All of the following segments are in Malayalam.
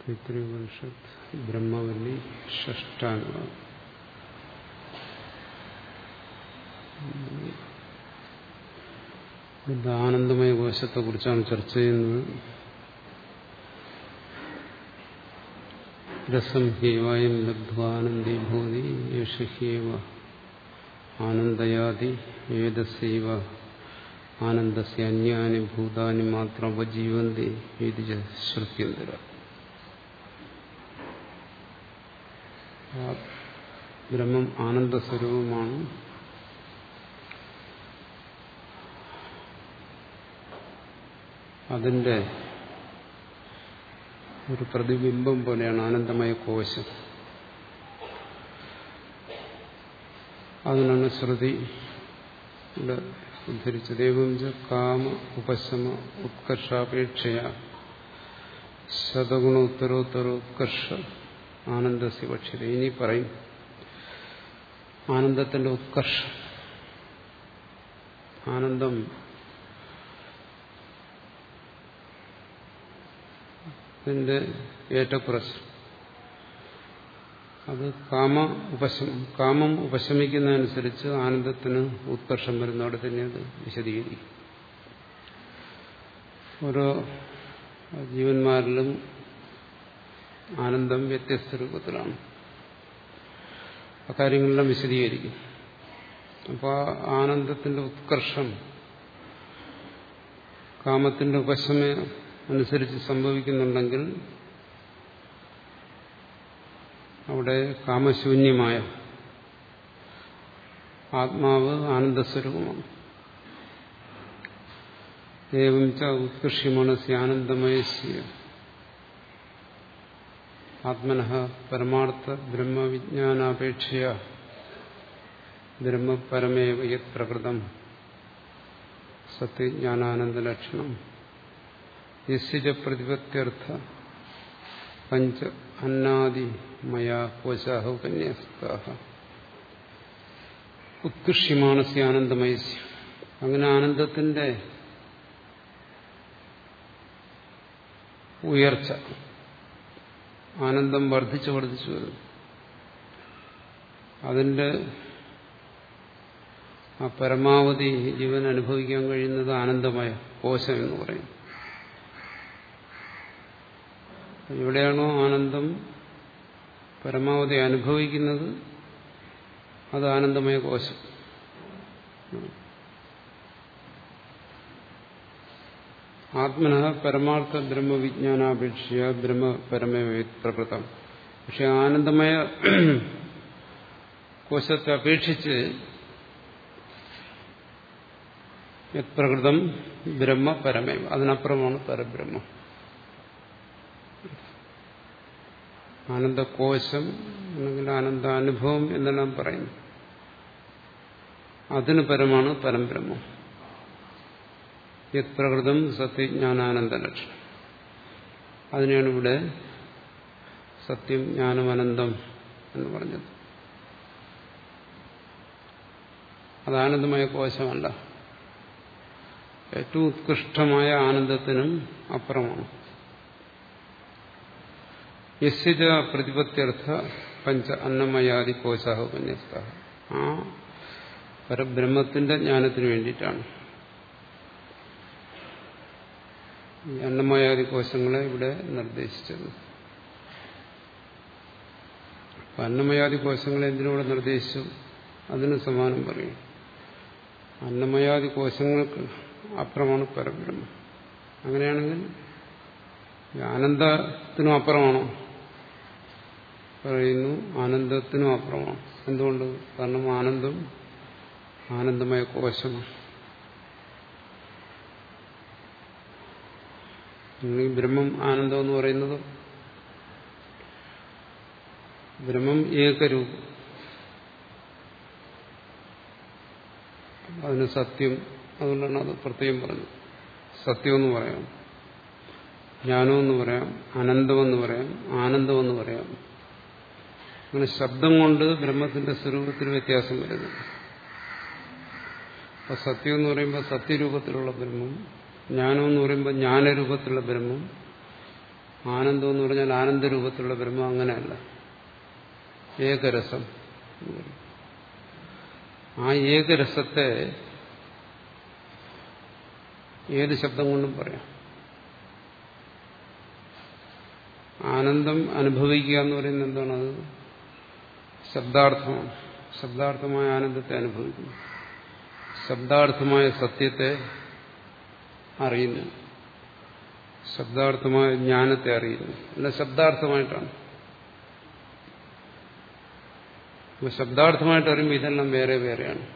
തൈത്രിപനിഷത്ത് ബ്രഹ്മവല്ലി ഷഷ്ടാനുവാദം. ഇത് ആനന്ദമയ കോശത്തെ കുറിച്ചാണ് ചർച്ച ചെയ്യുന്നത്. രസം ഹേവായം ലബ്ധ്വാനന്ദീഭൂതി ഹേവ ആനന്ദയാതി ഏതസ്യവ ആനന്ദസ്യ ഭൂതാനി മാത്രം ഉപജീവന്തി ഇത് ശ്രുത്യന്തര. ബ്രഹ്മം ആനന്ദസ്വരൂപമാണ്. അതിന്റെ ഒരു പ്രതിബിംബം പോലെയാണ് ആനന്ദമായ കോശം. അതിനാണ് ശ്രുതി ഉദ്ധരിച്ചത് ഏവം കാമ ഉപശമ ഉത്കർഷാപേക്ഷയ. ശതഗുണ ഉത്തരോത്തര ഉത്കർഷ ആനന്ദസ്യ പക്ഷിത ഇനി പറയും ആനന്ദത്തിന്റെ ഉത്കർഷം ആനന്ദം ത്തിന്റെ ഏറ്റക്കുറച്ച് അത് കാമ ഉപശമം കാമം ഉപശമിക്കുന്നതനുസരിച്ച് ആനന്ദത്തിന് ഉത്കർഷം വരുന്നവിടെ തന്നെ അത് വിശദീകരിക്കും. ഓരോ ജീവന്മാരിലും ആനന്ദം വ്യത്യസ്ത രൂപത്തിലാണ്. അക്കാര്യങ്ങളെല്ലാം വിശദീകരിക്കും. അപ്പോൾ ആനന്ദത്തിന്റെ ഉത്കർഷം കാമത്തിന്റെ ഉപശമ അനുസരിച്ച് സംഭവിക്കുന്നുണ്ടെങ്കിൽ അവിടെ കാമശൂന്യമായ ആത്മാവ് ആനന്ദസ്വരൂപമാണ്. ഏവം ച ഉത്കൃഷ്യമനസ് ആനന്ദമയസ്യ. ആത്മനഹ പരമാർത്ഥ ബ്രഹ്മവിജ്ഞാനാപേക്ഷയ. ബ്രഹ്മപരമേവ യത് പ്രകൃതം. സത്യജ്ഞാനാനന്ദലക്ഷണം യസ്യജ പ്രതിപത്യർത്ഥ. പഞ്ച അന്നാദി മയാ കോശാഹ ഉപന്യസ്താഹ ഉത്കൃഷ്യമാണസ്യ ആനന്ദമയസ്യ അങ്ങനെ ആനന്ദത്തിന്റെ ഉയർച്ച ആനന്ദം വർദ്ധിച്ചു വർദ്ധിച്ചു വരും. അതിന്റെ ആ പരമാവധി ജീവൻ അനുഭവിക്കാൻ കഴിയുന്നത് ആനന്ദമായ കോശം എന്ന് പറയും. എവിടെയാണോ ആനന്ദം പരമാവധി അനുഭവിക്കുന്നത് അത് ആനന്ദമയ കോശം. ആത്മന പരമാർത്ഥ ബ്രഹ്മവിജ്ഞാനാപേക്ഷയ ബ്രഹ്മ പരമപ്രകൃതം പക്ഷെ ആനന്ദമയ കോശത്തെ അപേക്ഷിച്ച് പ്രകൃതം ബ്രഹ്മപരമേവ. അതിനപ്പുറമാണ് പരബ്രഹ്മം. ആനന്ദകോശം അല്ലെങ്കിൽ ആനന്ദാനുഭവം എന്നെല്ലാം പറയുന്നു. അതിന് പരമാണ് പരംബ്രഹ്മം. യത്പ്രകൃതം പ്രകൃതം ലക്ഷണം അതിനെയാണ് ഇവിടെ സത്യം ജ്ഞാനം അനന്തം എന്ന് പറഞ്ഞത്. അത് ആനന്ദമായ കോശമല്ല. ഏറ്റവും ഉത്കൃഷ്ടമായ ആനന്ദത്തിനും അപ്പുറമാണ്. യസ്യജ പ്രതിപത്യർത്ഥ പഞ്ച അന്നമയാദി കോശാഹ ഉപന്യസ്ത. ആ പരബ്രഹ്മത്തിന്റെ ജ്ഞാനത്തിന് വേണ്ടിയിട്ടാണ്. ഈ അന്നമയാദി കോശങ്ങളെ ഇവിടെ നിർദ്ദേശിച്ചത്. അന്നമയാദി കോശങ്ങളെ എന്തിനൂടെ നിർദ്ദേശിച്ചു? അതിന് സമാനം പറയും. അന്നമയാദി കോശങ്ങൾക്ക് അപ്പുറമാണ് പരബ്രഹ്മം. അങ്ങനെയാണെങ്കിൽ ആനന്ദത്തിനും അപ്പുറമാണോ? പറയുന്നു ആനന്ദത്തിനും അപ്പുറമാണ് എന്തുകൊണ്ട്? കാരണം ആനന്ദം ആനന്ദമായ കോശമാണ്. ബ്രഹ്മം ആനന്ദം എന്ന് പറയുന്നത് ബ്രഹ്മം ഏകരൂപം. അതിന് സത്യം അതുകൊണ്ടാണ് അത് പ്രത്യേകം പറഞ്ഞത്. സത്യം എന്ന് പറയാം ജ്ഞാനമെന്ന് പറയാം അനന്തമെന്ന് പറയാം ആനന്ദമെന്ന് പറയാം. അങ്ങനെ ശബ്ദം കൊണ്ട് ബ്രഹ്മത്തിന്റെ സ്വരൂപത്തിൽ വ്യത്യാസം വരുന്നു. അപ്പൊ സത്യം എന്ന് പറയുമ്പോൾ സത്യരൂപത്തിലുള്ള ബ്രഹ്മം ജ്ഞാനം എന്ന് പറയുമ്പോൾ ജ്ഞാനരൂപത്തിലുള്ള ബ്രഹ്മം ആനന്ദം എന്ന് പറഞ്ഞാൽ ആനന്ദരൂപത്തിലുള്ള ബ്രഹ്മം അങ്ങനെയല്ല. ഏകരസം ആ ഏകരസത്തെ ഏത് ശബ്ദം കൊണ്ടും പറയാം. ആനന്ദം അനുഭവിക്കുക എന്ന് പറയുന്നത് എന്താണത് ശബ്ദാർത്ഥമാണ് ശബ്ദാർത്ഥമായ ആനന്ദത്തെ അനുഭവിക്കുന്നു. ശബ്ദാർത്ഥമായ സത്യത്തെ അറിയുന്നു. ശബ്ദാർത്ഥമായ ജ്ഞാനത്തെ അറിയുന്നു. അല്ല ശബ്ദാർത്ഥമായിട്ടാണ്. ശബ്ദാർത്ഥമായിട്ട് അറിയുമ്പോൾ ഇതെല്ലാം വേറെ വേറെയാണ്.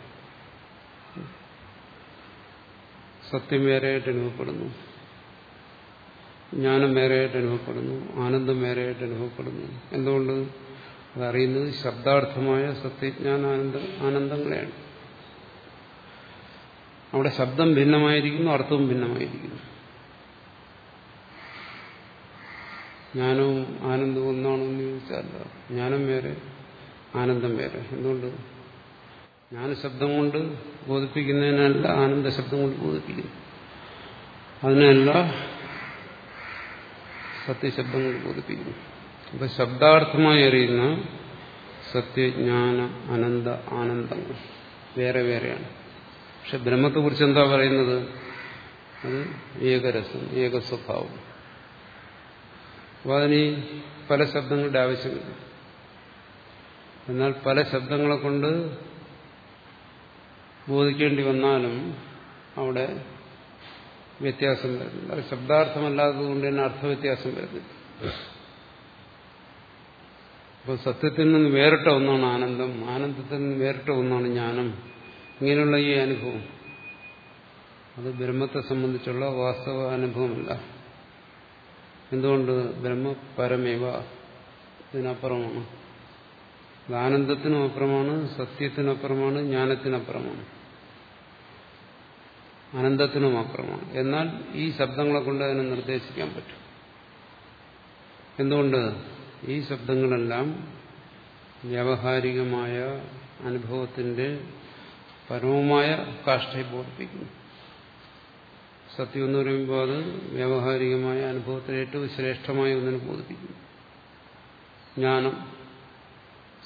സത്യം വേറെയായിട്ട് അനുഭവപ്പെടുന്നു. ജ്ഞാനം വേറെയായിട്ട് അനുഭവപ്പെടുന്നു. ആനന്ദം വേറെയായിട്ട് അനുഭവപ്പെടുന്നു. എന്തുകൊണ്ട്? അതറിയുന്നത് ശബ്ദാർത്ഥമായ സത്യജ്ഞാനാനന്ദ ആനന്ദങ്ങളെയാണ്. അവിടെ ശബ്ദം ഭിന്നമായിരിക്കുന്നു അർത്ഥവും ഭിന്നമായിരിക്കുന്നു. ജ്ഞാനവും ആനന്ദവും ഒന്നാണോ എന്ന് ചോദിച്ചാൽ ജ്ഞാനം വേറെ ആനന്ദം വേറെ. എന്തുകൊണ്ട്? ജ്ഞാനശബ്ദം കൊണ്ട് ബോധിപ്പിക്കുന്നതിനല്ല ആനന്ദ ശബ്ദം കൊണ്ട് ബോധിപ്പിക്കുന്നു അതിനല്ല സത്യശബ്ദം കൊണ്ട് ബോധിപ്പിക്കുന്നു അപ്പൊ ശബ്ദാർത്ഥമായി അറിയുന്ന സത്യജ്ഞാന അനന്ത ആനന്ദങ്ങൾ വേറെ വേറെയാണ്. പക്ഷെ ബ്രഹ്മത്തെക്കുറിച്ച് എന്താ പറയുന്നത്? അത് ഏകരസം ഏകസ്വഭാവം. അപ്പോൾ അതിന് പല ശബ്ദങ്ങളുടെ ആവശ്യമില്ല. എന്നാൽ പല ശബ്ദങ്ങളെ കൊണ്ട് ബോധിക്കേണ്ടി വന്നാലും അവിടെ വ്യത്യാസം വരുന്നില്ല. അത് ശബ്ദാർത്ഥമല്ലാത്തത് കൊണ്ട് തന്നെ അർത്ഥവ്യത്യാസം വരുന്നില്ല. അപ്പോൾ സത്യത്തിൽ നിന്ന് വേറിട്ട ഒന്നാണ് ആനന്ദം. ആനന്ദത്തിൽ നിന്ന് വേറിട്ട ഒന്നാണ് ജ്ഞാനം. ഇങ്ങനെയുള്ള ഈ അനുഭവം. അത് ബ്രഹ്മത്തെ സംബന്ധിച്ചുള്ള വാസ്തവ അനുഭവമല്ല. എന്തുകൊണ്ട്? ബ്രഹ്മ പരമേവ. ഇതിനപ്പുറമാണ്. അത് ആനന്ദത്തിനും അപ്പുറമാണ് സത്യത്തിനപ്പുറമാണ് ജ്ഞാനത്തിനപ്പുറമാണ് ആനന്ദത്തിനും അപ്പുറമാണ്. എന്നാൽ ഈ ശബ്ദങ്ങളെ കൊണ്ട് അതിനെ നിർദ്ദേശിക്കാൻ പറ്റും. എന്തുകൊണ്ട്? ഈ ശബ്ദങ്ങളെല്ലാം വ്യാവഹാരികമായ അനുഭവത്തിന്റെ പരമമായ കാഷ്ടയെ ബോധിപ്പിക്കുന്നു. സത്യം എന്ന് പറയുമ്പോൾ അത് വ്യാവഹാരികമായ അനുഭവത്തിൽ ഏറ്റവും ശ്രേഷ്ഠമായ ഒന്നിനെ ബോധിപ്പിക്കുന്നു. ജ്ഞാനം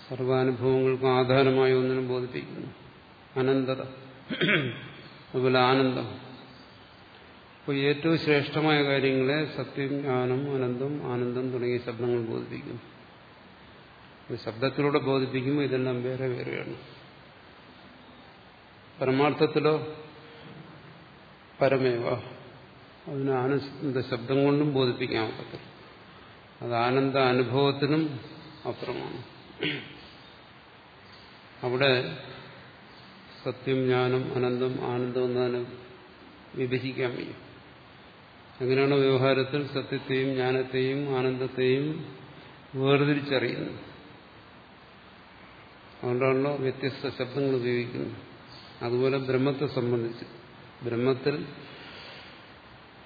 സർവാനുഭവങ്ങൾക്കും ആധാരമായ ഒന്നിനും ബോധിപ്പിക്കുന്നു. അനന്തത അതുപോലെ ആനന്ദം. അപ്പോൾ ഏറ്റവും ശ്രേഷ്ഠമായ കാര്യങ്ങളെ സത്യം ജ്ഞാനം അനന്തം ആനന്ദം തുടങ്ങിയ ശബ്ദങ്ങൾ ബോധിപ്പിക്കുന്നു ശബ്ദത്തിലൂടെ ബോധിപ്പിക്കുമ്പോൾ ഇതെല്ലാം വേറെ വേറെയാണ്. പരമാർത്ഥത്തിലോ? പരമേവ. അതിന് ആനന്ദ ശബ്ദം കൊണ്ടും ബോധിപ്പിക്കാൻ ഒക്കത്തില്ല അത് ആനന്ദ അനുഭവത്തിനും അപ്പുറമാണ് അവിടെ സത്യം ജ്ഞാനം അനന്തം ആനന്ദം എന്നതിന് വിഭജിക്കാൻ വയ്യ. എങ്ങനെയാണ് വ്യവഹാരത്തിൽ സത്യത്തെയും ജ്ഞാനത്തെയും ആനന്ദത്തെയും വേർതിരിച്ചറിയുന്നത്. അതുകൊണ്ടാണല്ലോ വ്യത്യസ്ത ശബ്ദങ്ങൾ ഉപയോഗിക്കുന്നത്. അതുപോലെ ബ്രഹ്മത്തെ സംബന്ധിച്ച്. ബ്രഹ്മത്തിൽ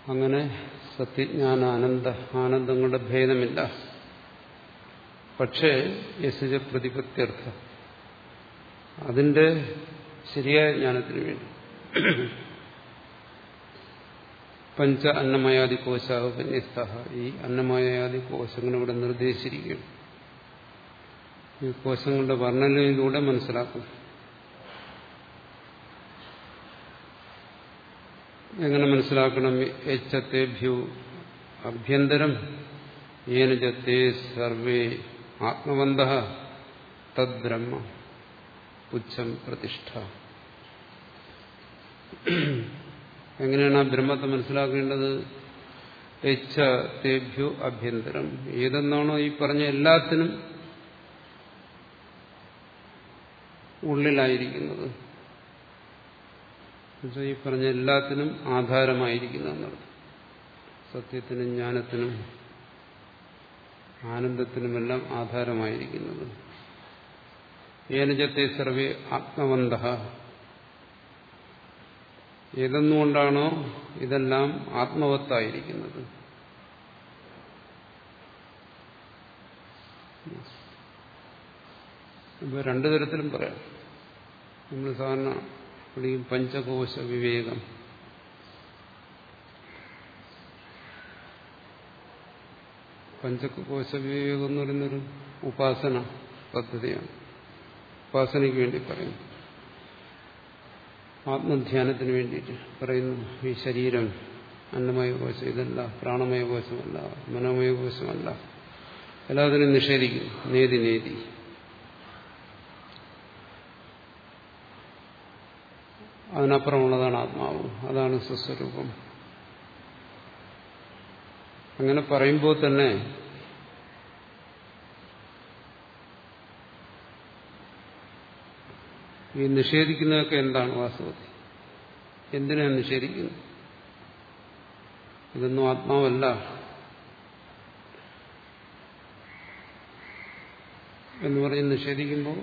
അങ്ങനെ സത്യജ്ഞാന ആനന്ദ ആനന്ദങ്ങളുടെ ഭേദമില്ല. പക്ഷേ യശജ പ്രതിപത്യർത്ഥ. അതിന്റെ ശരിയായ ജ്ഞാനത്തിന് വേണ്ടി. പഞ്ച അന്നമയാദി കോശാവന്യസ്ത ഈ അന്നമയാദി കോശങ്ങൾ ഇവിടെ നിർദ്ദേശിച്ചിരിക്കുകയാണ്. ഈ കോശങ്ങളുടെ വർണനയിലൂടെ മനസ്സിലാക്കും. എങ്ങനെ മനസ്സിലാക്കണം? എച്ചത്തേഭ്യു അഭ്യന്തരം ഏനജത്തെ സർവേ ആത്മവന്ത തദ്ബ്രഹ്മ പുച്ഛം പ്രതിഷ്ഠ. എങ്ങനെയാണ് ആ ബ്രഹ്മത്തെ മനസ്സിലാക്കേണ്ടത്? എച്ച തേഭ്യു അഭ്യന്തരം. ഏതെന്നാണോ ഈ പറഞ്ഞ എല്ലാത്തിനും ഉള്ളിലായിരിക്കുന്നത്. ഈ പറഞ്ഞ എല്ലാത്തിനും ആധാരമായിരിക്കുന്നു എന്നുള്ളത് സത്യത്തിനും ജ്ഞാനത്തിനും ആനന്ദത്തിനുമെല്ലാം ആധാരമായിരിക്കുന്നത്. ഏനജത്തെ സർവേ ആത്മവന്ത. ഏതെന്നുകൊണ്ടാണോ ഇതെല്ലാം ആത്മവത്തായിരിക്കുന്നത്? ഇപ്പൊ രണ്ടു തരത്തിലും പറയാം. നമ്മൾ സാധാരണ വിളിക്കും പഞ്ചകോശ വിവേകം. പഞ്ചകോശ വിവേകം എന്ന് പറയുന്നൊരു ഉപാസന പദ്ധതിയാണ്. ഉപാസനയ്ക്ക് വേണ്ടി പറയുന്നു. ആത്മധ്യാനത്തിന് വേണ്ടിയിട്ട് പറയുന്നു. ഈ ശരീരം അന്നമയ കോശം ഇതല്ല പ്രാണമയ കോശമല്ല മനോമയ കോശമല്ല എല്ലാത്തിനും നിഷേധിക്കും. നേതി നേതി. അതിനപ്പുറമുള്ളതാണ് ആത്മാവ്. അതാണ് സ്വസ്വരൂപം. അങ്ങനെ പറയുമ്പോൾ തന്നെ ഈ നിഷേധിക്കുന്നതൊക്കെ എന്താണ് വാസ്തവത്തിൽ? എന്തിനാണ് നിഷേധിക്കുന്നത്? ഇതൊന്നും ആത്മാവല്ല. എന്ന് പറഞ്ഞ് നിഷേധിക്കുമ്പോൾ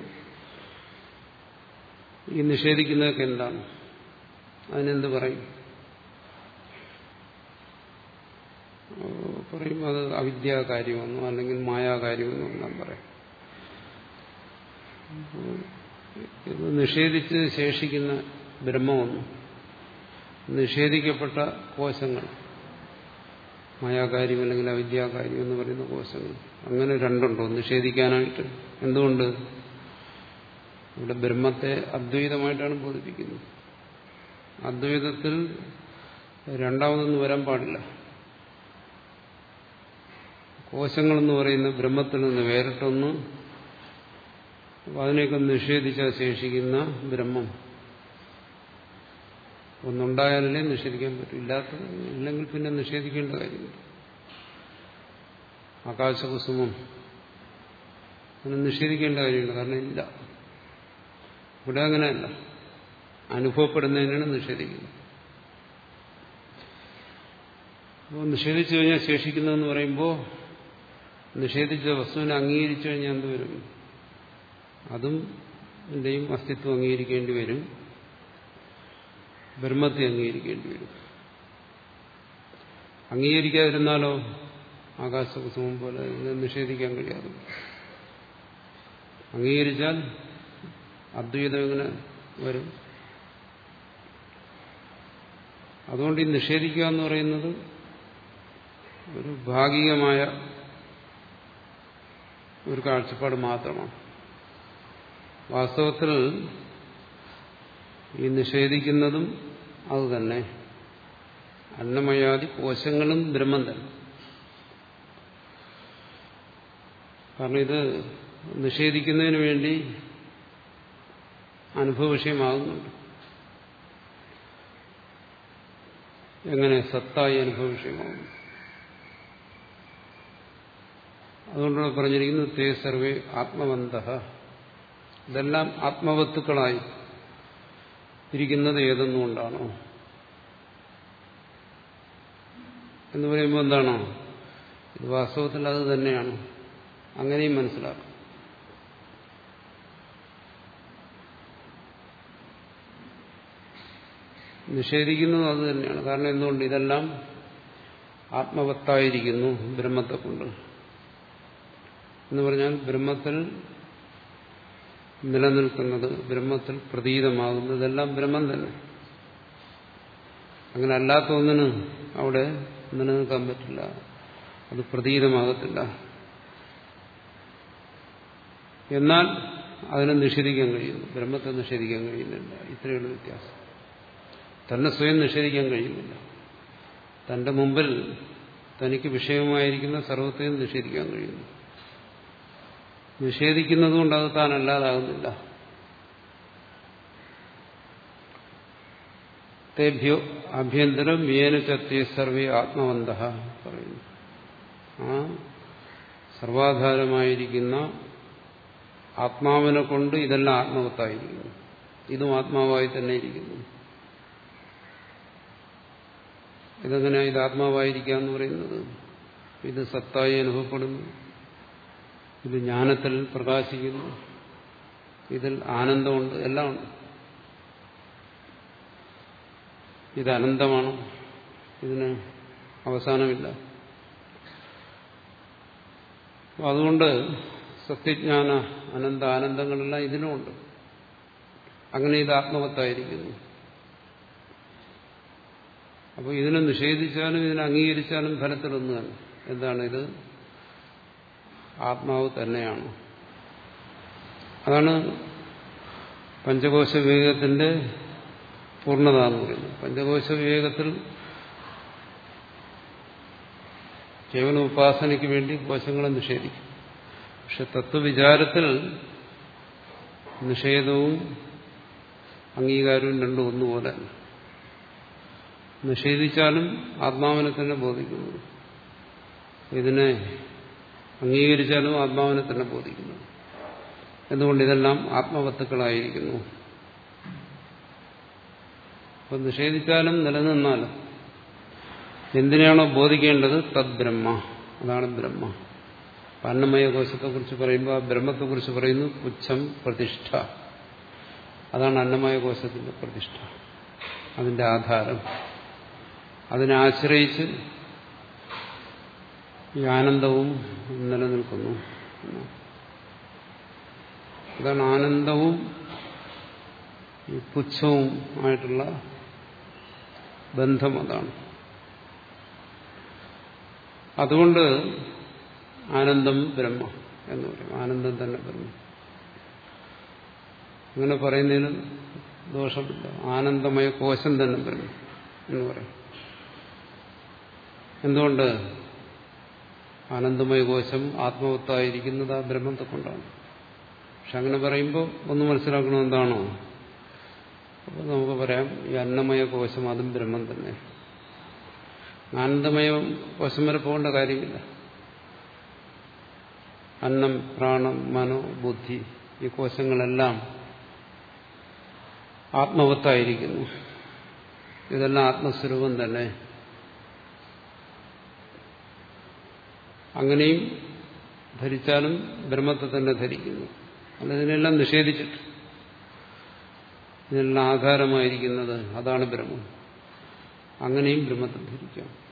ഈ നിഷേധിക്കുന്നതൊക്കെ എന്താണ്? അതിനെന്ത് പറയും? പറയും അത് അവിദ്യാകാര്യമെന്നോ അല്ലെങ്കിൽ മായാകാര്യമെന്നോ എല്ലാം പറയും. ഇത് നിഷേധിച്ച് ശേഷിക്കുന്ന ബ്രഹ്മമൊന്നും നിഷേധിക്കപ്പെട്ട കോശങ്ങൾ മായാകാര്യം അല്ലെങ്കിൽ അവിദ്യാകാര്യം എന്ന് പറയുന്ന കോശങ്ങൾ അങ്ങനെ രണ്ടുണ്ടോ? നിഷേധിക്കാനായിട്ട് എന്തുകൊണ്ട്? ഇവിടെ ബ്രഹ്മത്തെ അദ്വൈതമായിട്ടാണ് ബോധിപ്പിക്കുന്നത്. അദ്വൈതത്തിൽ രണ്ടാമതൊന്നും വരാൻ പാടില്ല. കോശങ്ങളെന്ന് പറയുന്ന ബ്രഹ്മത്തിൽ നിന്ന് വേറിട്ടൊന്ന് അപ്പോൾ അതിനെയൊക്കെ നിഷേധിച്ചാൽ ശേഷിക്കുന്ന ബ്രഹ്മം. ഒന്നുണ്ടായാലേ നിഷേധിക്കാൻ പറ്റും. ഇല്ലാത്തത് ഇല്ലെങ്കിൽ പിന്നെ നിഷേധിക്കേണ്ട കാര്യമില്ല. ആകാശകുസുമം അങ്ങനെ നിഷേധിക്കേണ്ട കാര്യമില്ല. കാരണം ഇല്ല. ഇവിടെ അങ്ങനെയല്ല അനുഭവപ്പെടുന്നതിനാണ് നിഷേധിക്കുന്നത്. അപ്പോൾ നിഷേധിച്ചു കഴിഞ്ഞാൽ ശേഷിക്കുന്നതെന്ന് പറയുമ്പോൾ നിഷേധിച്ച വസ്തുവിനെ അംഗീകരിച്ചു കഴിഞ്ഞാൽ എന്ത് വരും? അതും എന്റെയും അസ്തിത്വം അംഗീകരിക്കേണ്ടി വരും. ബ്രഹ്മത്തെ അംഗീകരിക്കേണ്ടി വരും. അംഗീകരിക്കാതിരുന്നാലോ ആകാശകുസുമം പോലെ നിഷേധിക്കാൻ കഴിയാതെ അംഗീകരിച്ചാൽ അദ്വൈതം എങ്ങനെ വരും. അതുകൊണ്ട് ഈ നിഷേധിക്കുക എന്ന് പറയുന്നത് ഒരു ഭാഗികമായ ഒരു കാഴ്ചപ്പാട് മാത്രമാണ്. വാസ്തവത്തിൽ ഈ നിഷേധിക്കുന്നതും അതുതന്നെ അന്നമയാദി കോശങ്ങളും ബ്രഹ്മം തന്നെ. കാരണം ഇത് നിഷേധിക്കുന്നതിന് വേണ്ടി അനുഭവ വിഷയമാകുന്നുണ്ട് എങ്ങനെ സത്തായി അനുഭവ വിഷയമാകുന്നു അതുകൊണ്ടാണ് പറഞ്ഞിരിക്കുന്നത് തേ സർവേ ആത്മവന്ത ഇതെല്ലാം ആത്മവത്തുക്കളായി ഇരിക്കുന്നത് ഏതെന്നുകൊണ്ടാണോ? എന്ന് പറയുമ്പോൾ എന്താണോ? ഇത് വാസ്തവത്തിൽ അത് തന്നെയാണ്. അങ്ങനെയും മനസ്സിലാക്കും. നിഷേധിക്കുന്നത് അത് തന്നെയാണ്. കാരണം എന്തുകൊണ്ട്? ഇതെല്ലാം ആത്മവത്തായിരിക്കുന്നു ബ്രഹ്മത്തെ കൊണ്ട് എന്ന് പറഞ്ഞാൽ ബ്രഹ്മത്തിൽ നിലനിൽക്കുന്നത് ബ്രഹ്മത്തിൽ പ്രതീതമാകുന്നത് ഇതെല്ലാം ബ്രഹ്മം തന്നെ. അങ്ങനെ അല്ലാത്ത ഒന്നിന് അവിടെ നിലനിൽക്കാൻ പറ്റില്ല. അത് പ്രതീതമാകത്തില്ല. എന്നാൽ അതിനെ നിഷേധിക്കാൻ കഴിയുന്നു. ബ്രഹ്മത്തെ നിഷേധിക്കാൻ കഴിയുന്നില്ല. ഇത്രയുള്ള വ്യത്യാസം. തന്നെ സ്വയം നിഷേധിക്കാൻ കഴിയുന്നില്ല. തന്റെ മുമ്പിൽ തനിക്ക് വിഷയമായിരിക്കുന്ന സർവത്തെയും നിഷേധിക്കാൻ കഴിയുന്നു. നിഷേധിക്കുന്നതുകൊണ്ട് അത് താൻ അല്ലാതാകുന്നില്ല തേഭ്യോ അഭ്യന്തരം വിയേനച്ചത്തെ സർവേ ആത്മവന്ത പറയുന്നു. ആ സർവാധാരമായിരിക്കുന്ന ആത്മാവിനെ കൊണ്ട് ഇതെല്ലാം ആത്മവത്തായിരിക്കുന്നു. ഇതും ആത്മാവായി തന്നെ ഇരിക്കുന്നു. ഇതെങ്ങനെയാണ് ഇത് ആത്മാവായിരിക്കുക എന്ന് പറയുന്നത്? ഇത് സത്തായി അനുഭവപ്പെടുന്നു. ഇത് ജ്ഞാനത്തിൽ പ്രകാശിക്കുന്നു. ഇതിൽ ആനന്ദമുണ്ട്. എല്ലാം ഉണ്ട്. ഇത് അനന്തമാണ്. ഇതിന് അവസാനമില്ല. അതുകൊണ്ട് സത്യജ്ഞാന അനന്ത ആനന്ദങ്ങളെല്ലാം ഇതിനുമുണ്ട് അങ്ങനെ ഇത് ആത്മവത്തായിരിക്കുന്നു. അപ്പോൾ ഇതിനെ നിഷേധിച്ചാലും ഇതിനെ അംഗീകരിച്ചാലും ഫലത്തിലൊന്നുമല്ല. എന്താണ് ഇത്? ആത്മാവ് തന്നെയാണ്. അതാണ് പഞ്ചകോശ വിവേകത്തിന്റെ പൂർണത എന്ന് പറയുന്നത്. പഞ്ചകോശ വിവേകത്തിൽ കേവല ഉപാസനയ്ക്ക് വേണ്ടി കോശങ്ങളെ നിഷേധിക്കും. പക്ഷെ തത്വവിചാരത്തിൽ നിഷേധവും അംഗീകാരവും രണ്ടും ഒന്നുപോലെ നിഷേധിച്ചാലും ആത്മാവിനെ തന്നെ ബോധിക്കുന്നു. ഇതിനെ അംഗീകരിച്ചാലും ആത്മാവിനെ തന്നെ ബോധിക്കുന്നു. എന്തുകൊണ്ട് ഇതെല്ലാം ആത്മവത്തുക്കളായിരിക്കുന്നു അപ്പൊ നിഷേധിച്ചാലും നിലനിന്നാലും എന്തിനാണോ ബോധിക്കേണ്ടത്? തദ്ബ്രഹ്മ. അതാണ് ബ്രഹ്മ. അന്നമയ കോശത്തെക്കുറിച്ച് പറയുമ്പോൾ ആ ബ്രഹ്മത്തെക്കുറിച്ച് പറയുന്നു പുച്ഛം പ്രതിഷ്ഠ. അതാണ് അന്നമയ കോശത്തിന്റെ പ്രതിഷ്ഠ. അതിന്റെ ആധാരം. അതിനെ ആശ്രയിച്ച് ഈ ആനന്ദവും നിലനിൽക്കുന്നു. അതാണ് ആനന്ദവും പുച്ഛവും ആയിട്ടുള്ള ബന്ധം അതാണ്. അതുകൊണ്ട് ആനന്ദം ബ്രഹ്മ എന്ന് പറയും. ആനന്ദം തന്നെ ബ്രഹ്മ. അങ്ങനെ പറയുന്നതിന് ദോഷമില്ല. ആനന്ദമയ കോശം തന്നെ ബ്രഹ്മ എന്ന് പറയും. എന്തുകൊണ്ട്? ആനന്ദമയ കോശം ആത്മവത്തായിരിക്കുന്നത് ആ ബ്രഹ്മത്തെ കൊണ്ടാണ്. പക്ഷെ അങ്ങനെ പറയുമ്പോൾ ഒന്ന് മനസ്സിലാക്കണം എന്താണോ? അപ്പോൾ നമുക്ക് പറയാം ഈ അന്നമയ കോശം അതും ബ്രഹ്മം തന്നെ. ആനന്ദമയ കോശം വരെ പോകേണ്ട കാര്യമില്ല. അന്നം പ്രാണം മനോ ബുദ്ധി ഈ കോശങ്ങളെല്ലാം ആത്മവത്തായിരിക്കുന്നു. ഇതെല്ലാം ആത്മസ്വരൂപം തന്നെ. അങ്ങനെയും ധരിച്ചാലും ബ്രഹ്മത്തെ തന്നെ ധരിക്കുന്നു. അല്ല ഇതിനെല്ലാം നിഷേധിച്ചിട്ട് ഇതിനെല്ലാം ആധാരമായിരിക്കുന്നത് അതാണ് ബ്രഹ്മം. അങ്ങനെയും ബ്രഹ്മത്തെ ധരിക്കാം.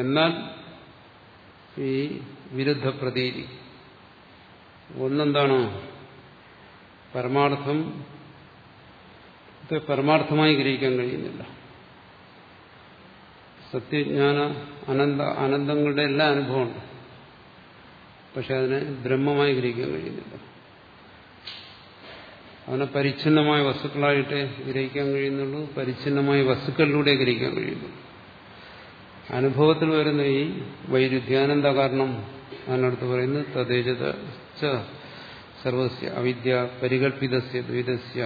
എന്നാൽ ഈ വിരുദ്ധ പ്രതീതി ഒന്നെന്താണോ? പരമാർത്ഥം പരമാർത്ഥമായി ഗ്രഹിക്കാൻ കഴിയുന്നില്ല. സത്യജ്ഞാന അനന്ത അനന്തങ്ങളുടെ എല്ലാ അനുഭവമുണ്ട് പക്ഷെ അതിനെ ബ്രഹ്മമായി ഗ്രഹിക്കാൻ കഴിയുന്നില്ല. അതിനെ പരിച്ഛിന്നമായ വസ്തുക്കളായിട്ട് ഗ്രഹിക്കാൻ കഴിയുന്നുള്ളൂ പരിച്ഛിന്നമായ വസ്തുക്കളിലൂടെ ഗ്രഹിക്കാൻ കഴിയുന്നു. അനുഭവത്തിൽ വരുന്ന ഈ വൈരുദ്ധ്യാനന്ദ കാരണം അതിനടുത്ത് പറയുന്നത് തദ്ദേശത സർവസ്യ അവിദ്യ പരികൽപ്പിതസ്യ ദ്വൈതസ്യ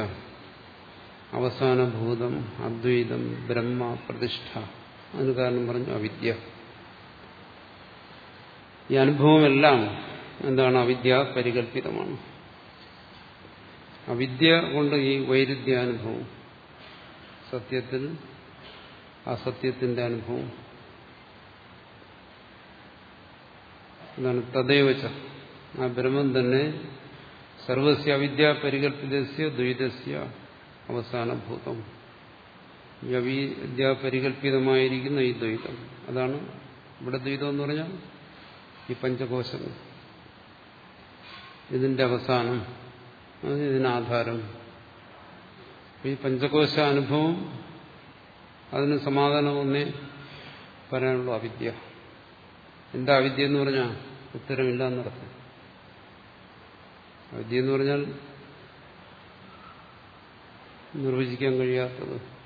അവസാനഭൂതം അദ്വൈതം ബ്രഹ്മ പ്രതിഷ്ഠ. അതിന് കാരണം പറഞ്ഞു അവിദ്യ. ഈ അനുഭവമെല്ലാം എന്താണ് അവിദ്യ പരികല്പിതമാണ് അവിദ്യ കൊണ്ട് ഈ വൈരുദ്ധ്യാനുഭവം സത്യത്തിൽ അസത്യത്തിന്റെ അനുഭവം എന്താണ് തദൈവച്ച ആ ബ്രഹ്മം തന്നെ സർവസ്യ അവിദ്യ പരികല്പിതസ്യ ദ്വൈതസ്യ അവസാനഭൂതം ഈ അവിദ്യ പരികല്പിതമായിരിക്കുന്ന ഈ ദ്വൈതം. അതാണ് ഇവിടെ ദ്വൈതം എന്ന് പറഞ്ഞാൽ ഈ പഞ്ചകോശങ്ങൾ ഇതിന്റെ അവസാനം ഇതിനാധാരം ഈ പഞ്ചകോശ അനുഭവം അതിന് സമാധാനം ഒന്നേ പറയാനുള്ള അവിദ്യ. എന്താ അവിദ്യ എന്ന് പറഞ്ഞാൽ ഉത്തരമില്ല എന്നർത്ഥം. അവിദ്യ എന്ന് പറഞ്ഞാൽ നിർവചിക്കാൻ കഴിയാത്തത്.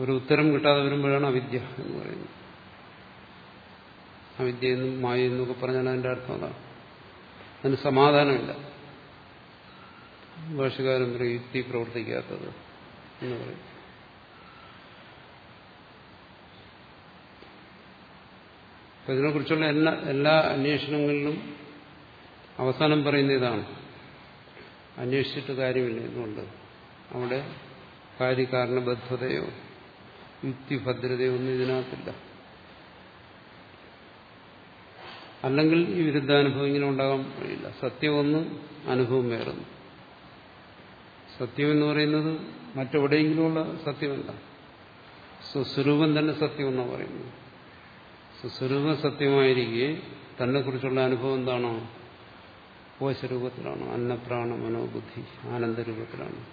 ഒരു ഉത്തരം കിട്ടാതെ വരുമ്പോഴാണ് അവിദ്യ എന്ന് പറയുന്നത്. അവിദ്യ എന്നും മായ എന്നൊക്കെ പറഞ്ഞാൽ അതിന്റെ അർത്ഥം അതാണ്. അതിന് സമാധാനമില്ല. ഭാഷകാരൻ പറയും യുക്തി പ്രവർത്തിക്കാത്തത് എന്ന് പറയും. അപ്പൊ ഇതിനെക്കുറിച്ചുള്ള എല്ലാ എല്ലാ അന്വേഷണങ്ങളിലും അവസാനം പറയുന്ന ഇതാണ്. അന്വേഷിച്ചിട്ട് കാര്യമില്ല എന്നുകൊണ്ട് അവിടെ കാര്യകാരണബദ്ധതയോ യുക്തിഭദ്രതയോ ഒന്നും ഇതിനകത്തില്ല. അല്ലെങ്കിൽ ഈ വിരുദ്ധാനുഭവം ഇങ്ങനെ ഉണ്ടാകാൻ കഴിയില്ല. സത്യം ഒന്ന് അനുഭവം വേറൊന്നും. സത്യം എന്ന് പറയുന്നത് മറ്റെവിടെയെങ്കിലുമുള്ള സത്യമല്ല. സ്വസ്വരൂപം തന്നെ സത്യം എന്നാണ് പറയുന്നത്. സ്വസ്വരൂപം സത്യമായിരിക്കെ തന്നെ കുറിച്ചുള്ള അനുഭവം എന്താണോ? കോശരൂപത്തിലാണ് അന്നപ്രാണ മനോബുദ്ധി ആനന്ദരൂപത്തിലാണ്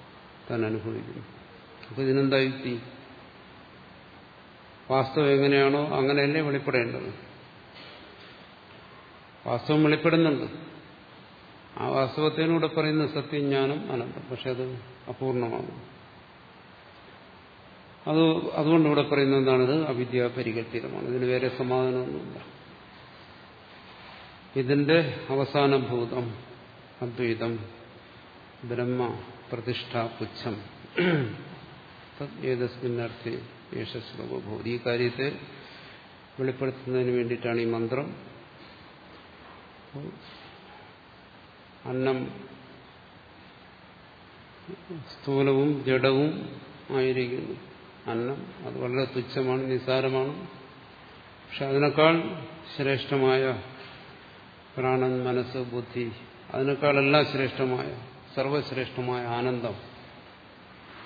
താൻ അനുഭവിക്കുന്നത് അപ്പൊ ഇതിനെന്താ യുക്തി? വാസ്തവം എങ്ങനെയാണോ അങ്ങനെയല്ലേ വെളിപ്പെടേണ്ടത്. വാസ്തവം വെളിപ്പെടുന്നുണ്ട്. ആ വാസ്തവത്തിനൂടെ പറയുന്ന സത്യം സത്യജ്ഞാനം അനന്തം. പക്ഷെ അത് അപൂർണമാണ്. അത് അതുകൊണ്ട് ഇവിടെ പറയുന്ന എന്താണിത്? അവിദ്യ പരികല്പിതമാണ്. ഇതിന് വേറെ സമാധാനമൊന്നുമില്ല. ഇതിന്റെ അവസാന ഭൂതം അദ്വൈതം ബ്രഹ്മ പ്രതിഷ്ഠ പുച്ഛം. ഏതസ്മിന്നർത്ഥി യേശശ്ലോകഭൂതി ഈ കാര്യത്തെ വെളിപ്പെടുത്തുന്നതിന് വേണ്ടിയിട്ടാണ് ഈ മന്ത്രം. അന്നം സ്ഥൂലവും ജഡവും ആയിരിക്കുന്നു. അന്നം അത് വളരെ തുച്ഛമാണ് നിസ്സാരമാണ്. പക്ഷെ അതിനേക്കാൾ ശ്രേഷ്ഠമായ പ്രാണൻ മനസ്സ് ബുദ്ധി അതിനേക്കാളെല്ലാം ശ്രേഷ്ഠമായ സർവശ്രേഷ്ഠമായ ആനന്ദം.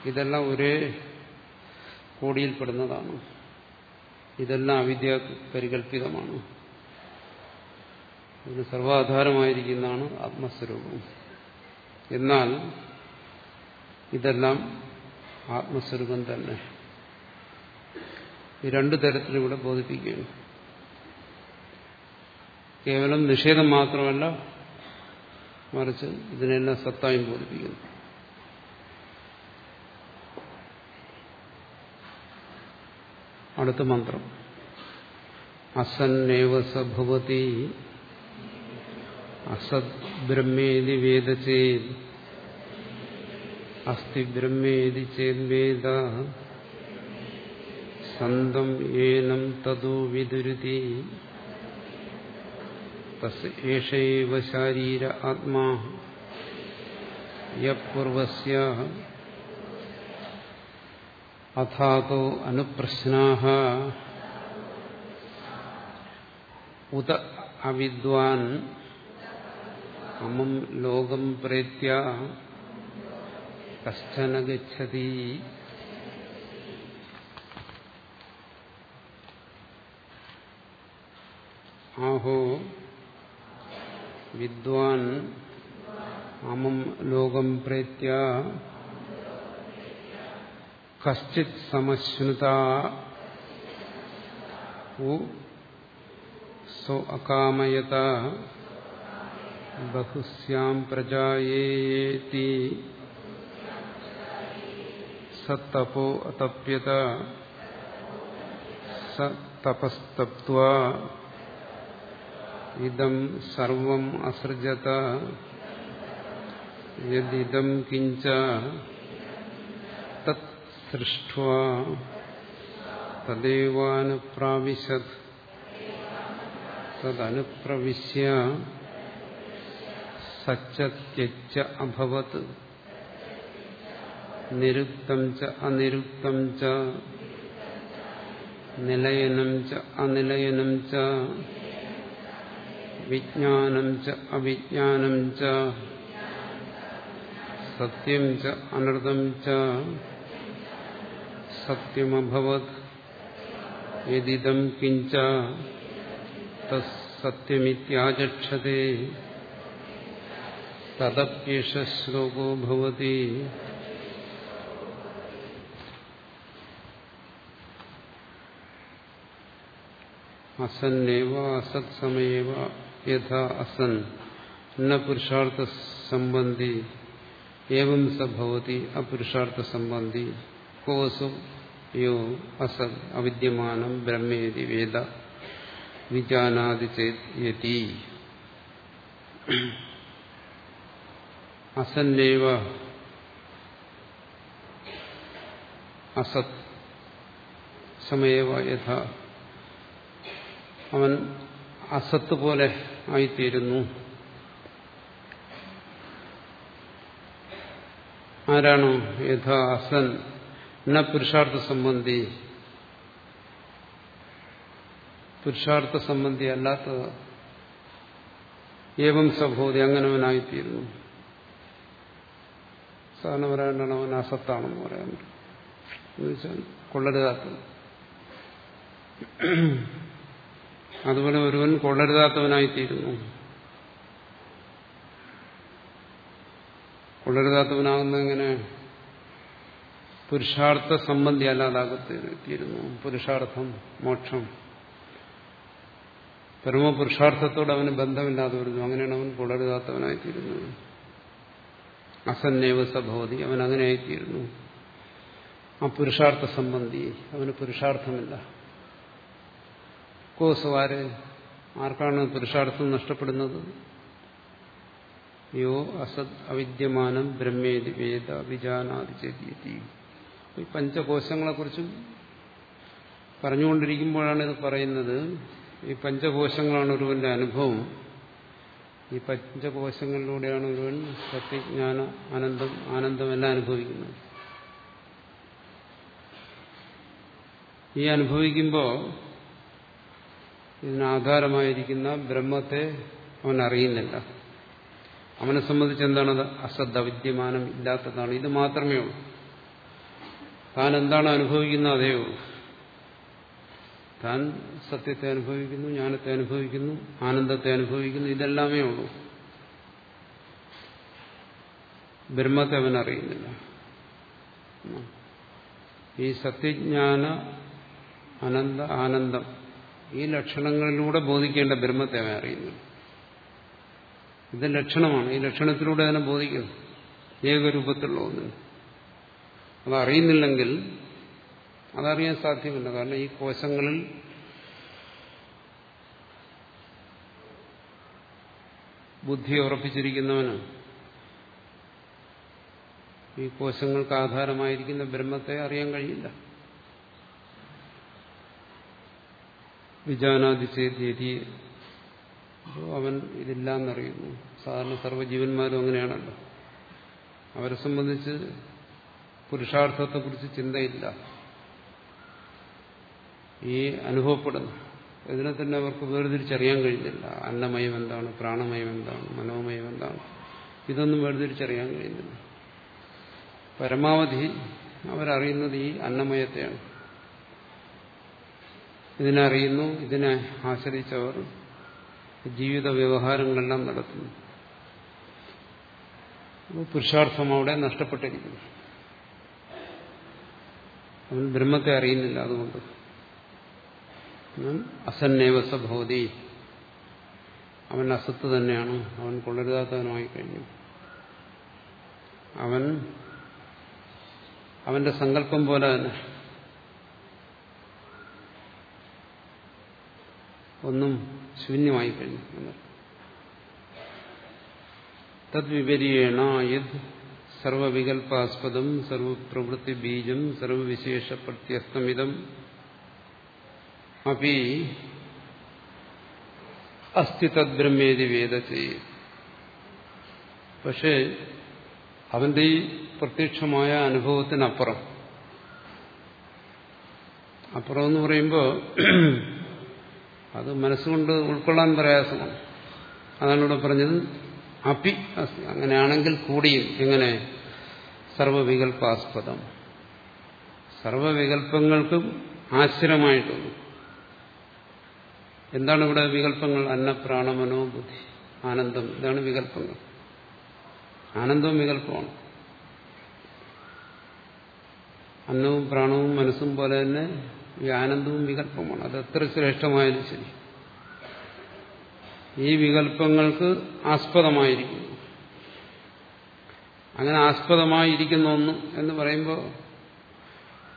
ഇതെല്ലാം ഒരേ കോടിയിൽപ്പെടുന്നതാണ്. ഇതെല്ലാം അവിദ്യ പരികല്പിതമാണ് ഇതിന് സർവാധാരമായിരിക്കുന്നതാണ് ആത്മസ്വരൂപം. എന്നാൽ ഇതെല്ലാം ആത്മസ്വരൂപം തന്നെ. ഈ രണ്ടു തരത്തിലൂടെ ബോധിപ്പിക്കുകയാണ്. കേവലം നിഷേധം മാത്രമല്ല മറിച്ച് ഇതിനെല്ലാം സത്തായും ബോധിപ്പിക്കുന്നു. അടുത്ത മന്ത്രം. അസന്നേവ സഭവതി അസത് ബ്രഹ്മേതി വേദചേ അസ്തി ബ്രഹ്മേതി ചേദ്വേദ സന്തം ഏനം തതോ വിദുരുതി തസ്യേഷൈവ ശാരീര ആത്മാ. യപൂർവസ്യ അഥാതോ അനുപ്രശ്നാഹ ഉത അവിദ്വാൻ അമം ലോകം പ്രേത്യ കശ്ചന ഗച്ഛതി ആഹോ വിദ്വാൻ അമം ലോകം പ്രേത്യ കശ്ചിത് സമശ്നുത അകാമയത ബഹുസ്യാം പ്രജായേതി സത്തപോ അതപ്യത സ തപസ്തപ്വാ ഇതം സർവം അസൃജത യദിദം കിഞ്ച തത് സൃഷ്ട്വാ തദേവാനുപ്രാവിശത് തദനുപ്രവിശ്യ സത്യച്ച അഭവത് നിരുക്തം ച അനിരുക്തം ച നിലയനം ച അനിലയനം ച വിജ്ഞാനം ച അവിജ്ഞാനം ച സത്യം ച അനൃതം ച സത്യമഭവത് യദിദം കിഞ്ച തത്സത്യമിത്യാചക്ഷതേ തദപ്യേഷ ശ്ലോകോ ഭവതി അസന്നേവ അസത് സമയേവ യഥാ അസൻ ന പുരുഷാർത്ഥ സംബന്ധി ഏവം സഭവതി അപുരുഷാർത്ഥ സംബന്ധി കോസു യോ അസ അവിദ്യമാനം ബ്രഹ്മേതി വേദ വിജാനാതി ചേതി അസന്നേവ അസത് സമയവ യഥ. അവൻ അസത്ത് പോലെ ആയിത്തീരുന്നു. ആരാണോ യഥാ അസൻ? ന പുരുഷാർത്ഥ സംബന്ധി പുരുഷാർത്ഥ സംബന്ധി അല്ലാത്തത് ഏവം സഭൂതി അങ്ങനെ അവനായിത്തീരുന്നു സാധാരണ പറയാനാണ് അവൻ അസത്താണെന്ന് പറയാൻ എന്നുവെച്ചാൽ കൊള്ളരുതാത്തത് അതുപോലെ ഒരുവൻ കൊള്ളരുതാത്തവനായിത്തീരുന്നു കൊള്ളരുതാത്തവനാകുന്ന എങ്ങനെ പുരുഷാർത്ഥ സംബന്ധി അല്ലാതാകത്തിരുന്നു പുരുഷാർത്ഥം മോക്ഷം. പരമപുരുഷാർത്ഥത്തോട് അവന് ബന്ധമില്ലാതെ വരുന്നു. അങ്ങനെയാണ് അവൻ പുലരുതാത്തവനായിത്തീരുന്നത് അസന്നേവ സഭവതി അവൻ അങ്ങനെയായിത്തീരുന്നു ആ പുരുഷാർത്ഥ സംബന്ധി അവന് പുരുഷാർത്ഥമില്ല. കോസുവാര് ആർക്കാണ് പുരുഷാർത്ഥം നഷ്ടപ്പെടുന്നത്? യോ അസത് അവിദ്യമാനം ബ്രഹ്മേതി വേദ വിജാനാതി ചെതി ഈ പഞ്ചകോശങ്ങളെക്കുറിച്ചും പറഞ്ഞുകൊണ്ടിരിക്കുമ്പോഴാണ് ഇത് പറയുന്നത്. ഈ പഞ്ചകോശങ്ങളാണ് ഒരുവന്റെ അനുഭവം. ഈ പഞ്ചകോശങ്ങളിലൂടെയാണ് ഒരുവൻ സത്യജ്ഞാന ആനന്ദം ആനന്ദമെല്ലാം അനുഭവിക്കുന്നത്. ഈ അനുഭവിക്കുമ്പോൾ ഇതിനാധാരമായിരിക്കുന്ന ബ്രഹ്മത്തെ അവൻ അറിയുന്നില്ല. അവനെ സംബന്ധിച്ച് എന്താണത് അശ്രദ്ധ വിദ്യമാനം ഇല്ലാത്തതാണ്. ഇത് മാത്രമേ ഉള്ളൂ. താൻ എന്താണ് അനുഭവിക്കുന്നത് അതെയോ താൻ സത്യത്തെ അനുഭവിക്കുന്നു ജ്ഞാനത്തെ അനുഭവിക്കുന്നു ആനന്ദത്തെ അനുഭവിക്കുന്നു ഇതെല്ലാമേ ഉള്ളൂ. ബ്രഹ്മത്തെ അവൻ അറിയുന്നില്ല. ഈ സത്യജ്ഞാന അനന്ത ആനന്ദം ഈ ലക്ഷണങ്ങളിലൂടെ ബോധിക്കേണ്ട ബ്രഹ്മത്തെ അവൻ അറിയുന്നു ഇത് ലക്ഷണമാണ്. ഈ ലക്ഷണത്തിലൂടെ അതിനെ ബോധിക്കുന്നു. ഏകരൂപത്തിലുള്ള ഒന്നിന് അത് അറിയുന്നില്ലെങ്കിൽ അതറിയാൻ സാധ്യമല്ല. കാരണം ഈ കോശങ്ങളിൽ ബുദ്ധി ഉറപ്പിച്ചിരിക്കുന്നവന് ഈ കോശങ്ങൾക്ക് ആധാരമായിരിക്കുന്ന ബ്രഹ്മത്തെ അറിയാൻ കഴിയില്ല. വിജാനാദി ചേതി അവൻ ഇതില്ല എന്നറിയുന്നു സാധാരണ സർവജീവന്മാരും അങ്ങനെയാണല്ലോ. അവരെ സംബന്ധിച്ച് പുരുഷാർത്ഥത്തെക്കുറിച്ച് ചിന്തയില്ല. ഈ അനുഭവപ്പെടുന്നു. ഇതിനെ തന്നെ അവർക്ക് വേർതിരിച്ചറിയാൻ കഴിയുന്നില്ല അന്നമയം എന്താണ് പ്രാണമയം എന്താണ് മനോമയം എന്താണ്? ഇതൊന്നും വേർതിരിച്ചറിയാൻ കഴിയുന്നില്ല പരമാവധി അവരറിയുന്നത് ഈ അന്നമയത്തെയാണ്. ഇതിനറിയുന്നു ഇതിനെ ആശ്രയിച്ചവർ ജീവിത വ്യവഹാരങ്ങളെല്ലാം നടത്തുന്നു. പുരുഷാർത്ഥം അവിടെ നഷ്ടപ്പെട്ടിരിക്കുന്നു. അവൻ ബ്രഹ്മത്തെ അറിയുന്നില്ല അതുകൊണ്ട്. അസന്നേവസ ഭവതി. അവൻ അസത്ത് തന്നെയാണ്. അവൻ കൊള്ളരുതാത്തവനുമായി കഴിഞ്ഞു. അവൻ അവന്റെ സങ്കല്പം പോലെ തന്നെ. ഒന്നും ശൂന്യമായി കഴിഞ്ഞു. എന്നർത്ഥം തദ്വിപരീണ സർവവികൽപാസ്പദം സർവപ്രവൃത്തി ബീജം സർവവിശേഷ പ്രത്യസ്തമിതം അപ്പി അസ്ഥി വേദ ചെയ്യും പക്ഷേ അവന്റെ ഈ പ്രത്യക്ഷമായ അനുഭവത്തിനപ്പുറം അപ്പുറം എന്ന് പറയുമ്പോൾ അത് മനസ്സുകൊണ്ട് ഉൾക്കൊള്ളാൻ പ്രയാസമാണ്. അതാണ് ഇവിടെ പറഞ്ഞത്. അപ്പി അസ്തി അങ്ങനെയാണെങ്കിൽ കൂടിയും എങ്ങനെ സർവവികൽപാസ്പദം സർവവികൽപ്പങ്ങൾക്കും ആശ്രയമായിട്ടുള്ളൂ എന്താണ് ഇവിടെ വികല്പങ്ങൾ അന്നപ്രാണമനോ ബുദ്ധി ആനന്ദം. ഇതാണ് വികല്പങ്ങൾ ആനന്ദവും വികല്പമാണ് അന്നവും പ്രാണവും മനസ്സും പോലെ തന്നെ ഈ ആനന്ദവും വികല്പമാണ് അത് എത്ര ശ്രേഷ്ഠമായാലും ശരി. ഈ വികല്പങ്ങൾക്ക് ആസ്പദമായിരിക്കുന്നു. അങ്ങനെ ആസ്പദമായിരിക്കുന്ന ഒന്ന് എന്ന് പറയുമ്പോൾ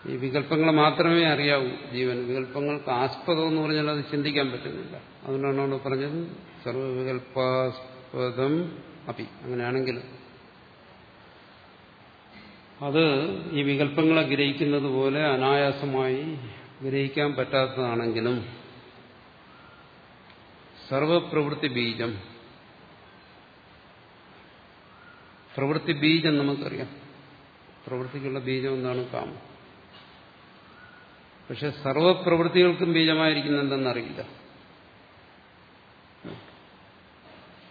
ഈ വികല്പങ്ങൾ മാത്രമേ അറിയാവൂ ജീവൻ. വികല്പങ്ങൾക്ക് ആസ്പദം എന്ന് പറഞ്ഞാൽ അത് ചിന്തിക്കാൻ പറ്റുന്നില്ല. അതുകൊണ്ടാണ് അവിടെ പറഞ്ഞത് സർവവികല്പാസ്പദം അപ്പി. അങ്ങനെയാണെങ്കിൽ അത് ഈ വികല്പങ്ങളെ ഗ്രഹിക്കുന്നത് പോലെ അനായാസമായി ഗ്രഹിക്കാൻ പറ്റാത്തതാണെങ്കിലും സർവപ്രവൃത്തി ബീജം പ്രവൃത്തി ബീജം നമുക്കറിയാം. പ്രവൃത്തിക്കുള്ള ബീജം എന്താണ്? കാമം. പക്ഷെ സർവപ്രവൃത്തികൾക്കും ബീജമായിരിക്കുന്ന എന്തെന്നറിയില്ല.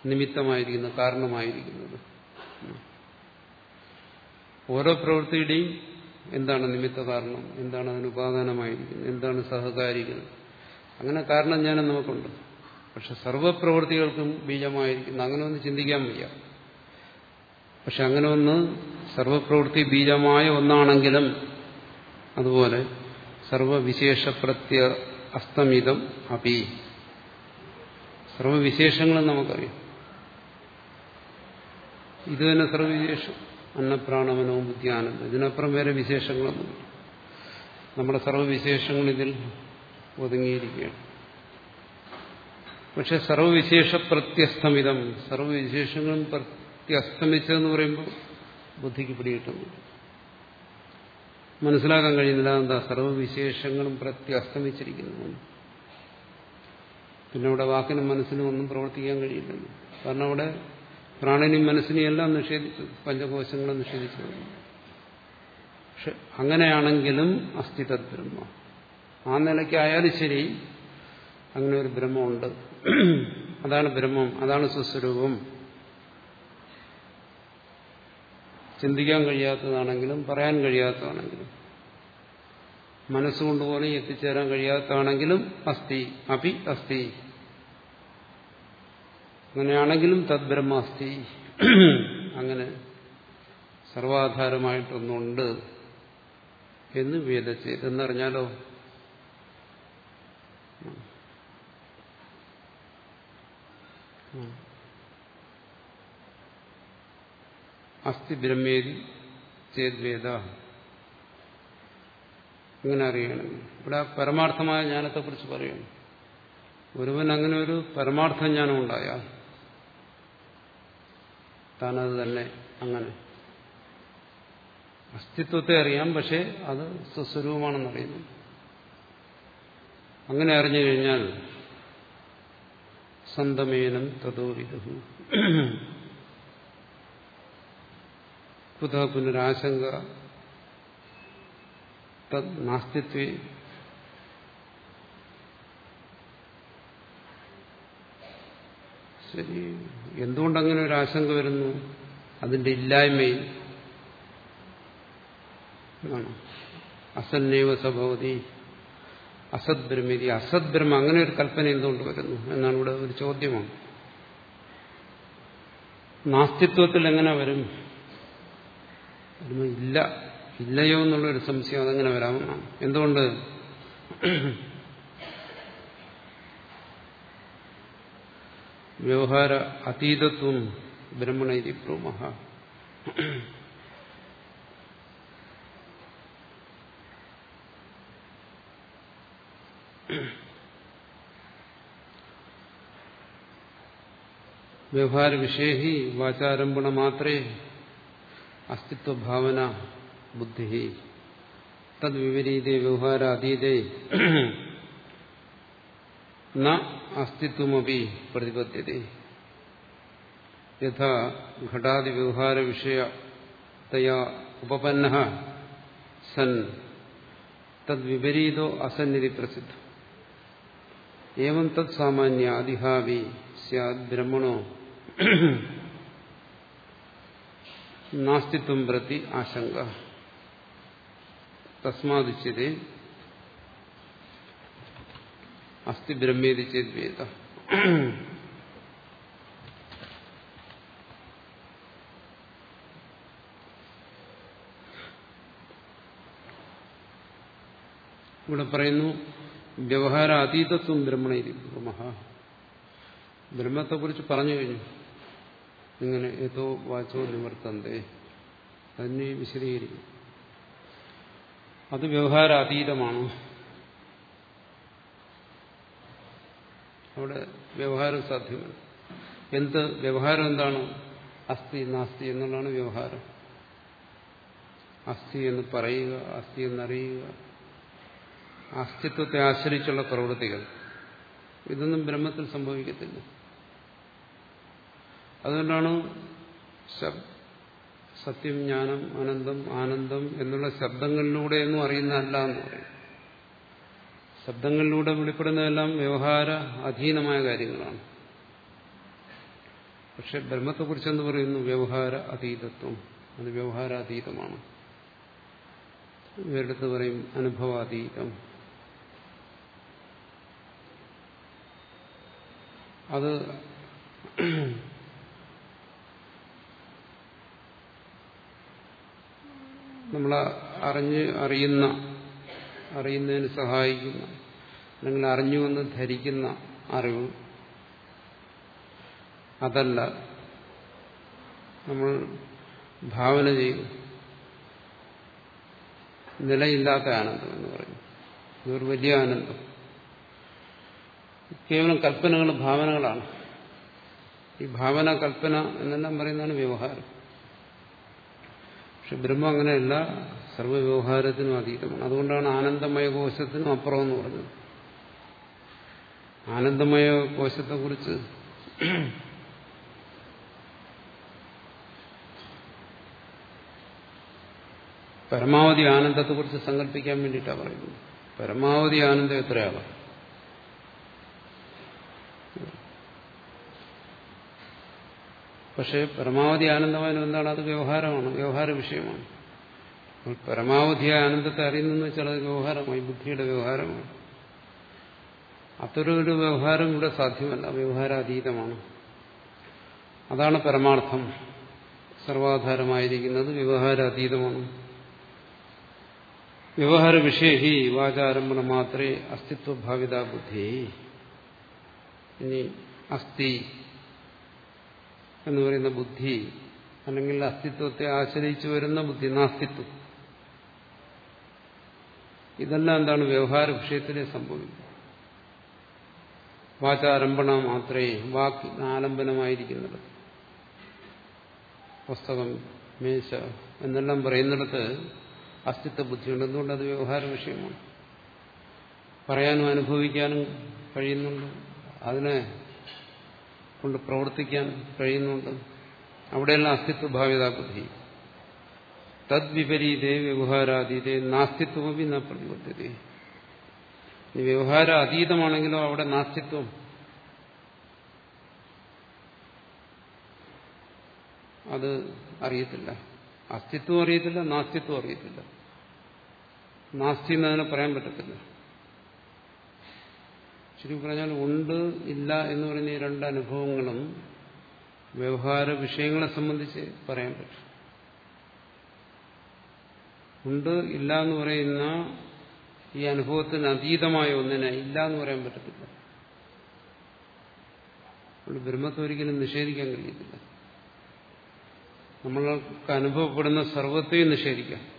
നിമിത്തമായിരിക്കുന്ന കാരണമായിരിക്കുന്നത്. ഓരോ പ്രവൃത്തിയുടെയും എന്താണ് നിമിത്ത കാരണം? എന്താണ് അതിന് ഉപാദാനമായിരിക്കുന്നത്? എന്താണ് സഹകാരികൾ? അങ്ങനെ കാരണം ഞാനും നമുക്കുണ്ട്. പക്ഷെ സർവപ്രവൃത്തികൾക്കും ബീജമായിരിക്കുന്നു അങ്ങനെ ഒന്ന് ചിന്തിക്കാൻ വയ്യ. പക്ഷെ അങ്ങനെ ഒന്ന് സർവപ്രവൃത്തി ബീജമായ ഒന്നാണെങ്കിലും അതുപോലെ സർവവിശേഷ പ്രത്യ അസ്തമിതം അപി. സർവവിശേഷങ്ങളും നമുക്കറിയാം. ഇത് തന്നെ സർവവിശേഷം. അന്നപ്രാണമനവും ബുദ്ധിയാനന്ദം ഇതിനപ്പുറം വേറെ വിശേഷങ്ങളൊന്നും നമ്മുടെ സർവവിശേഷങ്ങൾ ഇതിൽ ഒതുങ്ങിയിരിക്കുകയാണ്. പക്ഷെ സർവവിശേഷ പ്രത്യസ്തമിതം സർവവിശേഷങ്ങളും പ്രത്യസ്തമിച്ചതെന്ന് പറയുമ്പോൾ ബുദ്ധിക്ക് പിടികിട്ടുന്നു. മനസ്സിലാക്കാൻ കഴിയുന്നില്ല എന്താ സർവവിശേഷങ്ങളും പ്രത്യസ്തമിച്ചിരിക്കുന്നു. പിന്നെ അവിടെ വാക്കിനും മനസ്സിനും ഒന്നും പ്രവർത്തിക്കാൻ കഴിയില്ലല്ലോ കാരണം അവിടെ പ്രാണനും മനസ്സിനെയും എല്ലാം നിഷേധിച്ചു. പഞ്ചകോശങ്ങളെ നിഷേധിച്ചു. പക്ഷെ അങ്ങനെയാണെങ്കിലും അസ്ഥി ബ്രഹ്മ ആ നിലയ്ക്കായാലും ശരി അങ്ങനെ ഒരു ബ്രഹ്മമുണ്ട്. അതാണ് ബ്രഹ്മം അതാണ് സ്വസ്വരൂപം. ചിന്തിക്കാൻ കഴിയാത്തതാണെങ്കിലും പറയാൻ കഴിയാത്തതാണെങ്കിലും മനസ്സുകൊണ്ട് പോലും എത്തിച്ചേരാൻ കഴിയാത്തതാണെങ്കിലും അസ്ഥി അപി അസ്ഥി. അങ്ങനെയാണെങ്കിലും തദ്ബ്രഹ്മാസ്തി അങ്ങനെ സർവാധാരമായിട്ടൊന്നുണ്ട് എന്ന് വേദച്ചേത് എന്നറിഞ്ഞാലോ? അസ്ഥി ബ്രഹ്മേതി ചേദ്വേദ ഇങ്ങനെ അറിയണം. ഇവിടെ പരമാർത്ഥമായ ജ്ഞാനത്തെക്കുറിച്ച് പറയണം. ഒരുവൻ അങ്ങനെ ഒരു പരമാർത്ഥ ജ്ഞാനം ഉണ്ടായാൽ താനത് തന്നെ അങ്ങനെ. അസ്തിത്വത്തെ അറിയാം പക്ഷെ അത് സ്വസ്വരൂപമാണെന്നറിയുന്നു. അങ്ങനെ അറിഞ്ഞു കഴിഞ്ഞാൽ സന്തമേനം തതോ വിദു കുത പുനരാശങ്ക തത് നാസ്തിത്വേ. ശരി. എന്തുകൊണ്ടങ്ങനെ ഒരു ആശങ്ക വരുന്നു? അതിന്റെ ഇല്ലായ്മയിൽ. അസന്നേവ സഭവതി അസത് ബ്രഹ്മതി. അസത് ബ്രഹ്മ അങ്ങനെ ഒരു കൽപ്പന എന്തുകൊണ്ട് വരുന്നു എന്നാണ് ഇവിടെ ഒരു ചോദ്യമാണ്. നാസ്തിത്വത്തിൽ എങ്ങനെ വരും? ഇല്ല. ഇല്ലയോ എന്നുള്ളൊരു സംശയം അതെങ്ങനെ വരാമെന്നാണ് എന്തുകൊണ്ട്? വ്യവഹാര അതീതത്വം ബ്രഹ്മണൈതി പ്രൂമഹ. വ്യവഹാര വിഷയ വാചാരംഭണ മാത്രേ അസ്തിത്വഭാവന ബുദ്ധി തദ്വിപരീതേ വ്യവഹാര അതീതേ ന അസ്തിത്വമപി പ്രതിപദ്ധ്യത. യഥാ ഘടാതി വ്യവഹാര വിഷയതയാ ഉപപന്ന സൻ തദ്വിപരീതോ അസന്നിധി പ്രസിദ്ധം. ഏവം തത് സാമാന്യ അതിഹാവി സ്യാദ് ബ്രഹ്മണോ നാസ്തിത്വം പ്രതി ആശങ്ക. തസ്മാതിച്ചത് അസ്ഥി ബ്രഹ്മേതി ചേത് വേദ. ഇവിടെ പറയുന്നു വ്യവഹാര അതീതത്വം ബ്രഹ്മണ ബ്രഹ്മത്തെക്കുറിച്ച് പറഞ്ഞു കഴിഞ്ഞു. ഇങ്ങനെ ഏതോ വാച്ചോ നിവർത്തന്തേ. അതിനെ വിശദീകരിക്കും. അത് വ്യവഹാര അതീതമാണ് അവിടെ വ്യവഹാരം സാധ്യമല്ല. എന്ത് വ്യവഹാരം എന്താണ്? അസ്ഥി നാസ്തി എന്നുള്ളതാണ് വ്യവഹാരം. അസ്ഥി എന്ന് പറയുക അസ്ഥി എന്നറിയുക. അസ്തിത്വത്തെ ആശ്രയിച്ചുള്ള പ്രവൃത്തികൾ. ഇതൊന്നും ബ്രഹ്മത്തിൽ സംഭവിക്കത്തില്ല. അതുകൊണ്ടാണ് സത്യം ജ്ഞാനം അനന്തം ആനന്ദം എന്നുള്ള ശബ്ദങ്ങളിലൂടെയൊന്നും അറിയുന്നതല്ല എന്ന് പറയും. ശബ്ദങ്ങളിലൂടെ വെളിപ്പെടുന്നതെല്ലാം വ്യവഹാര അധീനമായ കാര്യങ്ങളാണ്. പക്ഷെ ബ്രഹ്മത്തെക്കുറിച്ച് എന്ന് പറയുന്നു വ്യവഹാര അതീതത്വം. അത് വ്യവഹാരാതീതമാണ്. ഇവരുടെ പറയും അനുഭവാതീതം. അത് നമ്മൾ അറിഞ്ഞ് അറിയുന്ന അറിയുന്നതിന് സഹായിക്കുന്ന അല്ലെങ്കിൽ അറിഞ്ഞുവെന്ന് ധരിക്കുന്ന അറിവ്. അതല്ല നമ്മൾ ഭാവന ചെയ്യും നിലയില്ലാത്ത ആനന്ദം എന്ന് പറയും. ഇതൊരു വലിയ ആനന്ദം. കേവലം കൽപ്പനകൾ ഭാവനകളാണ്. ഈ ഭാവന കൽപ്പന എന്നെല്ലാം പറയുന്നതാണ് വ്യവഹാരം. പക്ഷെ ബ്രഹ്മം അങ്ങനെയല്ല സർവവ്യവഹാരത്തിനും അതീതമാണ്. അതുകൊണ്ടാണ് ആനന്ദമയ കോശത്തിനും അപ്പുറം എന്ന് പറഞ്ഞത്. ആനന്ദമയ കോശത്തെക്കുറിച്ച് പരമാവധി ആനന്ദത്തെക്കുറിച്ച് സങ്കല്പിക്കാൻ വേണ്ടിയിട്ടാണ് പറയുന്നത്. പരമാവധി ആനന്ദം എത്രയാകാം പക്ഷേ പരമാവധി ആനന്ദമായാലും എന്താണ് അത് വ്യവഹാരമാണ്. വ്യവഹാര വിഷയമാണ്. പരമാവധി ആനന്ദത്തെ അറിയുന്നെന്ന് വെച്ചാൽ അത് വ്യവഹാരമായി ബുദ്ധിയുടെ വ്യവഹാരമാണ്. അത്തരൊരു വ്യവഹാരം ഇവിടെ സാധ്യമല്ല. വ്യവഹാരാതീതമാണ്. അതാണ് പരമാർത്ഥം. സർവാധാരമായിരിക്കുന്നത് വ്യവഹാരാതീതമാണ്. വ്യവഹാര വിഷയഹി വാചാരംഭണ മാത്രേ അസ്തിത്വഭാവിത ബുദ്ധി. ഇനി അസ്ഥി എന്ന് പറയുന്ന ബുദ്ധി അല്ലെങ്കിൽ അസ്തിത്വത്തെ ആശ്രയിച്ചു വരുന്ന ബുദ്ധി നാസ്തിത്വം. ഇതെല്ലാം എന്താണ് വ്യവഹാര വിഷയത്തിലെ സംഭവിക്കുന്നത് വാചാരംഭണ മാത്രമേ വാക്ക് ആലംബനമായിരിക്കുന്നത്. പുസ്തകം മേശ എന്നെല്ലാം പറയുന്നിടത്ത് അസ്തിത്വ ബുദ്ധിയുണ്ട്. എന്തുകൊണ്ട് അത് വ്യവഹാര വിഷയമാണ്? പറയാനും അനുഭവിക്കാനും കഴിയുന്നുണ്ട്. അതിനെ കൊണ്ട് പ്രവർത്തിക്കാൻ കഴിയുന്നുണ്ട്. അവിടെയെല്ലാം അസ്തിത്വഭാവിത ബുദ്ധി. തദ്വിപരീതേ വ്യവഹാരാതീതേ നാസ്തിത്വമി ന പ്രതിബദ്ധത. വ്യവഹാര അതീതമാണെങ്കിലോ അവിടെ നാസ്തിത്വം. അത് അറിയത്തില്ല. അസ്തിത്വം അറിയത്തില്ല നാസ്തിത്വം അറിയത്തില്ല. നാസ്തി എന്നതിനെ പറയാൻ പറ്റത്തില്ല. ശരി പറഞ്ഞാൽ ഉണ്ട് ഇല്ല എന്ന് പറയുന്ന ഈ രണ്ട് അനുഭവങ്ങളും വ്യവഹാര വിഷയങ്ങളെ സംബന്ധിച്ച് പറയാൻ പറ്റും. ഉണ്ട് ഇല്ല എന്ന് പറയുന്ന ഈ അനുഭവത്തിന് അതീതമായ ഒന്നിനെ ഇല്ല എന്ന് പറയാൻ പറ്റത്തില്ല. ബ്രഹ്മത്തെ ഒരിക്കലും നിഷേധിക്കാൻ കഴിയത്തില്ല. നമ്മൾക്ക് അനുഭവപ്പെടുന്ന സർവത്തെയും നിഷേധിക്കാം.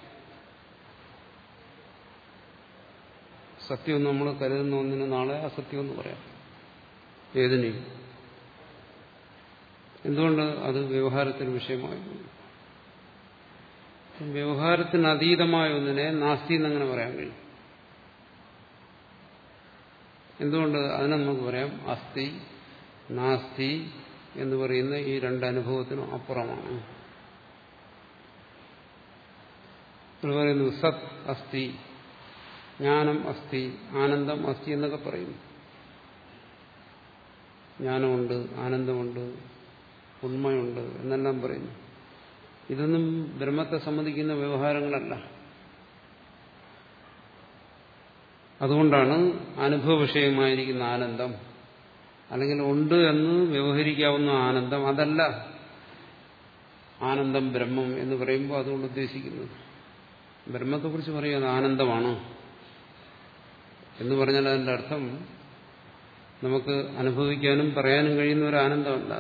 സത്യം നമ്മൾ കരുതുന്ന ഒന്നിന് നാളെ അസത്യം എന്ന് പറയാം. ഏതിനെയും എന്തുകൊണ്ട് അത് വ്യവഹാരത്തിന് വിഷയമായി? വ്യവഹാരത്തിന് അതീതമായ ഒന്നിനെ നാസ്തി എന്നങ്ങനെ പറയാൻ കഴിയും. എന്തുകൊണ്ട് അതിനെ നമുക്ക് പറയാം? അസ്ഥി നാസ്തി എന്ന് പറയുന്ന ഈ രണ്ട് അനുഭവത്തിനും അപ്പുറമാണ്. പറയുന്നു സത് അസ്ഥി. ജ്ഞാനം അസ്ഥി ആനന്ദം അസ്ഥി എന്നൊക്കെ പറയുന്നു. ജ്ഞാനമുണ്ട് ആനന്ദമുണ്ട് ഉണ്മയുണ്ട് എന്നെല്ലാം പറയുന്നു. ഇതൊന്നും ബ്രഹ്മത്തെ സംബന്ധിക്കുന്ന വ്യവഹാരങ്ങളല്ല. അതുകൊണ്ടാണ് അനുഭവ വിഷയമായിരിക്കുന്ന ആനന്ദം അല്ലെങ്കിൽ ഉണ്ട് എന്ന് വ്യവഹരിക്കാവുന്ന ആനന്ദം അതല്ല ആനന്ദം ബ്രഹ്മം എന്ന് പറയുമ്പോൾ അതുകൊണ്ട് ഉദ്ദേശിക്കുന്നത്. ബ്രഹ്മത്തെക്കുറിച്ച് പറയുന്നത് ആനന്ദമാണ്. എന്ന് പറഞ്ഞാൽ അതിന്റെ അർത്ഥം നമുക്ക് അനുഭവിക്കാനും പറയാനും കഴിയുന്ന ഒരു ആനന്ദമല്ല.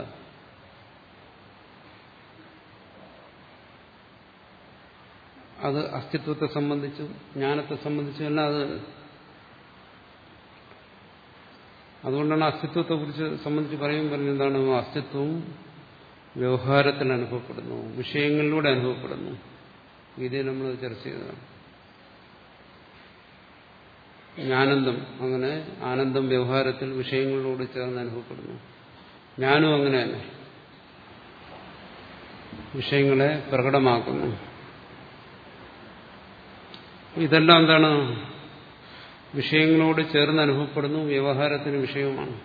അത് അസ്തിത്വത്തെ സംബന്ധിച്ചും ജ്ഞാനത്തെ സംബന്ധിച്ചും എല്ലാം അത് അതുകൊണ്ടാണ് അസ്തിത്വത്തെ കുറിച്ച് സംബന്ധിച്ച് പറയും പറഞ്ഞെന്താണ് അസ്തിത്വവും വ്യവഹാരത്തിൽ അനുഭവപ്പെടുന്നു വിഷയങ്ങളിലൂടെ അനുഭവപ്പെടുന്നു. ഗീതയിൽ നമ്മൾ ചർച്ച ചെയ്തതാണ്. ജ്ഞാനന്ദം അങ്ങനെ ആനന്ദം വ്യവഹാരത്തിൽ വിഷയങ്ങളോട് ചേർന്ന് അനുഭവപ്പെടുന്നു. ഞാനും അങ്ങനെ തന്നെ. വിഷയങ്ങളെ പ്രകടമാക്കുന്നു. ഇതെല്ലാം എന്താണ്? വിഷയങ്ങളോട് ചേർന്ന് അനുഭവപ്പെടുന്നു വ്യവഹാരത്തിന് വിഷയവുമാണ്.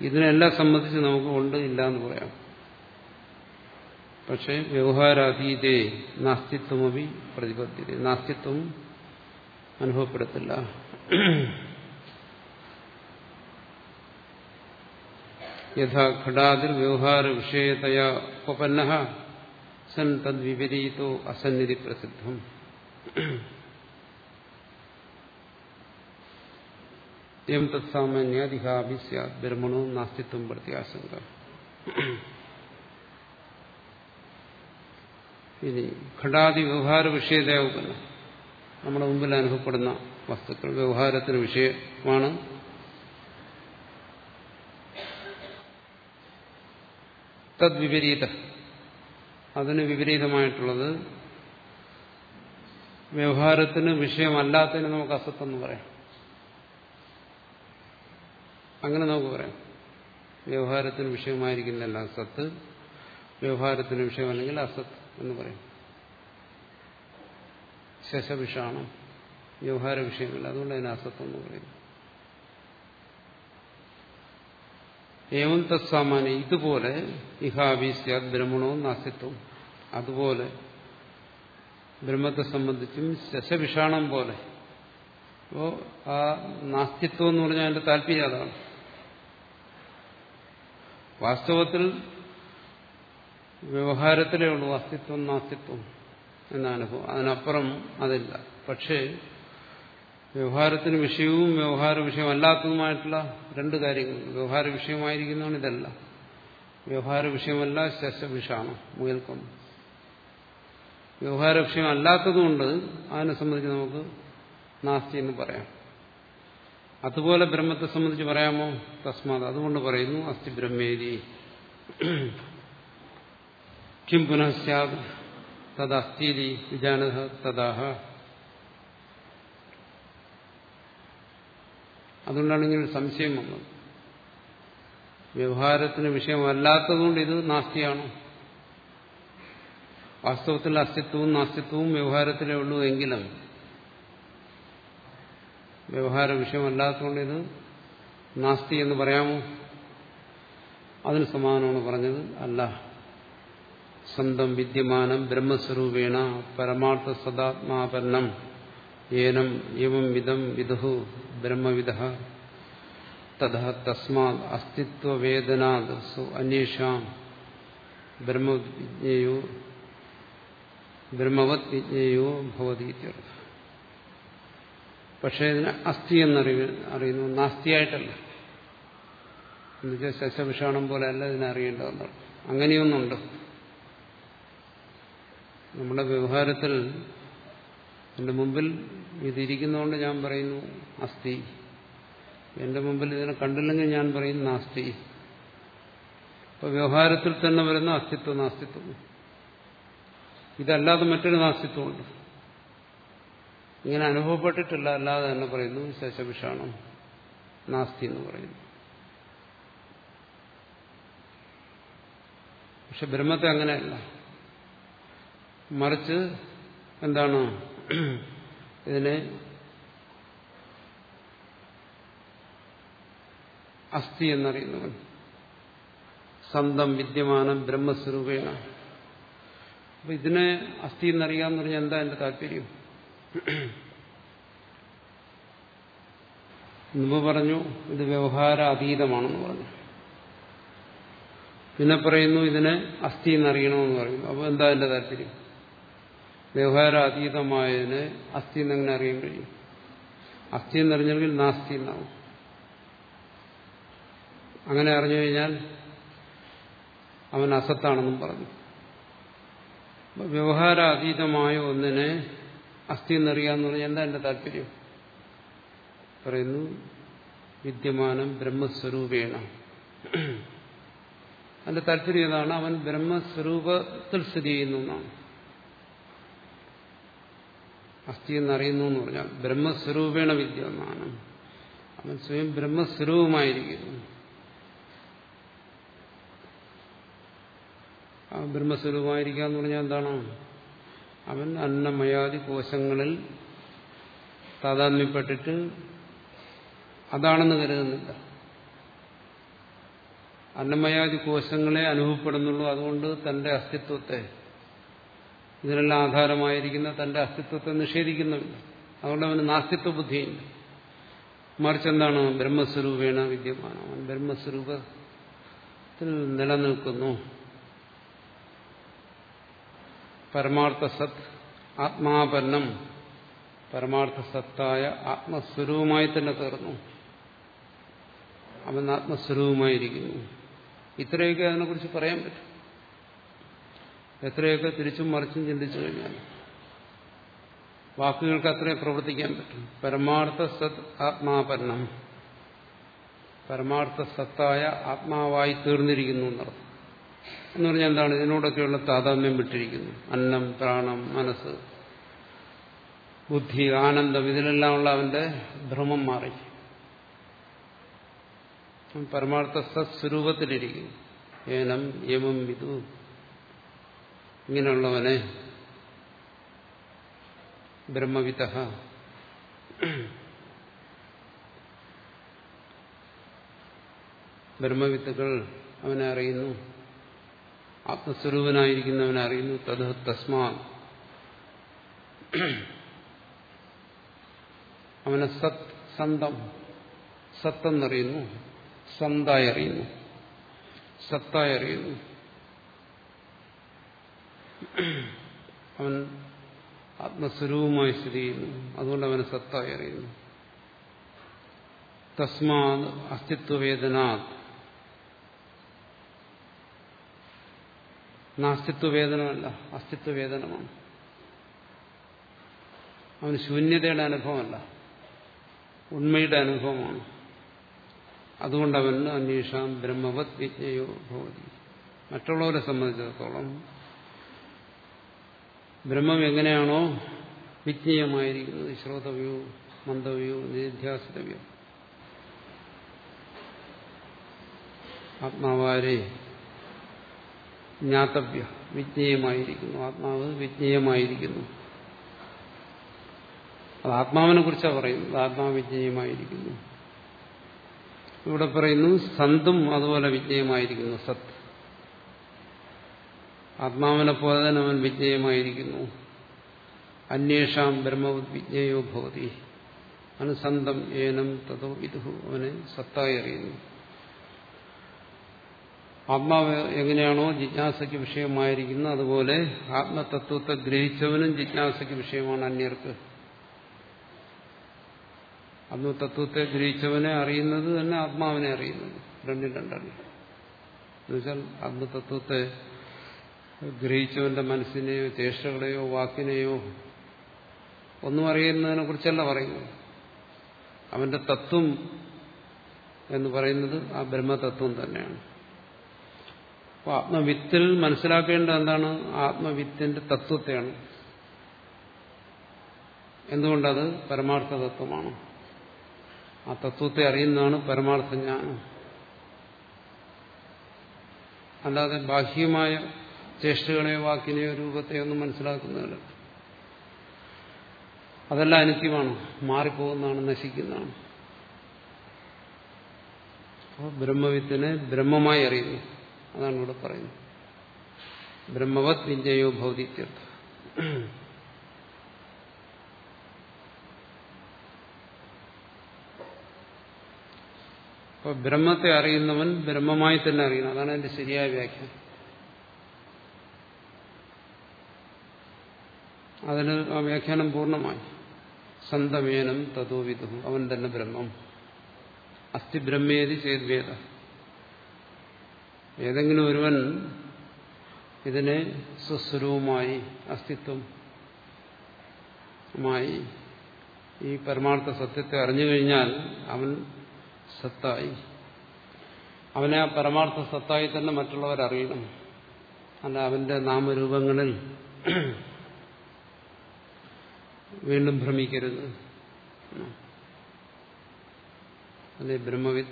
ഇതിനെല്ലാം സംബന്ധിച്ച് നമുക്ക് ഉണ്ട് ഇല്ല എന്ന് പറയാം. പക്ഷെ വ്യവഹാരാതീതേ നാസ്തിത്വമി പ്രതിപദ്ധ്യത. നാസ്തിത്വം അനുഭവപ്പെടത്തില്ല. യഥാ ഘടാതിർ വ്യവഹാര വിഷയതയാ ഉപപന്ന സൻ തദ്വിപരീതോ അസന്നിധി പ്രസിദ്ധം. എം തത്സാമാന്യാധികാഭി സ്യാത് ബ്രഹ്മണോ നാസ്തിത്വം പ്രത്യാശങ്ക ഇനി ഘടാതി വ്യവഹാര വിഷയതയാവുന്ന നമ്മുടെ മുമ്പിൽ അനുഭവപ്പെടുന്ന വസ്തുക്കൾ വ്യവഹാരത്തിന് വിഷയമാണ്. തദ്വിപരീത. അതിന് വിപരീതമായിട്ടുള്ളത് വ്യവഹാരത്തിന് വിഷയമല്ലാത്തതിന് നമുക്ക് അസത്വം എന്ന് പറയാം. അങ്ങനെ നമുക്ക് പറയാം. വ്യവഹാരത്തിന് വിഷയമായിരിക്കുന്നില്ല അസത്ത് വ്യവഹാരത്തിന് വിഷയമല്ലെങ്കിൽ അസത്ത് എന്ന് പറയും. ശശവിഷാണ് വ്യവഹാര വിഷയങ്ങൾ അതുകൊണ്ട് അതിന് അസത്വം എന്ന് പറയുന്നു. ഏവം തത്സാമാന്യ ഇതുപോലെ ഇഹാബീസ്യാത് ബ്രഹ്മണവും നാസ്യത്വം അതുപോലെ ബ്രഹ്മത്തെ സംബന്ധിച്ചും ശശവിഷാണം പോലെ. അപ്പോ ആ നാസ്തിത്വം എന്ന് പറഞ്ഞാൽ അതിന്റെ താല്പര്യം അതാണ്. വാസ്തവത്തിൽ വ്യവഹാരത്തിലേ ഉള്ളൂ അസ്തിത്വം നാസ്തിത്വം. എന്ന അനുഭവം അതിനപ്പുറം അതില്ല. പക്ഷേ വ്യവഹാരത്തിന് വിഷയവും വ്യവഹാര വിഷയമല്ലാത്തതുമായിട്ടുള്ള രണ്ട് കാര്യങ്ങൾ. വ്യവഹാര വിഷയമായിരിക്കുന്നതാണ് ഇതല്ല. വ്യവഹാര വിഷയമല്ല ശശവിഷാണ് മുയൽക്കം വ്യവഹാര വിഷയമല്ലാത്തതുകൊണ്ട് അതിനെ സംബന്ധിച്ച് നമുക്ക് നാസ്തി എന്ന് പറയാം. അതുപോലെ ബ്രഹ്മത്തെ സംബന്ധിച്ച് പറയാമോ? തസ്മാത്. അതുകൊണ്ട് പറയുന്നു അസ്ഥി ബ്രഹ്മേരി. കിം പുനഃ സ്യാദ് തദസ്തീതി വിജാന തഥാഹ അതുകൊണ്ടാണ് ഇങ്ങനെ സംശയം വന്നത്. വ്യവഹാരത്തിന് വിഷയമല്ലാത്തതുകൊണ്ട് ഇത് നാസ്തിയാണോ. വാസ്തവത്തിൽ അസ്തിത്വവും നാസ്തിത്വവും വ്യവഹാരത്തിലേ ഉള്ളൂ എങ്കിലും വ്യവഹാര വിഷയമല്ലാത്തതുകൊണ്ട് ഇത് നാസ്തി എന്ന് പറയാമോ? അതിന് സമാനമാണ് പറഞ്ഞത് അല്ല സ്വന്തം വിദ്യമാനം ബ്രഹ്മസ്വരൂപേണ പരമാർത്ഥ സദാത്മാപന്നം. ഏനം ഏവം വിധം വിദുഹു ബ്രഹ്മവിദ. തഥ തസ്മാത് അസ്തിത്വവേദനാത് അന്വേഷാം. ബ്രഹ്മവിജ്ഞയോ ബ്രഹ്മവത് വിജ്ഞയോ ഭവതി പക്ഷേ ഇതിനെ അസ്ഥി എന്നറിയ അറിയുന്നു. നാസ്തിയായിട്ടല്ല എന്നുവെച്ചാൽ ശശവിഷാണം പോലെ അല്ല ഇതിനെ അറിയേണ്ടതെന്നുള്ളത് അങ്ങനെയൊന്നുണ്ട്. നമ്മുടെ വ്യവഹാരത്തിൽ എന്റെ മുമ്പിൽ ഇതിരിക്കുന്നതുകൊണ്ട് ഞാൻ പറയുന്നു അസ്ഥി. എന്റെ മുമ്പിൽ ഇതിനെ കണ്ടില്ലെങ്കിൽ ഞാൻ പറയുന്നു നാസ്തി. അപ്പൊ വ്യവഹാരത്തിൽ തന്നെ വരുന്ന അസ്തിത്വം നാസ്തിത്വം. ഇതല്ലാതെ മറ്റൊരു നാസ്തിത്വമുണ്ട്. ഇങ്ങനെ അനുഭവപ്പെട്ടിട്ടില്ല അല്ലാതെ തന്നെ പറയുന്നു ശേഷവിഷാണം നാസ്തി എന്ന് പറയുന്നു. പക്ഷെ ബ്രഹ്മത്തെ അങ്ങനെയല്ല. മറിച്ച് എന്താണ് ഇതിനെ അസ്ഥി എന്നറിയുന്നവൻ. സ്വന്തം വിദ്യമാനം ബ്രഹ്മസ്വരൂപേണ അപ്പൊ ഇതിനെ അസ്ഥി എന്നറിയാന്ന് പറഞ്ഞാൽ എന്താ എന്റെ താല്പര്യം? മുമ്പ് പറഞ്ഞു ഇത് വ്യവഹാര അതീതമാണെന്ന് പറഞ്ഞു. പിന്നെ പറയുന്നു ഇതിനെ അസ്ഥി എന്നറിയണമെന്ന് പറയുന്നു. അപ്പോൾ എന്താ എന്റെ താല്പര്യം? വ്യവഹാര അതീതമായതിനെ അസ്ഥി എന്നെങ്ങനെ അറിയാൻ കഴിയും. അസ്ഥി എന്നറിഞ്ഞെങ്കിൽ നാസ്തി എന്നാവും അങ്ങനെ അറിഞ്ഞു കഴിഞ്ഞാൽ അവൻ അസത്താണെന്നും പറഞ്ഞു. വ്യവഹാരാതീതമായ ഒന്നിനെ അസ്ഥി എന്നറിയാന്ന് പറഞ്ഞാൽ എന്താ എന്റെ താല്പര്യം? പറയുന്നു വിദ്യമാനം ബ്രഹ്മസ്വരൂപേണ. അതിന്റെ താല്പര്യം ഏതാണ്? അവൻ ബ്രഹ്മസ്വരൂപത്തിൽ സ്ഥിതി ചെയ്യുന്നു എന്നാണ്. അസ്ഥി എന്നറിയുന്നു എന്ന് പറഞ്ഞാൽ ബ്രഹ്മസ്വരൂപേണ വിദ്യ എന്നാണ് അവൻ സ്വയം ബ്രഹ്മസ്വരൂപമായിരിക്കുന്നു. ആ ബ്രഹ്മസ്വരൂപമായിരിക്കുക എന്ന് പറഞ്ഞാൽ എന്താണ്? അവൻ അന്നമയാദി കോശങ്ങളിൽ താതാത്മ്യപ്പെട്ടിട്ട് അതാണെന്ന് കരുതുന്നില്ല. അന്നമയാദി കോശങ്ങളെ അനുഭവപ്പെടുന്നുള്ളൂ. അതുകൊണ്ട് തന്റെ അസ്തിത്വത്തെ ഇതിനെല്ലാം ആധാരമായിരിക്കുന്ന തന്റെ അസ്തിത്വത്തെ നിഷേധിക്കുന്നുണ്ട്. അതുകൊണ്ട് അവന് നാസ്തിത്വ ബുദ്ധിയില്ല മറിച്ച് എന്താണ് ബ്രഹ്മസ്വരൂപേണ വിദ്യമാനം? അവൻ ബ്രഹ്മസ്വരൂപത്തിൽ നിലനിൽക്കുന്നു. പരമാർത്ഥ സത് ആത്മാപന്നം പരമാർത്ഥ സത്തായ ആത്മസ്വരൂപമായി തന്നെ തീർന്നു. അവൻ ആത്മസ്വരൂപമായിരിക്കുന്നു. ഇത്രയൊക്കെ അതിനെക്കുറിച്ച് പറയാൻ പറ്റും. എത്രയൊക്കെ തിരിച്ചും മറിച്ചും ചിന്തിച്ചു കഴിഞ്ഞാൽ വാക്കുകൾക്ക് അത്രയും പ്രവർത്തിക്കാൻ പറ്റും. പരമാർത്ഥ സത് ആത്മാപരണം. പരമാർത്ഥ സത്തായ ആത്മാവായി തീർന്നിരിക്കുന്നു എന്നർത്ഥം. എന്ന് പറഞ്ഞാൽ എന്താണ്? ഇതിനോടൊക്കെയുള്ള താതാമ്യം വിട്ടിരിക്കുന്നു. അന്നം പ്രാണം മനസ്സ് ബുദ്ധി ആനന്ദം ഇതിലെല്ലാമുള്ള അവന്റെ ഭ്രമം മാറി. പരമാർത്ഥ സത്സ്വരൂപത്തിലിരിക്കുന്നു. ഏനം യമം വിദു ഇങ്ങനെയുള്ളവനെ ബ്രഹ്മവിത ബ്രഹ്മവിത്തുകൾ അവനെ അറിയുന്നു. ആത്മസ്വരൂപനായിരിക്കുന്നവനെ അറിയുന്നു. തത് തസ്മാ അവനെ സത് സന്തം സത്തെന്നറിയുന്നു. സന്തായി അറിയുന്നു. സത്തായി അറിയുന്നു. അവൻ ആത്മസ്വരൂപമായി സ്ഥിതി ചെയ്യുന്നു. അതുകൊണ്ട് അവനെ സത്തായി അറിയുന്നു. തസ്മാ അസ്തിത്വവേദന നാസ്തിത്വവേദനമല്ല അസ്തിത്വവേദനമാണ്. അവന് ശൂന്യതയുടെ അനുഭവമല്ല ഉണ്മയുടെ അനുഭവമാണ്. അതുകൊണ്ടവൻ അന്വേഷാം ബ്രഹ്മവത് വിജ്ഞയോ ഭവതി. മറ്റുള്ളവരെ സംബന്ധിച്ചിടത്തോളം ബ്രഹ്മം എങ്ങനെയാണോ വിജ്ഞേയമായിരിക്കുന്നത്. ശ്രോതവ്യോ മന്ദവ്യോ നിധ്യാസിതവ്യോ ആത്മാവാരെ ജ്ഞാതവ്യ വിജ്ഞേയമായിരിക്കുന്നു. ആത്മാവ് വിജ്ഞേയമായിരിക്കുന്നു. അത് ആത്മാവിനെ കുറിച്ചാണ് പറയുന്നത്. ആത്മാവ് വിജ്ഞേയമായിരിക്കുന്നു. ഇവിടെ പറയുന്നു സന്തും അതുപോലെ വിജ്ഞേയമായിരിക്കുന്നു. സത്ത് ആത്മാവിനെ പോലെ തന്നെ അവൻ വിജ്ഞേയമായിരിക്കുന്നു അന്വേഷാം ബ്രഹ്മവിജ്ഞേയോ ഭവതി. അനുസന്തം ഏനം തതോ വിദുഹു അവനെ സത്തായി അറിയുന്നു. ആത്മാവ് എങ്ങനെയാണോ ജിജ്ഞാസയ്ക്ക് വിഷയമായിരിക്കുന്നത് അതുപോലെ ആത്മതത്വത്തെ ഗ്രഹിച്ചവനും ജിജ്ഞാസയ്ക്ക് വിഷയമാണ് അന്യർക്ക്. ആത്മതത്വത്തെ ഗ്രഹിച്ചവനെ അറിയുന്നത് തന്നെ ആത്മാവിനെ അറിയുന്നത് രണ്ടും രണ്ടാണ്. എന്നുവെച്ചാൽ ആത്മതത്വത്തെ ഗ്രഹിച്ചവന്റെ മനസ്സിനെയോ ചേഷ്ടകളെയോ വാക്കിനെയോ ഒന്നും അറിയുന്നതിനെ കുറിച്ചല്ല പറയുന്നത്. അവന്റെ തത്വം എന്ന് പറയുന്നത് ആ ബ്രഹ്മതത്വം തന്നെയാണ്. അപ്പോൾ ആത്മവിത്തിൽ മനസ്സിലാക്കേണ്ടത് എന്താണ്? ആത്മവിത്തിന്റെ തത്വത്തെയാണ്. എന്തുകൊണ്ടത്? പരമാർത്ഥ തത്വമാണ് ആ തത്വത്തെ അറിയുന്നതാണ് പരമാർത്ഥ ജ്ഞാനം. അല്ലാതെ ബാഹ്യമായ ചേഷ്ടകളെയോ വാക്കിനെയോ രൂപത്തെയോ ഒന്നും മനസ്സിലാക്കുന്നതല്ല. അതെല്ലാം അനിത്യമാണ് മാറിപ്പോകുന്നതാണ് നശിക്കുന്നതാണ്. അപ്പോൾ ബ്രഹ്മവിത്തിനെ ബ്രഹ്മമായി അറിയുന്നു. അതാണ് ഇവിടെ പറയുന്നത്. ബ്രഹ്മവത് വിജയോ ഭൗതിത്യർത്ഥ അപ്പോൾ ബ്രഹ്മത്തെ അറിയുന്നവൻ ബ്രഹ്മമായി തന്നെ അറിയണം അതാണ് അതിന്റെ ശരിയായ വ്യാഖ്യാനം. അതിന് ആ വ്യാഖ്യാനം പൂർണമായി. സന്തമേനം തതോ വിദു. അവൻ തന്നെ ബ്രഹ്മം. അസ്ഥി ബ്രഹ്മേതി ചേദ്വേദ ഏതെങ്കിലും ഒരുവൻ ഇതിനെ സ്വസ്വരൂപമായി അസ്തിത്വമായി ഈ പരമാർത്ഥ സത്യത്തെ അറിഞ്ഞു കഴിഞ്ഞാൽ അവൻ സത്തായി. അവനെ ആ പരമാർത്ഥ സത്തായി തന്നെ മറ്റുള്ളവരറിയണം. അല്ല അവന്റെ നാമരൂപങ്ങളിൽ വീണ്ടും ഭ്രമിക്കരുത്. അല്ലെ ബ്രഹ്മവിത്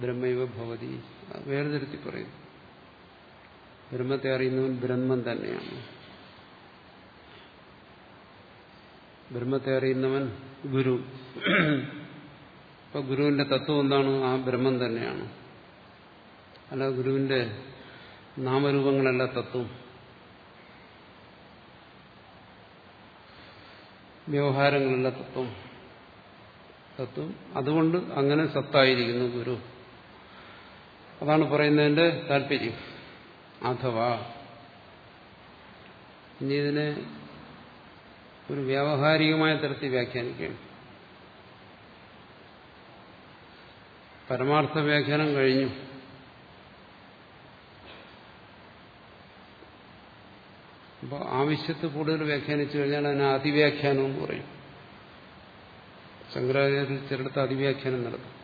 ബ്രഹ്മൈവ ഭവതി. വേർതിരുത്തി പറയും. ബ്രഹ്മത്തെ അറിയുന്നവൻ ബ്രഹ്മം തന്നെയാണ്. ബ്രഹ്മത്തെ അറിയുന്നവൻ ഗുരു. ഇപ്പൊ ഗുരുവിന്റെ തത്വം എന്താണ്? ആ ബ്രഹ്മം തന്നെയാണ്. അല്ല ഗുരുവിന്റെ നാമരൂപങ്ങളല്ല തത്വം. വ്യവഹാരങ്ങളല്ല തത്വം. തത്വം. അതുകൊണ്ട് അങ്ങനെ സത്തായിരിക്കുന്നു ഗുരു. അതാണ് പറയുന്നതിന്റെ താല്പര്യം. അഥവാ. ഇനി ഇതിനെ ഒരു വ്യാവഹാരികമായ തരത്തിൽ വ്യാഖ്യാനിക്കുകയാണ് പരമാർത്ഥ വ്യാഖ്യാനം കഴിഞ്ഞു. അപ്പോൾ ആവശ്യത്ത് കൂടുതൽ വ്യാഖ്യാനിച്ചു കഴിഞ്ഞാൽ അതിന് അതിവ്യാഖ്യാനം എന്ന് പറയും. ശങ്കരാചാര്യത്തിൽ ചിലടത്ത് അതിവ്യാഖ്യാനം നടക്കും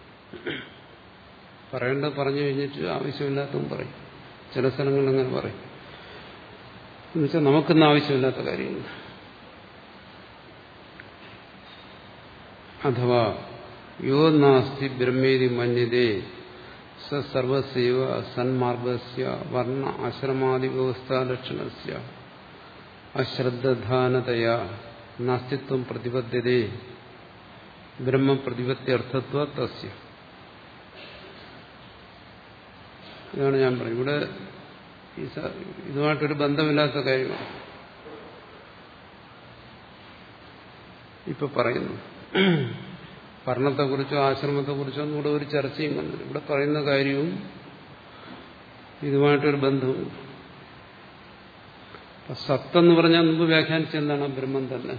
പറയേണ്ടത് പറഞ്ഞു കഴിഞ്ഞിട്ട് ആവശ്യമില്ലാത്തതും പറയും. ചില സ്ഥലങ്ങളിൽ അങ്ങനെ പറയും. എന്നുവെച്ചാൽ നമുക്കിന്ന് ആവശ്യമില്ലാത്ത കാര്യങ്ങൾ അഥവാ യോ നാസ്തി ബ്രഹ്മേതി മന്യതേ സർവസൈവ സന്മാർഗസ്യ വർണ ആശ്രമാദി വ്യവസ്ഥാലക്ഷണസ്യ അശ്രദ്ധാനതയാ നാസ്തിത്വം പ്രതിബദ്ധതേ ബ്രഹ്മപ്രതിപത്യർത്ഥത്വ തസ്യ. ഇതാണ് ഞാൻ പറയുന്നത് ഇവിടെ ഇതുമായിട്ടൊരു ബന്ധമില്ലാത്ത കാര്യമാണ്. ഇപ്പൊ പറയുന്നു. ഭരണത്തെക്കുറിച്ചോ ആശ്രമത്തെക്കുറിച്ചോ ഒന്നും ഇവിടെ ഒരു ചർച്ചയും വന്നില്ല. ഇവിടെ പറയുന്ന കാര്യവും ഇതുമായിട്ടൊരു ബന്ധവും സത്തെന്ന് പറഞ്ഞാൽ മുമ്പ് വ്യാഖ്യാനിച്ച എന്താണ്? ബ്രഹ്മം തന്നെ.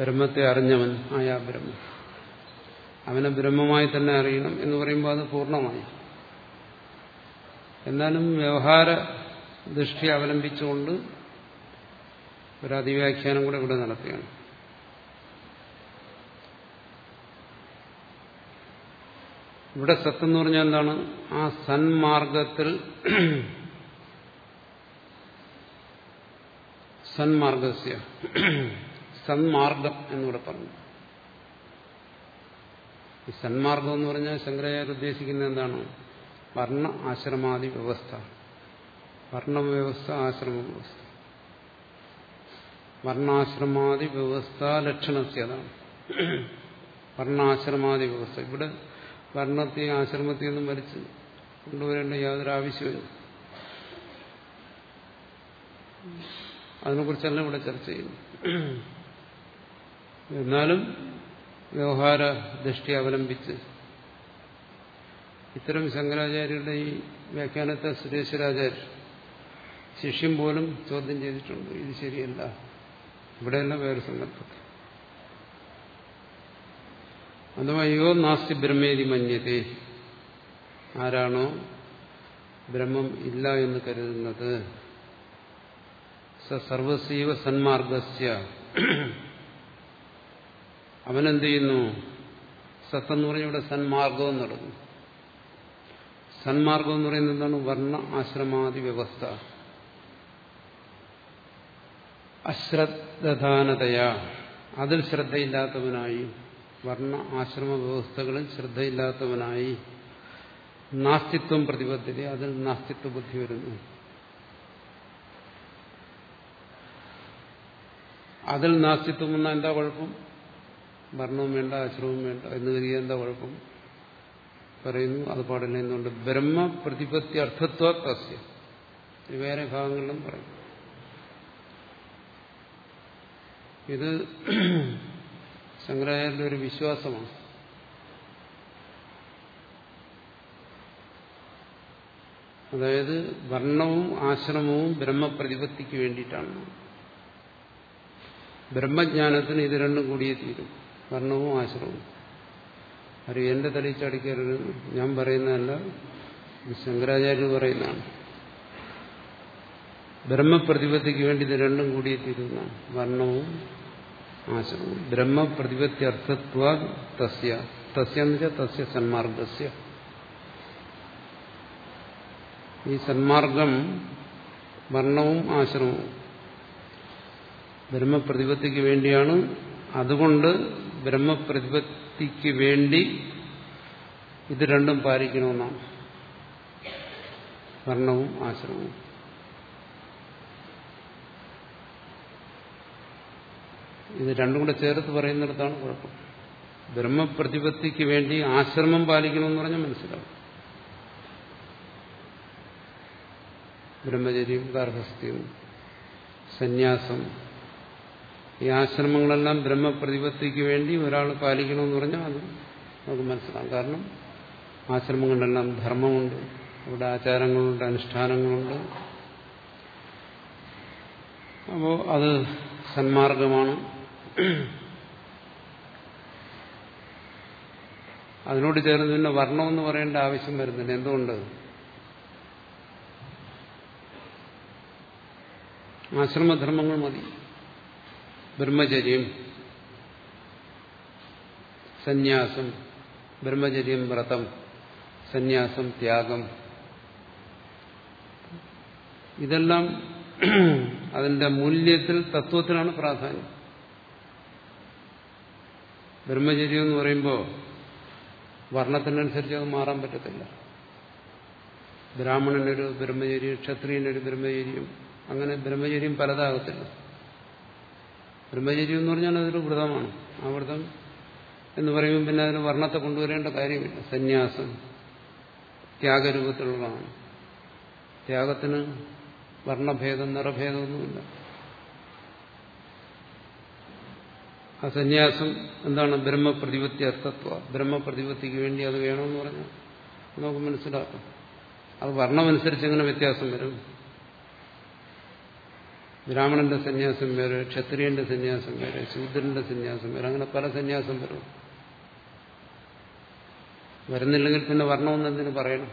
ബ്രഹ്മത്തെ അറിഞ്ഞവൻ ആയാ ബ്രഹ്മം. അവനെ ബ്രഹ്മമായി തന്നെ അറിയണം എന്ന് പറയുമ്പോൾ അത് പൂർണമായി. എന്നാലും വ്യവഹാര ദൃഷ്ടി അവലംബിച്ചുകൊണ്ട് ഒരു അതിവ്യാഖ്യാനം കൂടെ ഇവിടെ നടത്തുകയാണ് ഇവിടെ സത്തെന്ന് പറഞ്ഞാൽ എന്താണ്? ആ സന്മാർഗത്തിൽ സന്മാർഗസ്യ. സന്മാർഗം എന്നിവിടെ പറഞ്ഞു. ഈ സന്മാർഗം എന്ന് പറഞ്ഞാൽ ശങ്കരാചാര്യ ഉദ്ദേശിക്കുന്നത് എന്താണ്? വർണ ആശ്രമാദി വ്യവസ്ഥ. വർണവ്യവസ്ഥ ആശ്രമ വ്യവസ്ഥ വർണാശ്രമാദി വ്യവസ്ഥ ലക്ഷണസ്യതാണ് വർണാശ്രമാദി വ്യവസ്ഥ. ഇവിടെ വർണത്തെ ആശ്രമത്തെയൊന്നും വലിച്ച് കൊണ്ടുവരേണ്ട യാതൊരു ആവശ്യമില്ല അതിനെക്കുറിച്ചല്ല ഇവിടെ ചർച്ച ചെയ്യുന്നു. എന്നാലും വ്യവഹാര ദൃഷ്ടി അവലംബിച്ച് ഇത്തരം ശങ്കരാചാര്യരുടെ ഈ വ്യാഖ്യാനത്തെ സുരേശ്വരാചാര്യർ ശിഷ്യം പോലും ചോദ്യം ചെയ്തിട്ടുണ്ട്. ഇത് ശരിയല്ല. ഇവിടെയല്ല വേറെ സങ്കല്പത്തിൽ അഥവാ യോ നാസ്തി ബ്രഹ്മേതി മഞ്ഞതേ ആരാണോ ബ്രഹ്മം ഇല്ല എന്ന് കരുതുന്നത്. സർവസീവ സന്മാർഗസ്യ അവനെന്ത് ചെയ്യുന്നു സത്തെന്ന് പറഞ്ഞ ഇവിടെ സന്മാർഗം നടന്നു സന്മാർഗം എന്ന് പറയുന്നത് എന്താണ്? വർണ ആശ്രമാദി വ്യവസ്ഥ. അശ്രദ്ധാനതയാ അതിൽ ശ്രദ്ധയില്ലാത്തവനായി വർണ ആശ്രമ വ്യവസ്ഥകളിൽ ശ്രദ്ധയില്ലാത്തവനായി നാസ്തിത്വം പ്രതിബദ്ധത അതിൽ നാസ്തിത്വ ബുദ്ധി വരുന്നു. അതിൽ നാസ്തിത്വം വന്നാൽ എന്താ കുഴപ്പം? വർണവും വേണ്ട ആശ്രമവും വേണ്ട എന്ന് കരുതിയ എന്താ കുഴപ്പം? പറയുന്നു അത് പാടില്ല എന്നുകൊണ്ട് ബ്രഹ്മ പ്രതിപത്തി അർത്ഥത്വ തസ്യ വേറെ ഭാഗങ്ങളിലും പറയും. ഇത് ശങ്കരാചാര്യന്റെ ഒരു വിശ്വാസമാണ്. അതായത് വർണവും ആശ്രമവും ബ്രഹ്മപ്രതിപത്തിക്ക് വേണ്ടിയിട്ടാണ്. ബ്രഹ്മജ്ഞാനത്തിന് ഇത് രണ്ടും കൂടിയേ തീരും. വർണവും ആശ്രമവും അത് എന്റെ തലയിൽ ചടിക്കരുത് ഞാൻ പറയുന്നതല്ല ശങ്കരാചാര്യ ശങ്കരാചാര്യർ പറയുന്നതാണ്. ബ്രഹ്മപ്രതിപത്തിക്ക് വേണ്ടി ഇത് രണ്ടും കൂടിയേ തീരുന്നതാണ് വർണവും ആശ്രമവും ബ്രഹ്മപ്രതിപത്യർത്ഥത്വ തസ്യ. തസ്യ എന്ന് വെച്ചാൽ തസ്യ സന്മാർഗസ്യ. ഈ സന്മാർഗം വർണവും ആശ്രമവും ബ്രഹ്മപ്രതിപത്തിക്ക് വേണ്ടിയാണ്. അതുകൊണ്ട് ബ്രഹ്മപ്രതിപത്തിക്ക് വേണ്ടി ഇത് രണ്ടും പാലിക്കണമെന്നാണ്. വർണവും ആശ്രമവും. ഇത് രണ്ടും കൂടെ ചേർത്ത് പറയുന്നിടത്താണ് കുഴപ്പം. ബ്രഹ്മപ്രതിപത്തിക്ക് വേണ്ടി ആശ്രമം പാലിക്കണമെന്ന് പറഞ്ഞാൽ മനസ്സിലാവും. ബ്രഹ്മചര്യം ഗാർഹസ്ഥ്യം സന്യാസം ഈ ആശ്രമങ്ങളെല്ലാം ബ്രഹ്മപ്രതിപത്തിക്ക് വേണ്ടി ഒരാൾ പാലിക്കണമെന്ന് പറഞ്ഞാൽ അത് നമുക്ക് മനസ്സിലാവും. കാരണം ആശ്രമങ്ങളിലെല്ലാം ധർമ്മമുണ്ട്. അവിടെ ആചാരങ്ങളുണ്ട് അനുഷ്ഠാനങ്ങളുണ്ട്. അപ്പോൾ അത് സന്മാർഗമാണ്. അതിനോട് ചേർന്ന് പിന്നെ വർണമെന്ന് പറയേണ്ട ആവശ്യം വരുന്നില്ല. എന്തുകൊണ്ട്? ആശ്രമധർമ്മങ്ങൾ മതി. ബ്രഹ്മചര്യം സന്യാസം ബ്രഹ്മചര്യം വ്രതം സന്യാസം ത്യാഗം. ഇതെല്ലാം അതിന്റെ മൂല്യത്തിൽ തത്വത്തിനാണ് പ്രാധാന്യം. ബ്രഹ്മചര്യം എന്ന് പറയുമ്പോൾ വർണത്തിനനുസരിച്ച് അത് മാറാൻ പറ്റത്തില്ല. ബ്രാഹ്മണനൊരു ബ്രഹ്മചര്യം ക്ഷത്രിയനൊരു ബ്രഹ്മചര്യം അങ്ങനെ ബ്രഹ്മചര്യം പലതാകത്തില്ല. ബ്രഹ്മചര്യം എന്ന് പറഞ്ഞാൽ അതൊരു വ്രതമാണ്. ആ വ്രതം എന്ന് പറയുമ്പോൾ പിന്നെ അതിന് വർണത്തെ കൊണ്ടുവരേണ്ട കാര്യമില്ല. സന്യാസം ത്യാഗരൂപത്തിലുള്ളതാണ്. ത്യാഗത്തിന് വർണഭേദം നിറഭേദമൊന്നുമില്ല. ആ സന്യാസം എന്താണ് ബ്രഹ്മപ്രതിപത്തി അർത്ഥത്വ ബ്രഹ്മപ്രതിപത്തിക്ക് വേണ്ടി അത് വേണമെന്ന് പറഞ്ഞാൽ നമുക്ക് മനസ്സിലാക്കാം. അത് വർണമനുസരിച്ച് എങ്ങനെ വ്യത്യാസം വരും? ബ്രാഹ്മണന്റെ സന്യാസം വേറെ ക്ഷത്രിയന്റെ സന്യാസം വേറെ ശൂദ്രന്റെ സന്യാസം വേറെ അങ്ങനെ പല സന്യാസം വരും. വരുന്നില്ലെങ്കിൽ പിന്നെ വർണമെന്ന് എന്തിനു പറയണം?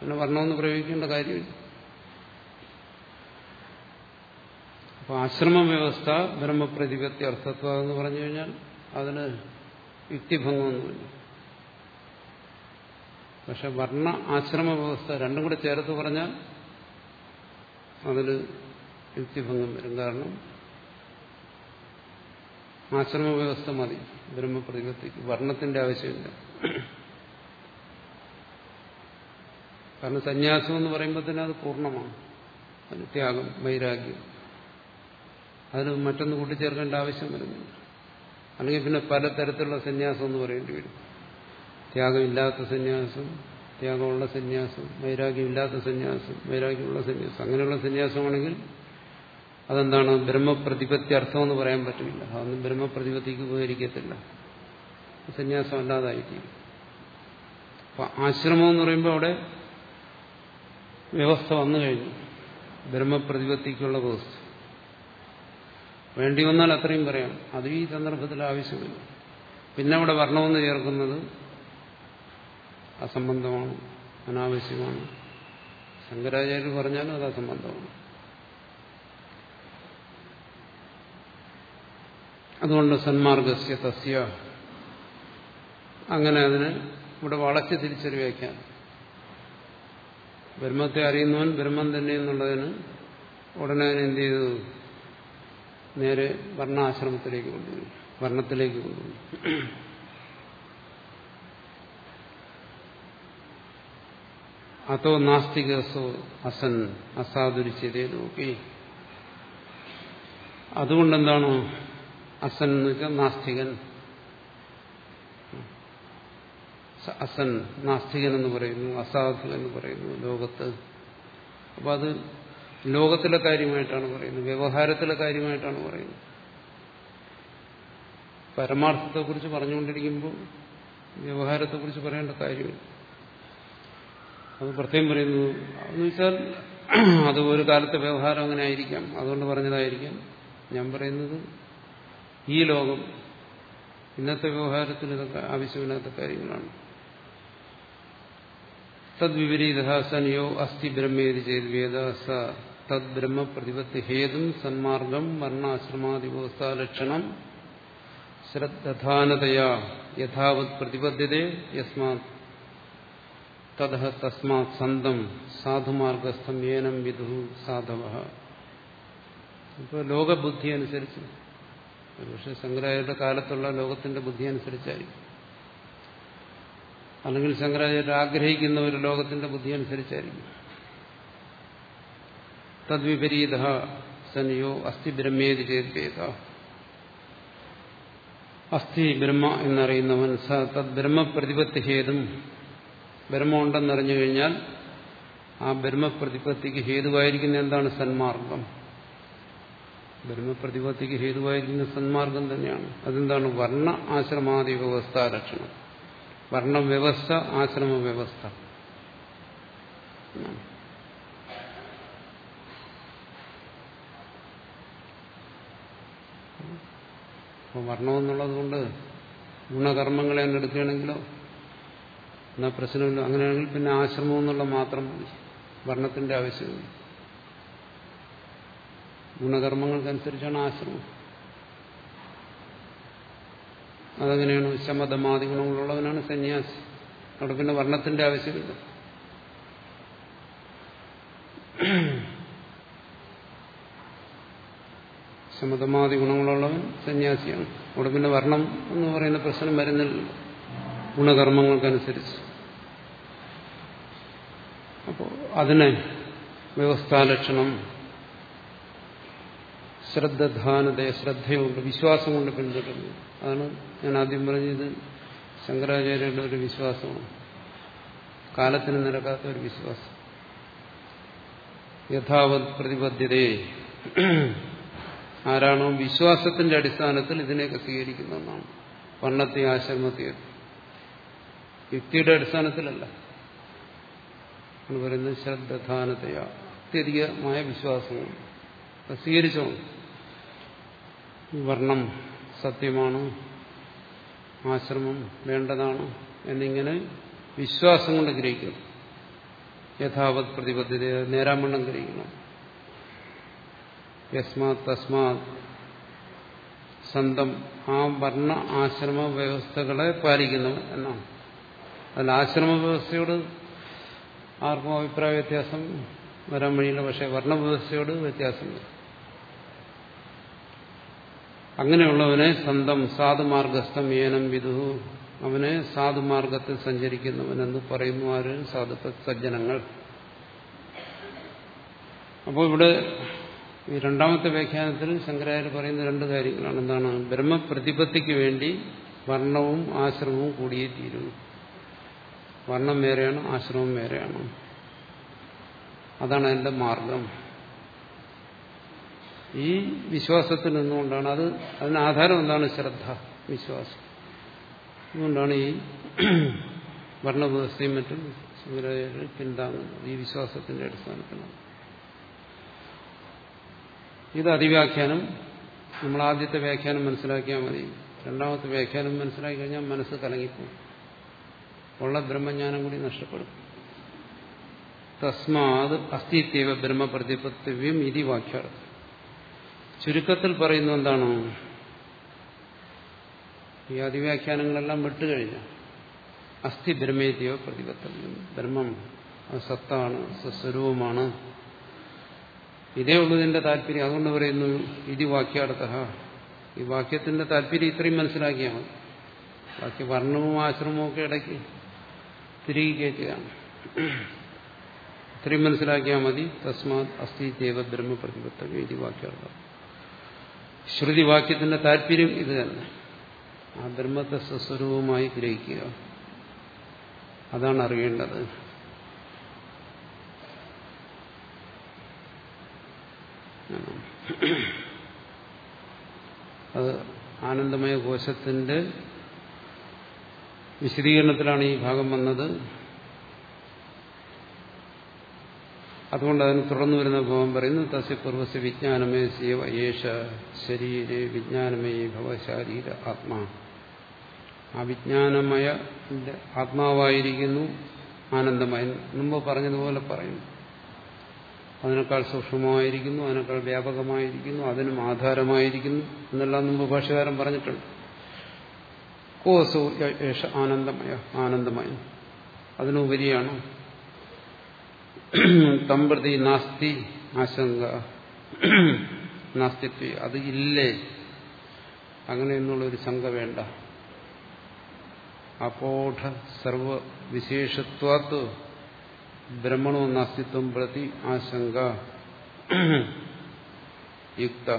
പിന്നെ വർണമെന്ന് പ്രയോഗിക്കേണ്ട കാര്യമില്ല. അപ്പൊ ആശ്രമ വ്യവസ്ഥ ബ്രഹ്മപ്രതിപത്തി അർത്ഥത്വ എന്ന് പറഞ്ഞു കഴിഞ്ഞാൽ അതിന് യുക്തിഭംഗമൊന്നുമില്ല. പക്ഷെ വർണ ആശ്രമ വ്യവസ്ഥ രണ്ടും കൂടെ ചേർത്ത് പറഞ്ഞാൽ അതിന് യുക്തിഭംഗം വരും കാരണം ആശ്രമ വ്യവസ്ഥ മതി ബ്രഹ്മപ്രതിപത്തിക്ക് വർണത്തിന്റെ ആവശ്യമില്ല. കാരണം സന്യാസം എന്ന് പറയുമ്പോൾ തന്നെ അത് പൂർണമാണ്. അതിന് ത്യാഗം വൈരാഗ്യം. അതിന് മറ്റൊന്ന് കൂട്ടിച്ചേർക്കേണ്ട ആവശ്യം വരുന്നില്ല. അല്ലെങ്കിൽ പിന്നെ പലതരത്തിലുള്ള സന്യാസം എന്ന് പറയേണ്ടി വരും. ത്യാഗമില്ലാത്ത സന്യാസം ത്യാഗമുള്ള സന്യാസം വൈരാഗ്യമില്ലാത്ത സന്യാസം വൈരാഗ്യമുള്ള സന്യാസം അങ്ങനെയുള്ള സന്യാസമാണെങ്കിൽ അതെന്താണ്? ബ്രഹ്മപ്രതിപത്തി അർത്ഥമെന്ന് പറയാൻ പറ്റില്ല അതൊന്നും ബ്രഹ്മപ്രതിപത്തിക്ക് ഉപകരിക്കത്തില്ല. സന്യാസം അല്ലാതായിരിക്കും അപ്പൊ ആശ്രമം എന്ന് പറയുമ്പോൾ അവിടെ വ്യവസ്ഥ വന്നു കഴിഞ്ഞു. ബ്രഹ്മപ്രതിപത്തിക്കുള്ള വ്യവസ്ഥ. വേണ്ടി വന്നാൽ അത്രയും പറയാം. അത് ഈ സന്ദർഭത്തിൽ ആവശ്യമില്ല. പിന്നെ അവിടെ വർണമെന്ന് ചേർക്കുന്നത് അസംബന്ധമാണ് അനാവശ്യമാണ്. ശങ്കരാചാര്യർ പറഞ്ഞാലും അത് അസംബന്ധമാണ്. അതുകൊണ്ട് സന്മാർഗസ്യ തസ്യ. അങ്ങനെ അതിന് ഇവിടെ വളച്ച് തിരിച്ചൊരു വ്യാഖ്യാനം. ബ്രഹ്മത്തെ അറിയുന്നവൻ ബ്രഹ്മം തന്നെ എന്നുള്ളതിന് ഉടനെ അതിന് എന്ത് ചെയ്തു? നേരെ വർണാശ്രമത്തിലേക്ക് കൊണ്ടുപോയി വർണത്തിലേക്ക് കൊണ്ടുപോയി അതോ നാസ്തികസോ അസൻ അസാധുരിച്ചതേ നോക്കി അതുകൊണ്ടെന്താണ് അസൻ എന്ന് വെച്ചാൽ നാസ്തികൻ. അസൻ നാസ്തികൻ എന്ന് പറയുന്നു അസാധു എന്ന് പറയുന്നു ലോകത്ത്. അപ്പൊ അത് ലോകത്തിലെ കാര്യമായിട്ടാണ് പറയുന്നത് വ്യവഹാരത്തിലെ കാര്യമായിട്ടാണ് പറയുന്നത്. പരമാർത്ഥത്തെക്കുറിച്ച് പറഞ്ഞുകൊണ്ടിരിക്കുമ്പോൾ വ്യവഹാരത്തെക്കുറിച്ച് പറയേണ്ട കാര്യമില്ല. അത് പ്രത്യേകം പറയുന്നു. എന്ന് വെച്ചാൽ അത് ഒരു കാലത്തെ വ്യവഹാരം അങ്ങനെ ആയിരിക്കാം. അതുകൊണ്ട് പറഞ്ഞതായിരിക്കാം. ഞാൻ പറയുന്നത് ഈ ലോകം ഇന്നത്തെ വ്യവഹാരത്തിൽ ഇതൊക്കെ ആവശ്യമില്ലാത്ത കാര്യങ്ങളാണ്. തദ്വിപരീത അസ്ഥി ബ്രഹ്മേതി ചെയ്ത് വേദ സ തദ് ബ്രഹ്മ പ്രതിപത്തി ഹേതും സന്മാർഗം വർണാശ്രമാദിവ്യവസ്ഥാ ലക്ഷണം. ശ്രദ്ധാനതയാ യഥാവത് പ്രതിബദ്ധതേ യസ്മാത് തഥ തസ്മാത് സന്തം സാധുമാർഗസ്ഥം ഏനം വിധു സാധവ ഇപ്പോൾ ലോകബുദ്ധി അനുസരിച്ച് ഒരുപക്ഷെ ശങ്കരാചാര്യരുടെ കാലത്തുള്ള ലോകത്തിന്റെ ബുദ്ധി അനുസരിച്ചായിരിക്കും അല്ലെങ്കിൽ ശങ്കരാചാര്യർ ആഗ്രഹിക്കുന്ന ഒരു ലോകത്തിന്റെ ബുദ്ധി അനുസരിച്ചായിരിക്കും തദ്വിപരീത സനിയോ അസ്ഥി ബ്രഹ്മേതി ചേർത്തേത അസ്ഥി ബ്രഹ്മ എന്നറിയുന്നവൻ സ തദ് ബ്രഹ്മപ്രതിപത്തി ഹേതും ബ്രഹ്മമുണ്ടെന്നറിഞ്ഞു കഴിഞ്ഞാൽ ആ ബ്രഹ്മപ്രതിപത്തിക്ക് ഹേതുവായിരിക്കുന്ന എന്താണ് സന്മാർഗം? ബ്രഹ്മപ്രതിപത്തിക്ക് ഹേതുവായിരിക്കുന്ന സന്മാർഗം തന്നെയാണ്. അതെന്താണ്? വർണ ആശ്രമാദി വ്യവസ്ഥ ലക്ഷണം വർണവ്യവസ്ഥ ആശ്രമ വ്യവസ്ഥ. വർണമെന്നുള്ളത് കൊണ്ട് ഗുണകർമ്മങ്ങളെ തന്നെ എടുക്കുകയാണെങ്കിലോ? എന്നാൽ പ്രശ്നമില്ല. അങ്ങനെയാണെങ്കിൽ പിന്നെ ആശ്രമം എന്നുള്ള മാത്രം മതി. വർണത്തിന്റെ ആവശ്യമില്ല. ഗുണകർമ്മങ്ങൾക്കനുസരിച്ചാണ് ആശ്രമം. അതെങ്ങനെയാണ് ശമതമാതി ഗുണങ്ങളുള്ളവനാണ് സന്യാസി. അവിടെ പിന്നെ വർണത്തിന്റെ ആവശ്യമില്ല. ശമതമാതി ഗുണങ്ങളുള്ളവൻ സന്യാസിയാണ്. അവിടെ പിന്നെ വർണം എന്ന് പറയുന്ന പ്രശ്നം വരുന്നില്ല ഗുണകർമ്മങ്ങൾക്കനുസരിച്ച്. അപ്പോൾ അതിനെ വ്യവസ്ഥാലക്ഷണം ശ്രദ്ധാനതയെ ശ്രദ്ധയുണ്ട് വിശ്വാസം കൊണ്ട് പിന്തുടരുന്നു. അതാണ് ഞാൻ ആദ്യം പറഞ്ഞത്. ശങ്കരാചാര്യരുടെ ഒരു വിശ്വാസമാണ്. കാലത്തിന് നിരക്കാത്ത ഒരു വിശ്വാസം. യഥാവത് പ്രതിബദ്ധതയെ ആരാണോ വിശ്വാസത്തിന്റെ അടിസ്ഥാനത്തിൽ ഇതിനെയൊക്കെ സ്വീകരിക്കുന്ന ഒന്നാണ്. വർണത്തെ ആശ്രമത്തെ യുക്തിയുടെ അടിസ്ഥാനത്തിലല്ല. എന്ന് പറയുന്നത് ശ്രദ്ധാനതയ അത്യധികമായ വിശ്വാസമാണ് സ്വീകരിച്ചോണം വർണം സത്യമാണ് ആശ്രമം വേണ്ടതാണ് എന്നിങ്ങനെ വിശ്വാസം കൊണ്ട് ഗ്രഹിക്കുന്നു. യഥാവത് പ്രതിബദ്ധത നേരാമണ്ണം ഗ്രഹിക്കണം യസ്മാത് തസ്മാത് സ്വന്തം ആ വർണ ആശ്രമ വ്യവസ്ഥകളെ പാലിക്കുന്നു എന്നാണ്. അതിൽ ആശ്രമ വ്യവസ്ഥയോട് ആർക്കും അഭിപ്രായ വ്യത്യാസം വരാൻ വഴിയില്ല പക്ഷെ വർണവ്യവസ്ഥയോട് വ്യത്യാസമില്ല അങ്ങനെയുള്ളവനെ സ്വന്തം സാധുമാർഗസ്ഥം ഏനം വിദു അവനെ സാധുമാർഗത്തിൽ സഞ്ചരിക്കുന്നവനെന്ന് പറയുന്നു ആര്? സാധു സജ്ജനങ്ങൾ. അപ്പോൾ ഇവിടെ ഈ രണ്ടാമത്തെ വ്യാഖ്യാനത്തിൽ ശങ്കരാചാര്യ പറയുന്ന രണ്ട് കാര്യങ്ങളാണ്. എന്താണ്? ബ്രഹ്മപ്രതിപത്തിക്ക് വേണ്ടി വർണവും ആശ്രമവും കൂടിയേ തീരുന്നു വർണം വേറെയാണ് ആശ്രമം വേറെയാണ്. അതാണ് അതിന്റെ മാർഗം. ഈ വിശ്വാസത്തിൽ നിന്നുകൊണ്ടാണ് അത് അതിന് ആധാരം എന്താണ് ശ്രദ്ധ? വിശ്വാസം. അതുകൊണ്ടാണ് ഈ വർണവ്യവസ്ഥയും മറ്റും പിന്താങ്ങുന്നത് ഈ വിശ്വാസത്തിന്റെ അടിസ്ഥാനത്തിലാണ് ഇത് അതിവ്യാഖ്യാനം. നമ്മൾ ആദ്യത്തെ വ്യാഖ്യാനം മനസ്സിലാക്കിയാൽ മതി. രണ്ടാമത്തെ വ്യാഖ്യാനം മനസ്സിലാക്കി കഴിഞ്ഞാൽ മനസ്സ് കലങ്ങിപ്പോകും. ഉള്ള ബ്രഹ്മജ്ഞാനം കൂടി നഷ്ടപ്പെടും. തസ്മാത് അസ്ഥിത്യവ ബ്രഹ്മപ്രതിപത്തിവ്യം ഇതി വാക്യാർത്ഥം. ചുരുക്കത്തിൽ പറയുന്ന എന്താണോ? ഈ അതിവ്യാഖ്യാനങ്ങളെല്ലാം വിട്ടുകഴിഞ്ഞ അസ്ഥി ബ്രഹ്മേത്യോ പ്രതിപത്തവ്യം. ബ്രഹ്മം അത് സത്താണ് സ്വസ്വരൂപമാണ്. ഇതേ ഉള്ളതിന്റെ താല്പര്യം. അതുകൊണ്ട് പറയുന്നു ഇതി വാക്യാർത്ഥ. ഈ വാക്യത്തിന്റെ താല്പര്യം ഇത്രയും മനസ്സിലാക്കിയാണ് ബാക്കി വർണവും ആശ്രമവും ഒക്കെ ഇടയ്ക്ക് തിരികെ കയറ്റുകയാണ് ഇത്രയും മനസ്സിലാക്കിയാൽ മതി. തസ്മാത് അസ്ഥി ദേവ ബ്രഹ്മ പ്രതിപത്തവ്യം ഇതി വാക്യാർത്ഥം. ശ്രുതിവാക്യത്തിന്റെ താല്പര്യം ഇത് തന്നെ. ആ ബ്രഹ്മത്തെ സ്വസ്വരൂപമായി ഗ്രഹിക്കുക. അതാണ് അറിയേണ്ടത്. അത് ആനന്ദമയ കോശത്തിന്റെ വിശദീകരണത്തിലാണ് ഈ ഭാഗം വന്നത്. അതുകൊണ്ട് അതിന് തുടർന്നു വരുന്ന ഭാവം പറയുന്നു തസ്യ പൂർവസ്യ വിജ്ഞാനമേ സേവ യേശ ശരീരേ വിജ്ഞാനമേ ഭവ ശാരീര ആത്മാ. ആ വിജ്ഞാനമയ ആത്മാവായിരിക്കുന്നു ആനന്ദമയൻ മുമ്പ് പറഞ്ഞതുപോലെ പറയും. അതിനേക്കാൾ സൂക്ഷ്മമായിരിക്കുന്നു അതിനേക്കാൾ വ്യാപകമായിരിക്കുന്നു അതിനും ആധാരമായിരിക്കുന്നു എന്നെല്ലാം മുമ്പ് ഭാഷകാരൻ പറഞ്ഞിട്ടുണ്ട്. കോസു യേശ ആനന്ദമയ ആനന്ദമയൻ അതിനുപരിയാണ് തമ്പ്രതി നാസ്തി ആശങ്ക നാസ്തിത്വ. അത് ഇല്ലേ? അങ്ങനെയെന്നുള്ളൊരു ശങ്ക വേണ്ട. അപോഠ സർവവിശേഷത്വാത്ത് ബ്രഹ്മണോ നാസ്തിത്വം പ്രതി ആശങ്ക. യുക്ത.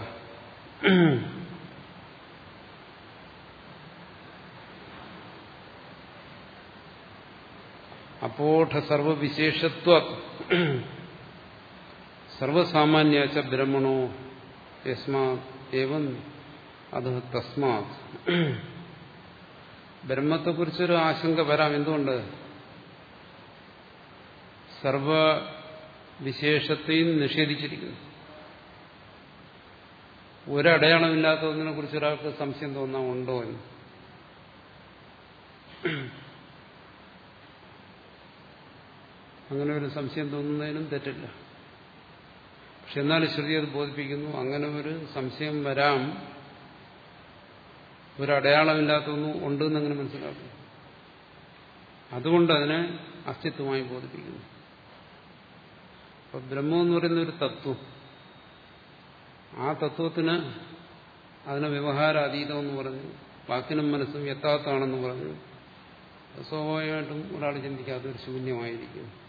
അപോഠ സർവവിശേഷത്വ സർവസാമാന്യാച്ച ബ്രഹ്മണോ യസ്മാത് ഏവം അത് തസ്മാത്. ബ്രഹ്മത്തെക്കുറിച്ചൊരു ആശങ്ക വരാം. എന്തുകൊണ്ട്? സർവവിശേഷത്തെയും നിഷേധിച്ചിരിക്കുന്നു. ഒരടയാളമില്ലാത്ത ഒന്നിനെ കുറിച്ച് ഒരാൾക്ക് സംശയം തോന്നാൻ ഉണ്ടോ എന്ന്? അങ്ങനെ ഒരു സംശയം തോന്നുന്നതിനും തെറ്റില്ല. പക്ഷെ എന്നാലും ശ്രുതി അത് ബോധിപ്പിക്കുന്നു. അങ്ങനെ ഒരു സംശയം വരാം. ഒരടയാളമില്ലാത്തൊന്നും ഉണ്ടെന്ന് അങ്ങനെ മനസ്സിലാക്കും? അതുകൊണ്ട് അതിനെ അസ്തിത്വമായി ബോധിപ്പിക്കുന്നു. അപ്പൊ ബ്രഹ്മം എന്ന് പറയുന്ന ഒരു തത്വം. ആ തത്വത്തിന് അതിനെ വ്യവഹാര അതീതം എന്ന് പറഞ്ഞു വാക്കിനും മനസ്സും എത്താത്താണെന്ന് പറഞ്ഞു. സ്വാഭാവികമായിട്ടും ഒരാൾ ചിന്തിക്കാത്ത ഒരു ശൂന്യമായിരിക്കും.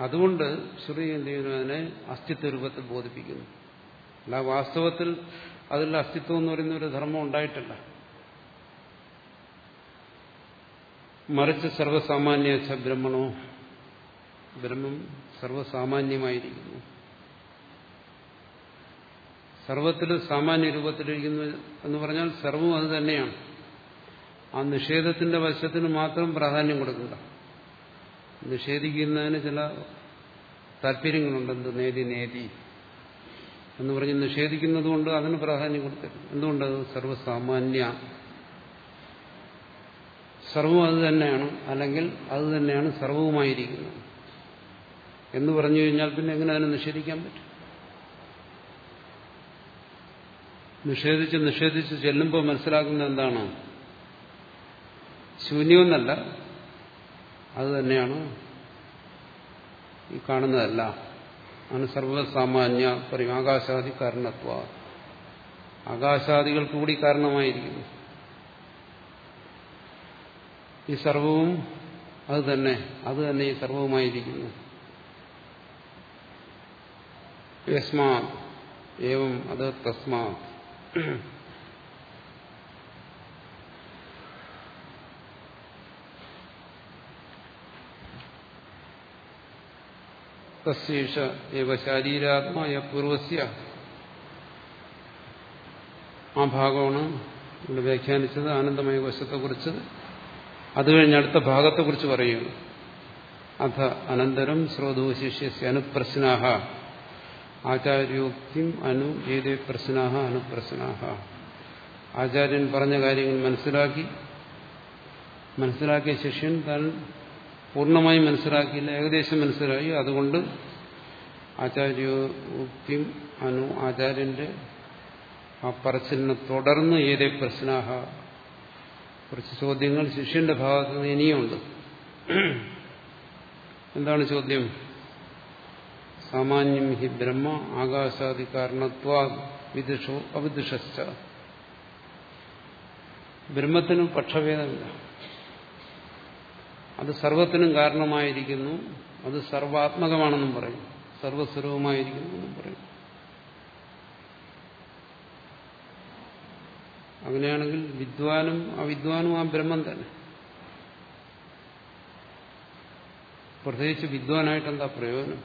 അതുകൊണ്ട് ശ്രുതി എന്ത് ചെയ്യുന്നു അതിനെ അസ്തിത്വ രൂപത്തിൽ ബോധിപ്പിക്കുന്നു. അല്ല വാസ്തവത്തിൽ അതിൽ അസ്തിത്വം എന്ന് പറയുന്ന ഒരു ധർമ്മം ഉണ്ടായിട്ടില്ല. മറിച്ച് സർവസാമാന്യ ബ്രഹ്മണോ ബ്രഹ്മം സർവസാമാന്യമായിരിക്കുന്നു സർവത്തിൽ സാമാന്യ രൂപത്തിലിരിക്കുന്നു എന്ന് പറഞ്ഞാൽ സർവം അത് തന്നെയാണ്. ആ നിഷേധത്തിന്റെ വശത്തിന് മാത്രം പ്രാധാന്യം കൊടുക്കുക. നിഷേധിക്കുന്നതിന് ചില താല്പര്യങ്ങളുണ്ട് എന്ത് നേതി നേതി എന്ന് പറഞ്ഞ് നിഷേധിക്കുന്നത് കൊണ്ട് അതിന് പ്രാധാന്യം കൊടുക്കരുത്. എന്തുകൊണ്ട്? സർവസാമാന്യ സർവം അത് തന്നെയാണ്. അല്ലെങ്കിൽ അത് തന്നെയാണ് സർവവുമായിരിക്കുന്നത് എന്ന് പറഞ്ഞു കഴിഞ്ഞാൽ പിന്നെ എങ്ങനെ അതിനെ നിഷേധിക്കാൻ പറ്റും? നിഷേധിച്ച് നിഷേധിച്ച് ചെല്ലുമ്പോൾ മനസ്സിലാക്കുന്നത് എന്താണ്? ശൂന്യമെന്നല്ല. അത് തന്നെയാണ് ഈ കാണുന്നതല്ല. ആണ് സർവസാമാന്യ പറയും ആകാശാദി കാരണത്വ ആകാശാദികൾ കൂടി കാരണമായിരിക്കുന്നു. ഈ സർവവും അത് തന്നെ അത് തന്നെ ഈ സർവവുമായിരിക്കുന്നു. യസ്മാ ഏവം അത് തസ്മാ തസ്യേഷ ഏവ ശാരീരാത്മായ പൂർവസ്യ ആ ഭാഗമാണ് ഇവിടെ വ്യാഖ്യാനിച്ചത് ആനന്ദമയ വശത്തെക്കുറിച്ച്. അത് കഴിഞ്ഞ് അടുത്ത ഭാഗത്തെക്കുറിച്ച് പറയുന്നു അഥ അനന്തരം ശ്രോതോശിഷ്യസ്യ അനുപ്രശ്നാഹ. ആചാര്യോക്തിം അനു ഏതേ പ്രശ്നാഹ അനുപ്രശ്നാഹ. ആചാര്യൻ പറഞ്ഞ കാര്യങ്ങൾ മനസ്സിലാക്കി. മനസ്സിലാക്കിയ ശിഷ്യൻ താൻ പൂർണമായി മനസ്സിലാക്കിയില്ല. ഏകദേശം മനസ്സിലായി. അതുകൊണ്ട് ആചാര്യോക്തിയും അനു ആചാര്യന്റെ ആ പറച്ചിലിനെ തുടർന്ന് ഏതേ പ്രശ്നാഹ കുറച്ച് ചോദ്യങ്ങൾ ശിഷ്യന്റെ ഭാഗത്ത് നിന്ന് ഇനിയുണ്ട്. എന്താണ് ചോദ്യം? സാമാന്യം ഹി ബ്രഹ്മ ആകാശാദി കാരണത്വാ വിദുഷോ അവിദുഷ ബ്രഹ്മത്തിനും പക്ഷഭേദമില്ല. അത് സർവത്തിനും കാരണമായിരിക്കുന്നു. അത് സർവാത്മകമാണെന്നും പറയും. സർവസ്വരവുമായിരിക്കുന്നു എന്നും പറയും. അങ്ങനെയാണെങ്കിൽ വിദ്വാനും അവിദ്വാനും ആ ബ്രഹ്മം തന്നെ. പ്രത്യേകിച്ച് വിദ്വാനായിട്ട് എന്താ പ്രയോജനം?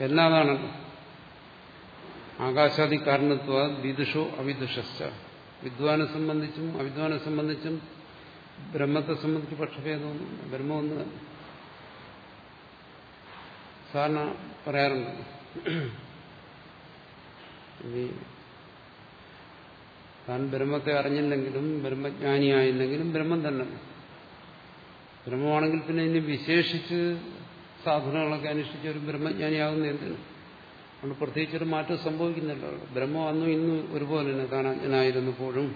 എല്ലാതാണല്ലോ ആകാശാദി കാരണത്വ വിദുഷോ അവിദുഷ വിദ്വാനെ സംബന്ധിച്ചും അവിദ്വാനെ സംബന്ധിച്ചും ബ്രഹ്മത്തെ സംബന്ധിച്ച് പക്ഷഭേദമൊന്നും ബ്രഹ്മം ഒന്ന് സാധാരണ പറയാറുണ്ട്. താൻ ബ്രഹ്മത്തെ അറിഞ്ഞില്ലെങ്കിലും ബ്രഹ്മജ്ഞാനിയായില്ലെങ്കിലും ബ്രഹ്മം തന്നെ. ബ്രഹ്മമാണെങ്കിൽ പിന്നെ ഇനി വിശേഷിച്ച് സാധനങ്ങളൊക്കെ അനുഷ്ഠിച്ച് ഒരു ബ്രഹ്മജ്ഞാനിയാകുന്ന എന്തിന്? അതുകൊണ്ട് പ്രത്യേകിച്ചൊരു മാറ്റം സംഭവിക്കുന്നില്ല ബ്രഹ്മം അന്നും ഇന്നും ഒരുപോലെ തന്നെ താൻ അജ്ഞനായിരുന്നപ്പോഴും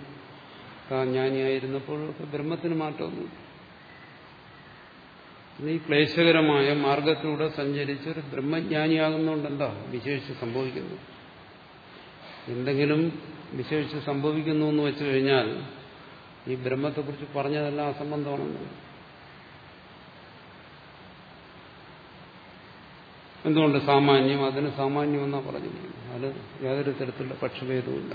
താൻ ജ്ഞാനിയായിരുന്നപ്പോൾ ബ്രഹ്മത്തിന് മാറ്റമൊന്നും ഈ ക്ലേശകരമായ മാർഗത്തിലൂടെ സഞ്ചരിച്ച് ഒരു ബ്രഹ്മജ്ഞാനിയാകുന്നതുകൊണ്ട് എന്താ വിശേഷിച്ച് സംഭവിക്കുന്നു എന്തെങ്കിലും വിശേഷിച്ച് സംഭവിക്കുന്നു എന്ന് വെച്ചു കഴിഞ്ഞാൽ ഈ ബ്രഹ്മത്തെക്കുറിച്ച് പറഞ്ഞതെല്ലാം അസംബന്ധമാണെന്ന് എന്തുകൊണ്ട് സാമാന്യം? അതിന് സാമാന്യം എന്നാ പറഞ്ഞിരിക്കുന്നത്? അത് യാതൊരു തരത്തിലുള്ള പക്ഷഭേദവുമില്ല.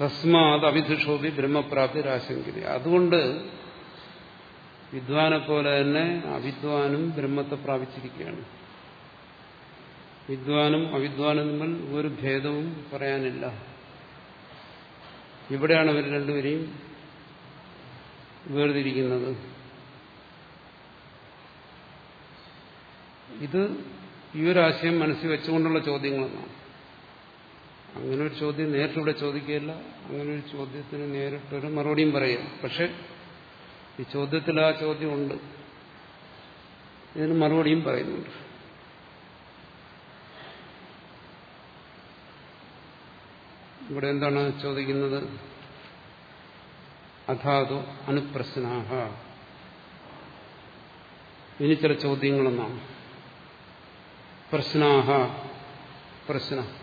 തസ്മാത് അവിധുഷോപി ബ്രഹ്മപ്രാപ്തി രാശങ്കരി അതുകൊണ്ട് വിദ്വാനെ പോലെ തന്നെ അവിദ്വാനും ബ്രഹ്മത്തെ പ്രാപിച്ചിരിക്കുകയാണ്. വിദ്വാനും അവിദ്വാനും തമ്മിൽ ഒരു ഭേദവും പറയാനില്ല. ഇവിടെയാണ് ഇവർ രണ്ടുപേരെയും വേർതിരിക്കുന്നത്. ഇത് ഈ ഒരു ആശയം മനസ്സിൽ വെച്ചുകൊണ്ടുള്ള ചോദ്യങ്ങളെന്നാണ്. അങ്ങനെ ഒരു ചോദ്യം നേരിട്ടിവിടെ ചോദിക്കുകയില്ല. അങ്ങനെ ഒരു ചോദ്യത്തിന് നേരിട്ടൊരു മറുപടിയും പറയാം പക്ഷെ ഈ ചോദ്യത്തിൽ ആ ചോദ്യമുണ്ട് ഇതിന് മറുപടിയും പറയുന്നുണ്ട്. ഇവിടെ എന്താണ് ചോദിക്കുന്നത്? അഥാതു അനുപ്രശ്നാഹ. ഇനി ചില ചോദ്യങ്ങളെന്നാണ്. പ്രശ്നാഹ പ്രശ്ന.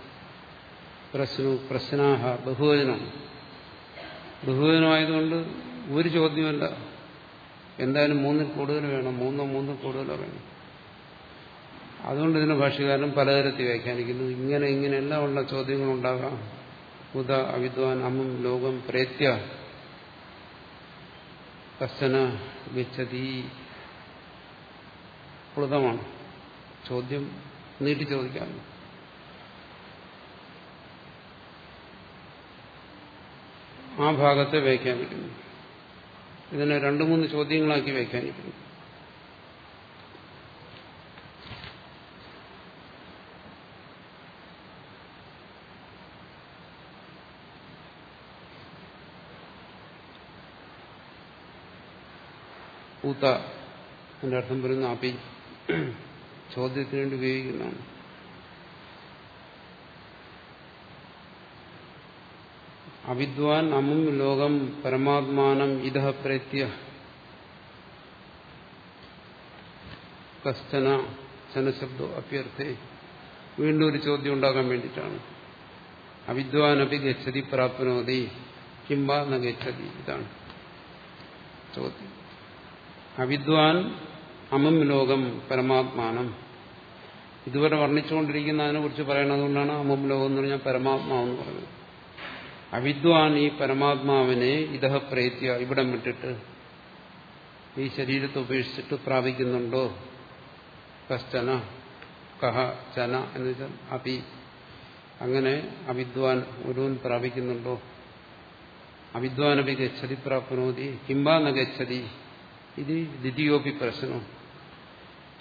പ്രശ്നു പ്രശ്നാഹ ബഹുവചനം. ബഹുവചനമായതുകൊണ്ട് ഒരു ചോദ്യമല്ല. എന്തായാലും മൂന്നിൽ കൂടുതൽ വേണം. മൂന്നോ മൂന്നിൽ കൂടുതലോ വേണം. അതുകൊണ്ട് ഇതിന് ഭാഷകാരൻ പലതരത്തിൽ വ്യാഖ്യാനിക്കുന്നു. ഇങ്ങനെ ഇങ്ങനെയെല്ലാം ഉള്ള ചോദ്യങ്ങളുണ്ടാകാം. ഉദ അവിദ്വാൻ അമ്മം ലോകം പ്രേത്യ. കശന ഗച്ഛതി പ്ലുതമാണ്. ചോദ്യം നീട്ടി ചോദിക്കാം ആ ഭാഗത്തെ വ്യാഖ്യാനിക്കുന്നു. ഇതിനെ രണ്ടു മൂന്ന് ചോദ്യങ്ങളാക്കി വ്യാഖ്യാനിക്കുന്നു. ഊത്ത എന്റെ അർത്ഥം വരുന്ന അപി ചോദ്യത്തിന് വേണ്ടി ഉപയോഗിക്കുന്നതാണ്. അവിദ്വാൻ അമും ലോകം പരമാത്മാനം ഇതഹ പ്രത്യ. കസ്റ്റന ചനശബ്ദോ അഭ്യർത്ഥേ വീണ്ടും ഒരു ചോദ്യം ഉണ്ടാകാൻ വേണ്ടിയിട്ടാണ്. അവിദ്വാനപി ഗച്ഛതി പ്രാപ്നോതി. കിംബ ന ഗച്ഛതി? ഇതാണ് ചോദ്യം. അവിദ്വാൻ അമം ലോകം പരമാത്മാനം. ഇതുവരെ വർണിച്ചുകൊണ്ടിരിക്കുന്നതിനെ കുറിച്ച് പറയണതുകൊണ്ടാണ് അമം ലോകം എന്ന് പറഞ്ഞാൽ പരമാത്മാവെന്ന് പറയുന്നത്. അവിദ്വാൻ ഈ പരമാത്മാവിനെ ഇതഹ പ്രേത്യ ഇവിടം വിട്ടിട്ട് ഈ ശരീരത്തെ ഉപേക്ഷിച്ചിട്ട് പ്രാപിക്കുന്നുണ്ടോ? കശ്ചന കഹ ചന എന്ന് വെച്ചാൽ അപി അങ്ങനെ അവിദ്വാൻ ഒരുവൻ പ്രാപിക്കുന്നുണ്ടോ? അവിദ്വാനപി ഗച്ഛതി പ്രാപ്നോതി ഹിംബാന ഗച്ഛതി. ഇത് ദ്വിതീയോപി പ്രശ്നം.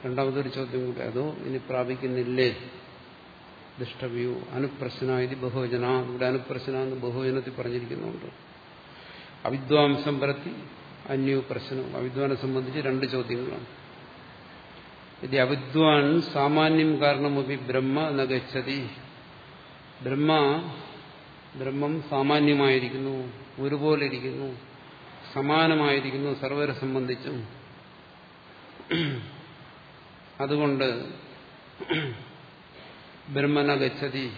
രണ്ടാമതൊരു ചോദ്യം കൂടി അതോ ഇനി പ്രാപിക്കുന്നില്ലേ? ദുഷ്ടവ്യൂ. അനുപ്രശ്ന ഇത് ബഹുവചന. ഇവിടെ അനുപ്രശ്ന എന്ന് ബഹുവചനത്തിൽ പറഞ്ഞിരിക്കുന്നുണ്ട്. അവിദ്വാംസം പരത്തി അന്യോ പ്രശ്നം അവിദ്വാനെ സംബന്ധിച്ച് രണ്ട് ചോദ്യങ്ങളാണ്. ഇത് അവിദ്വാൻ സാമാന്യം കാരണമൊപ്പി ബ്രഹ്മ നഗച്ചതി ബ്രഹ്മ ബ്രഹ്മം സാമാന്യമായിരിക്കുന്നു ഒരുപോലെ ഇരിക്കുന്നു സമാനമായിരിക്കുന്നു സർവരെ സംബന്ധിച്ചും. അതുകൊണ്ട് ബ്രഹ്മന ഗച്ഛതി.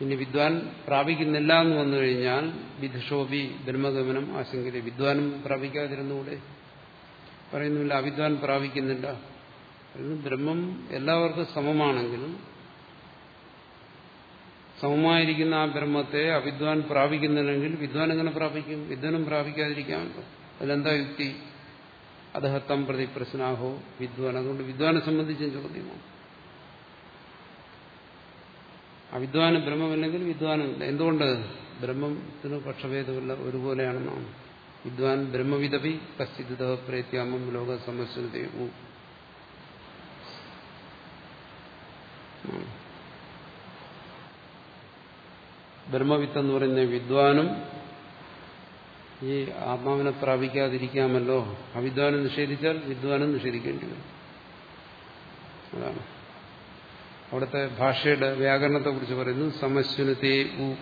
ഇനി വിദ്വാൻ പ്രാപിക്കുന്നില്ല എന്ന് വന്നു കഴിഞ്ഞാൽ വിധുഷോഭി ബ്രഹ്മഗമനം ആശങ്കര. വിദ്വാനും പ്രാപിക്കാതിരുന്നുകൂടെ? പറയുന്നില്ല അവിദ്വാൻ പ്രാപിക്കുന്നില്ല. ബ്രഹ്മം എല്ലാവർക്കും സമമാണെങ്കിലും സമമായിരിക്കുന്ന ആ ബ്രഹ്മത്തെ അവിദ്വാൻ പ്രാപിക്കുന്നില്ലെങ്കിൽ വിദ്വാൻ എങ്ങനെ പ്രാപിക്കും? വിദ്വനും പ്രാപിക്കാതിരിക്കാമല്ലോ അതിലെന്താ യുക്തി? അദ്ദേഹത്തം പ്രതി പ്രശ്നാഹോ വിദ്വാൻ. അതുകൊണ്ട് വിദ്വാനെ സംബന്ധിച്ചും ചോദ്യമാണ്? അവിദ്വാന് ബ്രഹ്മമില്ലെങ്കിൽ വിദ്വാനുമില്ല എന്തുകൊണ്ട് ബ്രഹ്മത്തിന് പക്ഷഭേദമില്ല ഒരുപോലെയാണെന്നാണ് വിദ്വാൻ ബ്രഹ്മവിദപി കശ്ചിത് പ്രേത്യാമം ലോക സമസ്യതേവു ബ്രഹ്മവിത്ത് എന്ന് പറയുന്ന വിദ്വാനും ഈ ആത്മാവിനെ പ്രാപിക്കാതിരിക്കാമല്ലോ. അവിദ്വാനം നിഷേധിച്ചാൽ വിദ്വാനും നിഷേധിക്കേണ്ടി വരും. അതാണ്. അവിടുത്തെ ഭാഷയുടെ വ്യാകരണത്തെ കുറിച്ച് പറയുന്നു സമശ്വനത്തെ ഉ.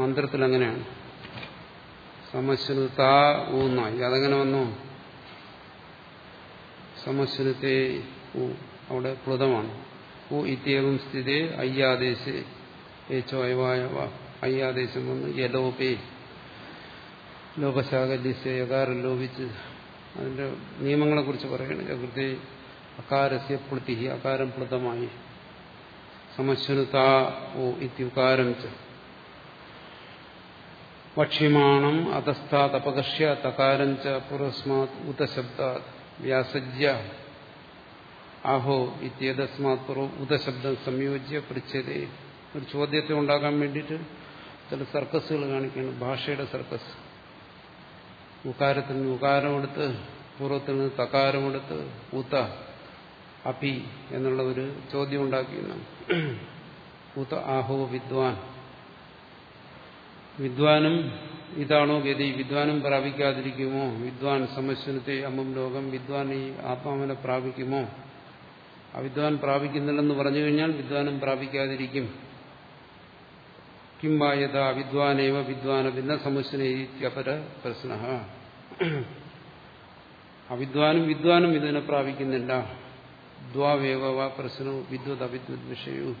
മന്ത്രത്തിൽ അങ്ങനെയാണ് സമശ്വനുത ഊന്നായി അതെങ്ങനെ വന്നു? സമശ്വനത്തെ ഉ. അവിടെ പ്ലുതമാണ്. ഉ ഇത്യവും സ്ഥിതി അയ്യാദേശേ. ഏച്ചോ അയവായവ അയ്യാദേശം വന്ന് യലോപേ ലോകശാകല്യസ്യ യകാരം ലോപിച്ച്. അതിന്റെ നിയമങ്ങളെക്കുറിച്ച് പറയുകയാണ് ജഗൃതി അകാരസ്യ പ്ലുതി അകാരം പ്ലുതമായി. സമശ്വനുതാ ഓ ഇത്യുകാരം അപകർഷ്യ തകാരം ച പുരസ്മാത് വ്യാസജ്യ ആഹോ ഇത്യതസ്മാത് പുറ ഉതശബ്ദം സംയോജ്യ പൃച്ഛതേ. ഒരു ചോദ്യത്തെ ഉണ്ടാക്കാൻ വേണ്ടിയിട്ട് ചില സർക്കസുകൾ കാണിക്കുകയാണ് ഭാഷയുടെ സർക്കസ്. ഉകാരത്തിൽ നിന്ന് ഉകാരമെടുത്ത് പൂർവത്തിൽ നിന്ന് തകാരമെടുത്ത് ഊത്ത. അപി എന്നുള്ള ഒരു ചോദ്യം ഉണ്ടാക്കിയിരുന്നു കൂത്ത ആഹോ വിദ്വാൻ. വിദ്വാനും ഇതാണോ ഗതി? വിദ്വാനും പ്രാപിക്കാതിരിക്കുമോ? വിദ്വാൻ സമശ്വനത്തെ അമ്മം ലോകം വിദ്വാൻ ഈ ആത്മാവിനെ പ്രാപിക്കുമോ? അവിദ്വാൻ പ്രാപിക്കുന്നില്ലെന്ന് പറഞ്ഞു കഴിഞ്ഞാൽ വിദ്വാനും പ്രാപിക്കാതിരിക്കും. കിം വായത വിദ്വാനേവ വിദ്വാന ഭിന്ന സമുശ്നേത്യപര പ്രശ്ന. അവിദ്വാനും വിദ്വാനും ഇതിനെ പ്രാപിക്കുന്നില്ല. ദ്വാവേവ പ്രശ്നവും വിദ്വത് അവിദ്വത് വിഷയവും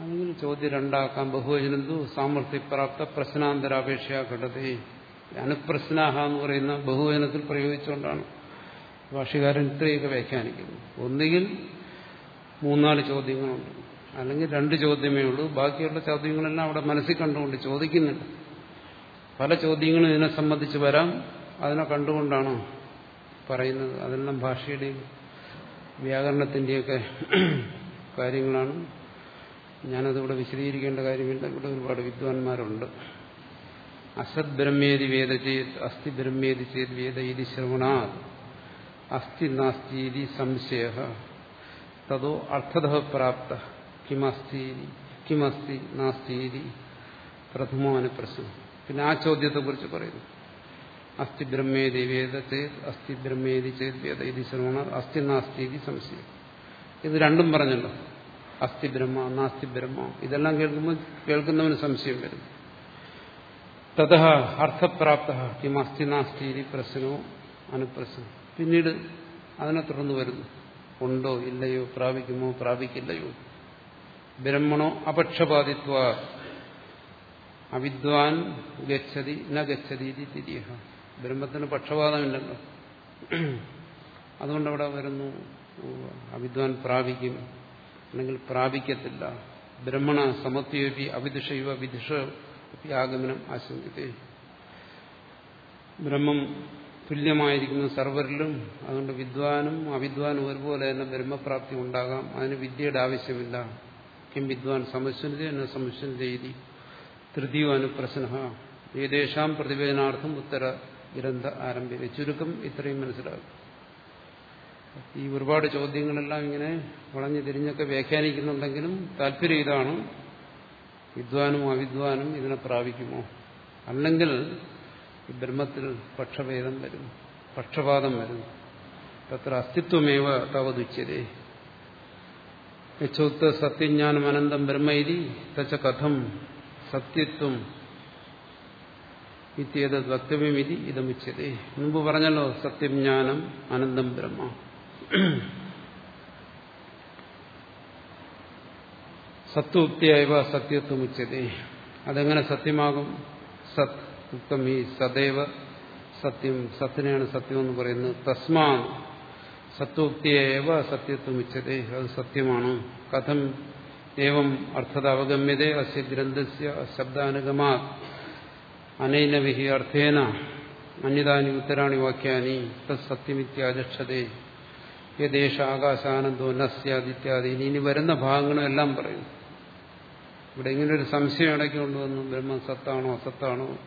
അല്ലെങ്കിൽ ചോദ്യം രണ്ടാക്കാം. ബഹുവചനന്തു സാമർഥ്യപ്രാപ്ത പ്രശ്നാന്തരാപേക്ഷ ഘടത അനുപ്രശ്നാഹ എന്ന് പറയുന്ന ബഹുവചനത്തിൽ പ്രയോഗിച്ചുകൊണ്ടാണ് ഭാഷകാരൻ ഇത്രയൊക്കെ വ്യാഖ്യാനിക്കുന്നത്. ഒന്നുകിൽ മൂന്നാൽ ചോദ്യങ്ങളുണ്ട്. അല്ലെങ്കിൽ രണ്ട് ചോദ്യമേ ഉള്ളൂ. ബാക്കിയുള്ള ചോദ്യങ്ങളെല്ലാം അവിടെ മനസ്സിൽ കണ്ടുകൊണ്ട് ചോദിക്കുന്നുണ്ട് പല ചോദ്യങ്ങളും ഇതിനെ സംബന്ധിച്ച് വരാം. അതിനെ കണ്ടുകൊണ്ടാണ് പറയുന്നത്. അതെല്ലാം ഭാഷയുടെയും വ്യാകരണത്തിന്റെയൊക്കെ കാര്യങ്ങളാണ്. ഞാനതിവിടെ വിശദീകരിക്കേണ്ട കാര്യമില്ല. ഇവിടെ ഒരുപാട് വിദ്വാൻമാരുണ്ട്. അസത് ബ്രഹ്മേതി വേദ ചേത് അസ്ഥി ബ്രഹ്മേതി ചേത് വേദ ഇതി ശ്രവണാ അസ്ഥി നാസ്തി ഇതി സംശയ. തതോ അർത്ഥത പ്രാപ്ത. കിമസ്തി കിമസ്തി നാസ്തി പ്രഥമോന പ്രശ്നം. പിന്നെ ആ ചോദ്യത്തെക്കുറിച്ച് പറയുന്നു. അസ്ഥി ബ്രഹ്മേതി വേദ ചേത് അസ്ഥി ബ്രഹ്മേതി ചേത് വേദ ഇതി ശ്രവണ അസ്ഥി നാസ്തി ഇതി സംശയം. ഇത് രണ്ടും പറഞ്ഞല്ലോ. അസ്ഥി ബ്രഹ്മ നാസ്തി ബ്രഹ്മ. ഇതെല്ലാം കേൾക്കുമ്പോൾ കേൾക്കുന്നവന് സംശയം വരും. തഥ അർത്ഥപ്രാപ്ത കിം അസ്ഥി നാസ്തി ഇതി പ്രശ്നവും അനുപ്രശ്നം. പിന്നീട് അതിനെ തുടർന്ന് വരുന്നു. ഉണ്ടോ ഇല്ലയോ പ്രാപിക്കുമോ പ്രാപിക്കില്ലയോ? ബ്രഹ്മണോ അപക്ഷപാതിത്വ. അവിദ്വാൻ ഗച്ഛതി ന ഗച്ഛതി തിരിയ ബ്രഹ്മത്തിന് പക്ഷപാതമില്ലല്ലോ. അതുകൊണ്ട് അവിടെ വരുന്നു അവിദ്വാൻ പ്രാപിക്കും. അല്ലെങ്കിൽ പ്രാപിക്കത്തില്ല. ബ്രഹ്മണ സമത്വപി അവിദുഷയുവ വിദുഷ ആഗമനം ആശങ്കത്തെ ബ്രഹ്മം തുല്യമായിരിക്കുന്ന സർവരിലും അതുകൊണ്ട് വിദ്വാനും അവിദ്വാനും ഒരുപോലെ തന്നെ ബ്രഹ്മപ്രാപ്തി ഉണ്ടാകാം. അതിന് വിദ്യയുടെ ആവശ്യമില്ല. കിം വിദ്വാൻ സമശ്വനിത എന്ന സമശ്വനതീതി തൃതീയോ അനുപ്രശ്ന ഏതേഷാം പ്രതിവേദനാർത്ഥം ഉത്തര ഗ്രന്ഥ ആരംഭിക്കുക ചുരുക്കം ഇത്രയും മനസ്സിലാകും. ഈ ഒരുപാട് ചോദ്യങ്ങളെല്ലാം ഇങ്ങനെ വളഞ്ഞു തിരിഞ്ഞൊക്കെ വ്യാഖ്യാനിക്കുന്നുണ്ടെങ്കിലും താല്പര്യം ഇതാണ്. വിദ്വാനും അവിദ്വാനും ഇതിനെ പ്രാപിക്കുമോ? അല്ലെങ്കിൽ ഈ ബ്രഹ്മത്തിൽ പക്ഷഭേദം വരും പക്ഷപാതം വരും. തത്ര അസ്തിത്വമേവ തവതുച്യതേ യച്ചോക്ത സത്യജ്ഞാനം അനന്തം ബ്രഹ്മൈതി തച്ച കഥം സത്യത്വം ഇത്യേതത് വക്തവ്യമിതി ഇതമുച്ചതേ മുമ്പ് പറഞ്ഞല്ലോ സത്യം ജ്ഞാനം അനന്തം ബ്രഹ്മ സത്വക്തിയായവ സത്യത്വം ഉച്ചതേ അതെങ്ങനെ സത്യമാകും? സത് ഉക്തം ഈ സദൈവ സത്യം സത്തിനെയാണ് സത്യം എന്ന് പറയുന്നത്. തസ്മാ സത്വക്തിയേവ സത്യത്വം ഉച്ചതേ അത് സത്യമാണ്. കഥം ഏവം അർത്ഥത അവഗമ്യതേ അസ്യ ഗ്രന്ഥസ്യ ശബ്ദാനുഗമാ അനൈന വിഹി അർത്ഥേന അന്യതാനി ഉത്തരാണി വാക്യാനി തത്സത്യമിത്യാചക്ഷതേ യദേശ ആകാശാനന്ദോ നസ്യാദിത്യാദി. ഇനി വരുന്ന ഭാഗങ്ങളും എല്ലാം പറയും. ഇവിടെ ഇങ്ങനെ ഒരു സംശയം ഇടയ്ക്ക് കൊണ്ടുവന്നു. ബ്രഹ്മം സത്താണോ അസത്താണോ?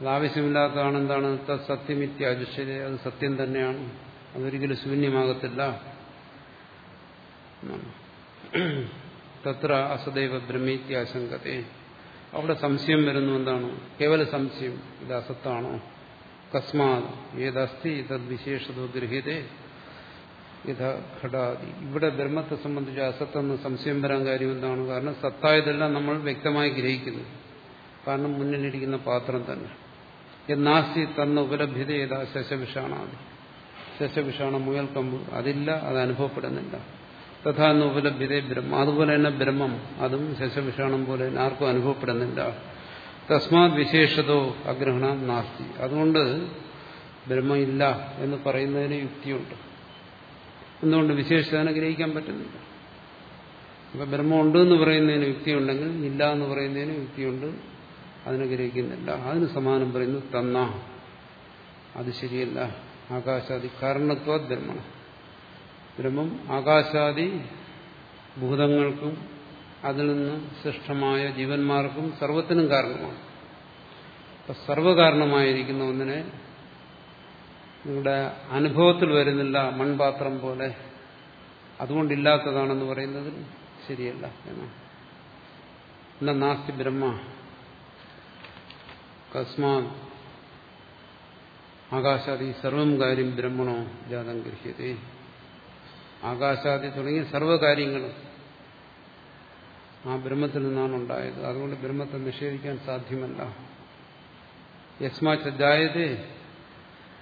അത് ആവശ്യമില്ലാത്തതാണ് എന്താണ്? സത്യമിത്യാജുഷ്യത അത് സത്യം തന്നെയാണ്. അതൊരിക്കലും ശൂന്യമാകത്തില്ല. തത്ര അസദൈവ ബ്രഹ്മീത്യാശങ്കത്തെ അവിടെ സംശയം വരുന്നു എന്താണ്? കേവല സംശയം. ഇത് അസത്താണോ? കസ്മാത്. ഏതസ്തി തദ്വിശേഷതോ ഗൃഹീതേ യഥാ ഘടാതി. ഇവിടെ ബ്രഹ്മത്തെ സംബന്ധിച്ച് അസത്തെന്ന് സംശയം വരാൻ കാര്യം എന്താണ്? കാരണം സത്തായതെല്ലാം നമ്മൾ വ്യക്തമായി ഗ്രഹിക്കുന്നു. കാരണം മുന്നിലിരിക്കുന്ന പാത്രം തന്നെ. എന്നാസ്തി തന്ന ഉപലഭ്യത ഏതാ ശശവിഷാണാതി ശശവിഷാണ മുയൽക്കമ്പ്. അതില്ല അത് അനുഭവപ്പെടുന്നില്ല. തഥാ എന്ന ബ്രഹ്മം. അതുപോലെ തന്നെ ബ്രഹ്മം. അതും ശശവിഷാണം പോലെ ആർക്കും അനുഭവപ്പെടുന്നില്ല. തസ്മാത് വിശേഷതോ അഗ്രഹണം നാസ്തി. അതുകൊണ്ട് ബ്രഹ്മം ഇല്ല എന്ന് പറയുന്നതിന് യുക്തിയുണ്ട്. എന്തുകൊണ്ട് വിശേഷത അനുഗ്രഹിക്കാൻ പറ്റുന്നില്ല? അപ്പൊ ബ്രഹ്മം ഉണ്ട് എന്ന് പറയുന്നതിന് യുക്തിയുണ്ടെങ്കിൽ ഇല്ല എന്ന് പറയുന്നതിന് യുക്തിയുണ്ട് അതിനെ ഗ്രഹിക്കുന്നില്ല അതിന് സമാനം പറയുന്നു തന്ന. അത് ശരിയല്ല. ആകാശാദി കാരണത്വ ബ്രഹ്മണ. ബ്രഹ്മം ആകാശാദി ഭൂതങ്ങൾക്കും അതിൽ നിന്ന് സൃഷ്ടമായ ജീവന്മാർക്കും സർവത്തിനും കാരണമാണ്. അപ്പൊ സർവകാരണമായിരിക്കുന്ന ഒന്നിനെ നിങ്ങളുടെ അനുഭവത്തിൽ വരുന്നില്ല മൺപാത്രം പോലെ അതുകൊണ്ടില്ലാത്തതാണെന്ന് പറയുന്നത് ശരിയല്ല എന്നാണ്. എന്നാ നാസ്തി ബ്രഹ്മ? കസ്മാ ആകാശാദി സർവം കാര്യം ബ്രഹ്മണോ ജാതം ഗൃഹ്യതേ. ആകാശാദി തുടങ്ങിയ സർവകാര്യങ്ങളും ആ ബ്രഹ്മത്തിൽ നിന്നാണ് ഉണ്ടായത്. അതുകൊണ്ട് ബ്രഹ്മത്തെ നിഷേധിക്കാൻ സാധ്യമല്ല. യസ്മാജായതേ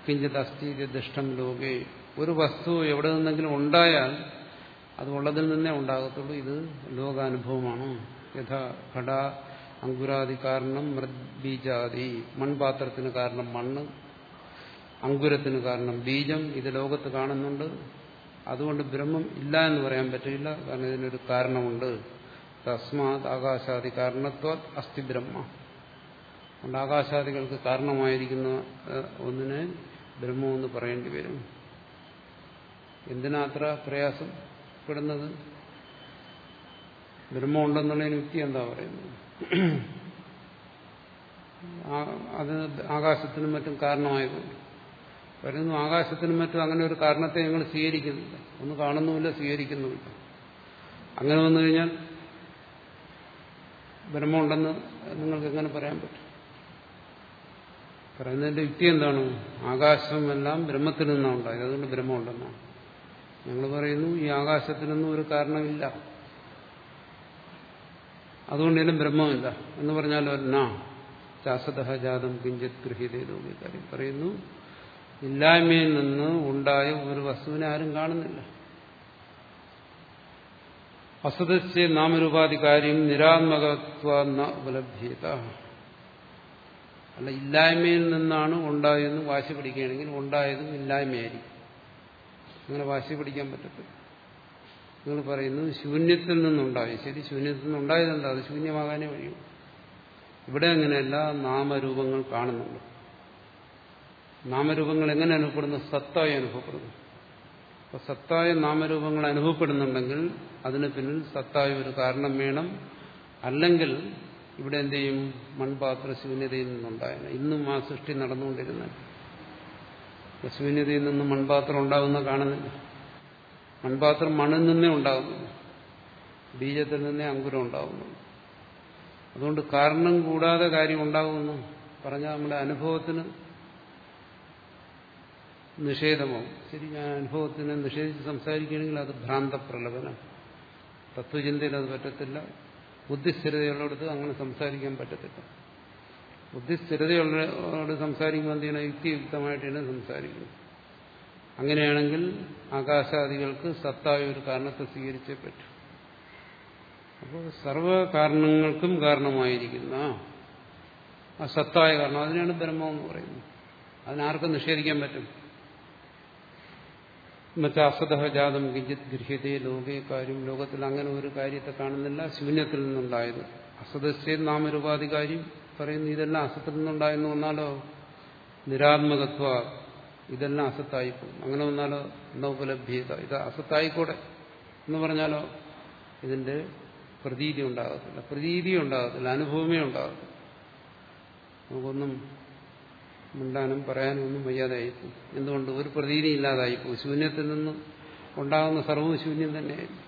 കിഞ്ചിത് അസ്ഥീര്യ ദുഷ്ടം ലോകെ. ഒരു വസ്തു എവിടെ നിന്നെങ്കിലും ഉണ്ടായാൽ അത് ഉള്ളതിൽ നിന്നേ ഉണ്ടാകത്തുള്ളൂ. ഇത് ലോകാനുഭവമാണ്. യഥാ ഘട അങ്കുരാദി കാരണം മൃദ്ബീജാദി. മൺപാത്രത്തിന് കാരണം മണ്ണ് അങ്കുരത്തിന് കാരണം ബീജം. ഇത് ലോകത്ത് കാണുന്നുണ്ട്. അതുകൊണ്ട് ബ്രഹ്മം ഇല്ല എന്ന് പറയാൻ പറ്റില്ല. കാരണം ഇതിനൊരു കാരണമുണ്ട്. തസ്മാത് ആകാശാദി കാരണത്വ അസ്ഥി ബ്രഹ്മ. അതുകൊണ്ട് ആകാശാദികൾക്ക് കാരണമായിരിക്കുന്ന ഒന്നിനെ ബ്രഹ്മമെന്ന് പറയേണ്ടി വരും. എന്തിനാത്ര പ്രയാസപ്പെടുന്നത് ബ്രഹ്മം ഉണ്ടെന്നുള്ളതിന് യുക്തി എന്താ പറയുന്നത്? അത് ആകാശത്തിനും മറ്റും കാരണമായതുകൊണ്ട്. പറയുന്നു ആകാശത്തിനും മറ്റും അങ്ങനെ ഒരു കാരണത്തെ ഞങ്ങൾ സ്വീകരിക്കുന്നില്ല. ഒന്ന് കാണുന്നുമില്ല സ്വീകരിക്കുന്നുമില്ല. അങ്ങനെ വന്നു കഴിഞ്ഞാൽ ബ്രഹ്മമുണ്ടെന്ന് നിങ്ങൾക്ക് എങ്ങനെ പറയാൻ പറ്റും? പറയുന്നതിന്റെ യുക്തി എന്താണ്? ആകാശമെല്ലാം ബ്രഹ്മത്തിൽ നിന്നാണ് ഉണ്ടായത്. അതുകൊണ്ട് ബ്രഹ്മമുണ്ടെന്നാണ്. ഞങ്ങൾ പറയുന്നു ഈ ആകാശത്തിനൊന്നും ഒരു കാരണമില്ല. അതുകൊണ്ട് ഇതിനും ബ്രഹ്മമില്ല. എന്ന് പറഞ്ഞാലോ എന്നാ ശാസത ജാതം കിഞ്ചിത് ഗൃഹീതോ കാര്യം പറയുന്നു ഇല്ലായ്മയിൽ നിന്ന് ഉണ്ടായ ഒരു വസ്തുവിനെ ആരും കാണുന്നില്ല. അസദസ്യ നാമരൂപാധി കാര്യം നിരാത്മകത്വ ഉപലഭ്യത. അല്ല ഇല്ലായ്മയിൽ നിന്നാണ് ഉണ്ടായതെന്ന് വാശി പിടിക്കുകയാണെങ്കിൽ ഉണ്ടായതും ഇല്ലായ്മയായിരിക്കും. അങ്ങനെ വാശി പിടിക്കാൻ പറ്റത്തില്ല. നിങ്ങൾ പറയുന്നു ശൂന്യത്തിൽ നിന്നുണ്ടായി. ശരി ശൂന്യത്തിൽ നിന്നുണ്ടായതെന്താ? അത് ശൂന്യമാകാനേ വഴിയും ഇവിടെ അങ്ങനെയല്ല നാമരൂപങ്ങൾ കാണുന്നുണ്ട് നാമരൂപങ്ങൾ എങ്ങനെ അനുഭവപ്പെടുന്നു? സത്തായി അനുഭവപ്പെടുന്നു. അപ്പൊ സത്തായ നാമരൂപങ്ങൾ അനുഭവപ്പെടുന്നുണ്ടെങ്കിൽ അതിന് പിന്നിൽ സത്തായ ഒരു കാരണം വേണം. അല്ലെങ്കിൽ ഇവിടെ എന്ത് ചെയ്യും? മൺപാത്ര ശൂന്യതയിൽ നിന്നുണ്ടായാണ് ഇന്നും ആ സൃഷ്ടി നടന്നുകൊണ്ടിരുന്നത് ശൂന്യതയിൽ നിന്ന് മൺപാത്രം ഉണ്ടാകുന്ന കാണുന്നില്ല. മൺപാത്രം മണ്ണിൽ നിന്നേ ഉണ്ടാകുന്നു. ബീജത്തിൽ നിന്നേ അങ്കുരം ഉണ്ടാകുന്നു. അതുകൊണ്ട് കാരണം കൂടാതെ കാര്യം ഉണ്ടാകുമെന്ന് പറഞ്ഞാൽ നമ്മുടെ അനുഭവത്തിന് നിഷേധമോ ശരി ഞാൻ അനുഭവത്തിനെ നിഷേധിച്ച് സംസാരിക്കുകയാണെങ്കിൽ അത് ഭ്രാന്തപ്രലപനം. തത്വചിന്തയിൽ അത് പറ്റത്തില്ല. ബുദ്ധിസ്ഥിരതയുള്ളിടത്ത് അങ്ങനെ സംസാരിക്കാൻ പറ്റത്തില്ല. ബുദ്ധിസ്ഥിരതയുള്ളവരോട് സംസാരിക്കുമ്പോൾ എന്ത് ചെയ്യണം? യുക്തിയുക്തമായിട്ട് തന്നെ സംസാരിക്കണം അങ്ങനെയാണെങ്കിൽ ആകാശാദികൾക്ക് സത്തായ ഒരു കാരണത്തെ സ്വീകരിച്ചേ പറ്റൂ. അപ്പോൾ സർവകാരണങ്ങൾക്കും കാരണമായിരിക്കുന്ന ആ സത്തായ കാരണം. അതിനാണ് ബ്രഹ്മം എന്ന് പറയുന്നത്. അതിനാർക്കും നിഷേധിക്കാൻ പറ്റും. മറ്റേ അസത ജാതം കിഞ്ചിത് ഗൃഹ്യതേ ലോകേ കാര്യം. ലോകത്തിൽ അങ്ങനെ ഒരു കാര്യത്തെ കാണുന്നില്ല. ശൂന്യത്തിൽ നിന്നുണ്ടായത്. അസദസ്യ നാമരൂപാധികാരി പറയുന്നു ഇതെല്ലാം അസത്തിൽ നിന്നുണ്ടായെന്ന് വന്നാലോ? നിരാത്മകത്വ ഇതെല്ലാം അസത്തായിപ്പോകും. അങ്ങനെ വന്നാലോ? നൗപലഭ്യത ഇത് അസത്തായിക്കൂടെ എന്ന് പറഞ്ഞാലോ? ഇതിന്റെ പ്രതീതി ഉണ്ടാകത്തില്ല. പ്രതീതി ഉണ്ടാകത്തില്ല. അനുഭവമേ ഉണ്ടാകത്തില്ല. നമുക്കൊന്നും മിണ്ടാനും പറയാനും ഒന്നും വയ്യാതായിപ്പോയി എന്തുകൊണ്ട്? ഒരു പ്രതീതി ഇല്ലാതായിപ്പോയി. ശൂന്യത്തിൽ നിന്ന് ഉണ്ടാകുന്ന സർവവും ശൂന്യം തന്നെയായിരുന്നു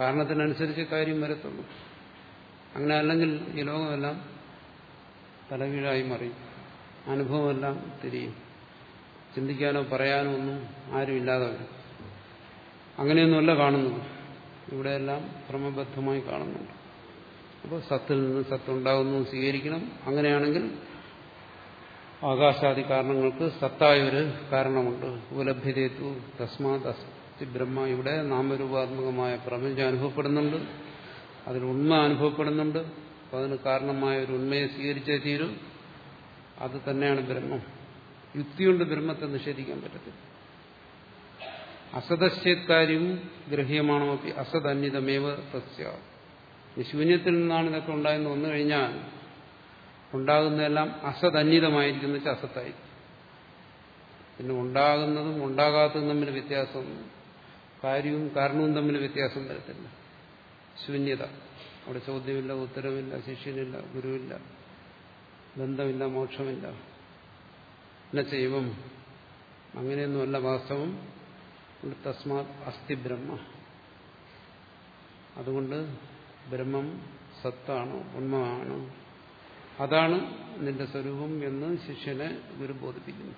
കാരണത്തിനനുസരിച്ച് കാര്യം വരത്തുള്ളൂ. അങ്ങനെ അല്ലെങ്കിൽ ഈ ലോകമെല്ലാം തലകീഴായി മറിയും. അനുഭവമെല്ലാം തിരിയും. ചിന്തിക്കാനോ പറയാനോ ഒന്നും ആരുമില്ലാതെ വരും അങ്ങനെയൊന്നുമല്ല കാണുന്നത്. ഇവിടെയെല്ലാം ക്രമബദ്ധമായി കാണുന്നുണ്ട്. അപ്പോൾ സത്തിൽ നിന്ന് സത്തുണ്ടാകുന്നു സ്വീകരിക്കണം. അങ്ങനെയാണെങ്കിൽ ആകാശാദി കാരണങ്ങൾക്ക് സത്തായൊരു കാരണമുണ്ട്. ഉപലഭ്യതേത്തു തസ്മാത് അസ്തി ബ്രഹ്മ. ഇവിടെ നാമരൂപാത്മകമായ പ്രപഞ്ചം അനുഭവപ്പെടുന്നുണ്ട്. അതിൽ ഉണ്മ അനുഭവപ്പെടുന്നുണ്ട്. അപ്പം അതിന് കാരണമായ ഒരു ഉണ്മയെ സ്വീകരിച്ചേ തീരും. അത് തന്നെയാണ് ബ്രഹ്മം. യുക്തി കൊണ്ട് ബ്രഹ്മത്തെ നിഷേധിക്കാൻ പറ്റത്തില്ല. അസതശ്ചേത് ഗ്രഹീയമാണോ ഗ്രഹ്യമാണോ അസതന്യതമേവ തസ്യ. ശൂന്യത്തിൽ നിന്നാണ് ഇതൊക്കെ ഉണ്ടായെന്ന് വന്നു കഴിഞ്ഞാൽ ഉണ്ടാകുന്നതെല്ലാം അസതന്യതമായിരിക്കുന്ന വെച്ചാൽ അസത്തായിരിക്കും. പിന്നെ ഉണ്ടാകുന്നതും ഉണ്ടാകാത്തതും തമ്മിൽ വ്യത്യാസം കാര്യവും കാരണവും തമ്മിൽ വ്യത്യാസം വരത്തില്ല. ശൂന്യത. അവിടെ ചോദ്യമില്ല ഉത്തരവില്ല ശിഷ്യനില്ല ഗുരുവില്ല ബന്ധമില്ല മോക്ഷമില്ല. എന്ന ചെയ്വം അങ്ങനെയൊന്നുമല്ല വാസ്തവം. തസ്മാത് അസ്ഥി ബ്രഹ്മ. അതുകൊണ്ട് ബ്രഹ്മം സത്താണ് ഉണ്മമാണ് അതാണ് നിന്റെ സ്വരൂപം എന്ന് ശിഷ്യനെ ഗുരു ബോധിപ്പിക്കുന്നു.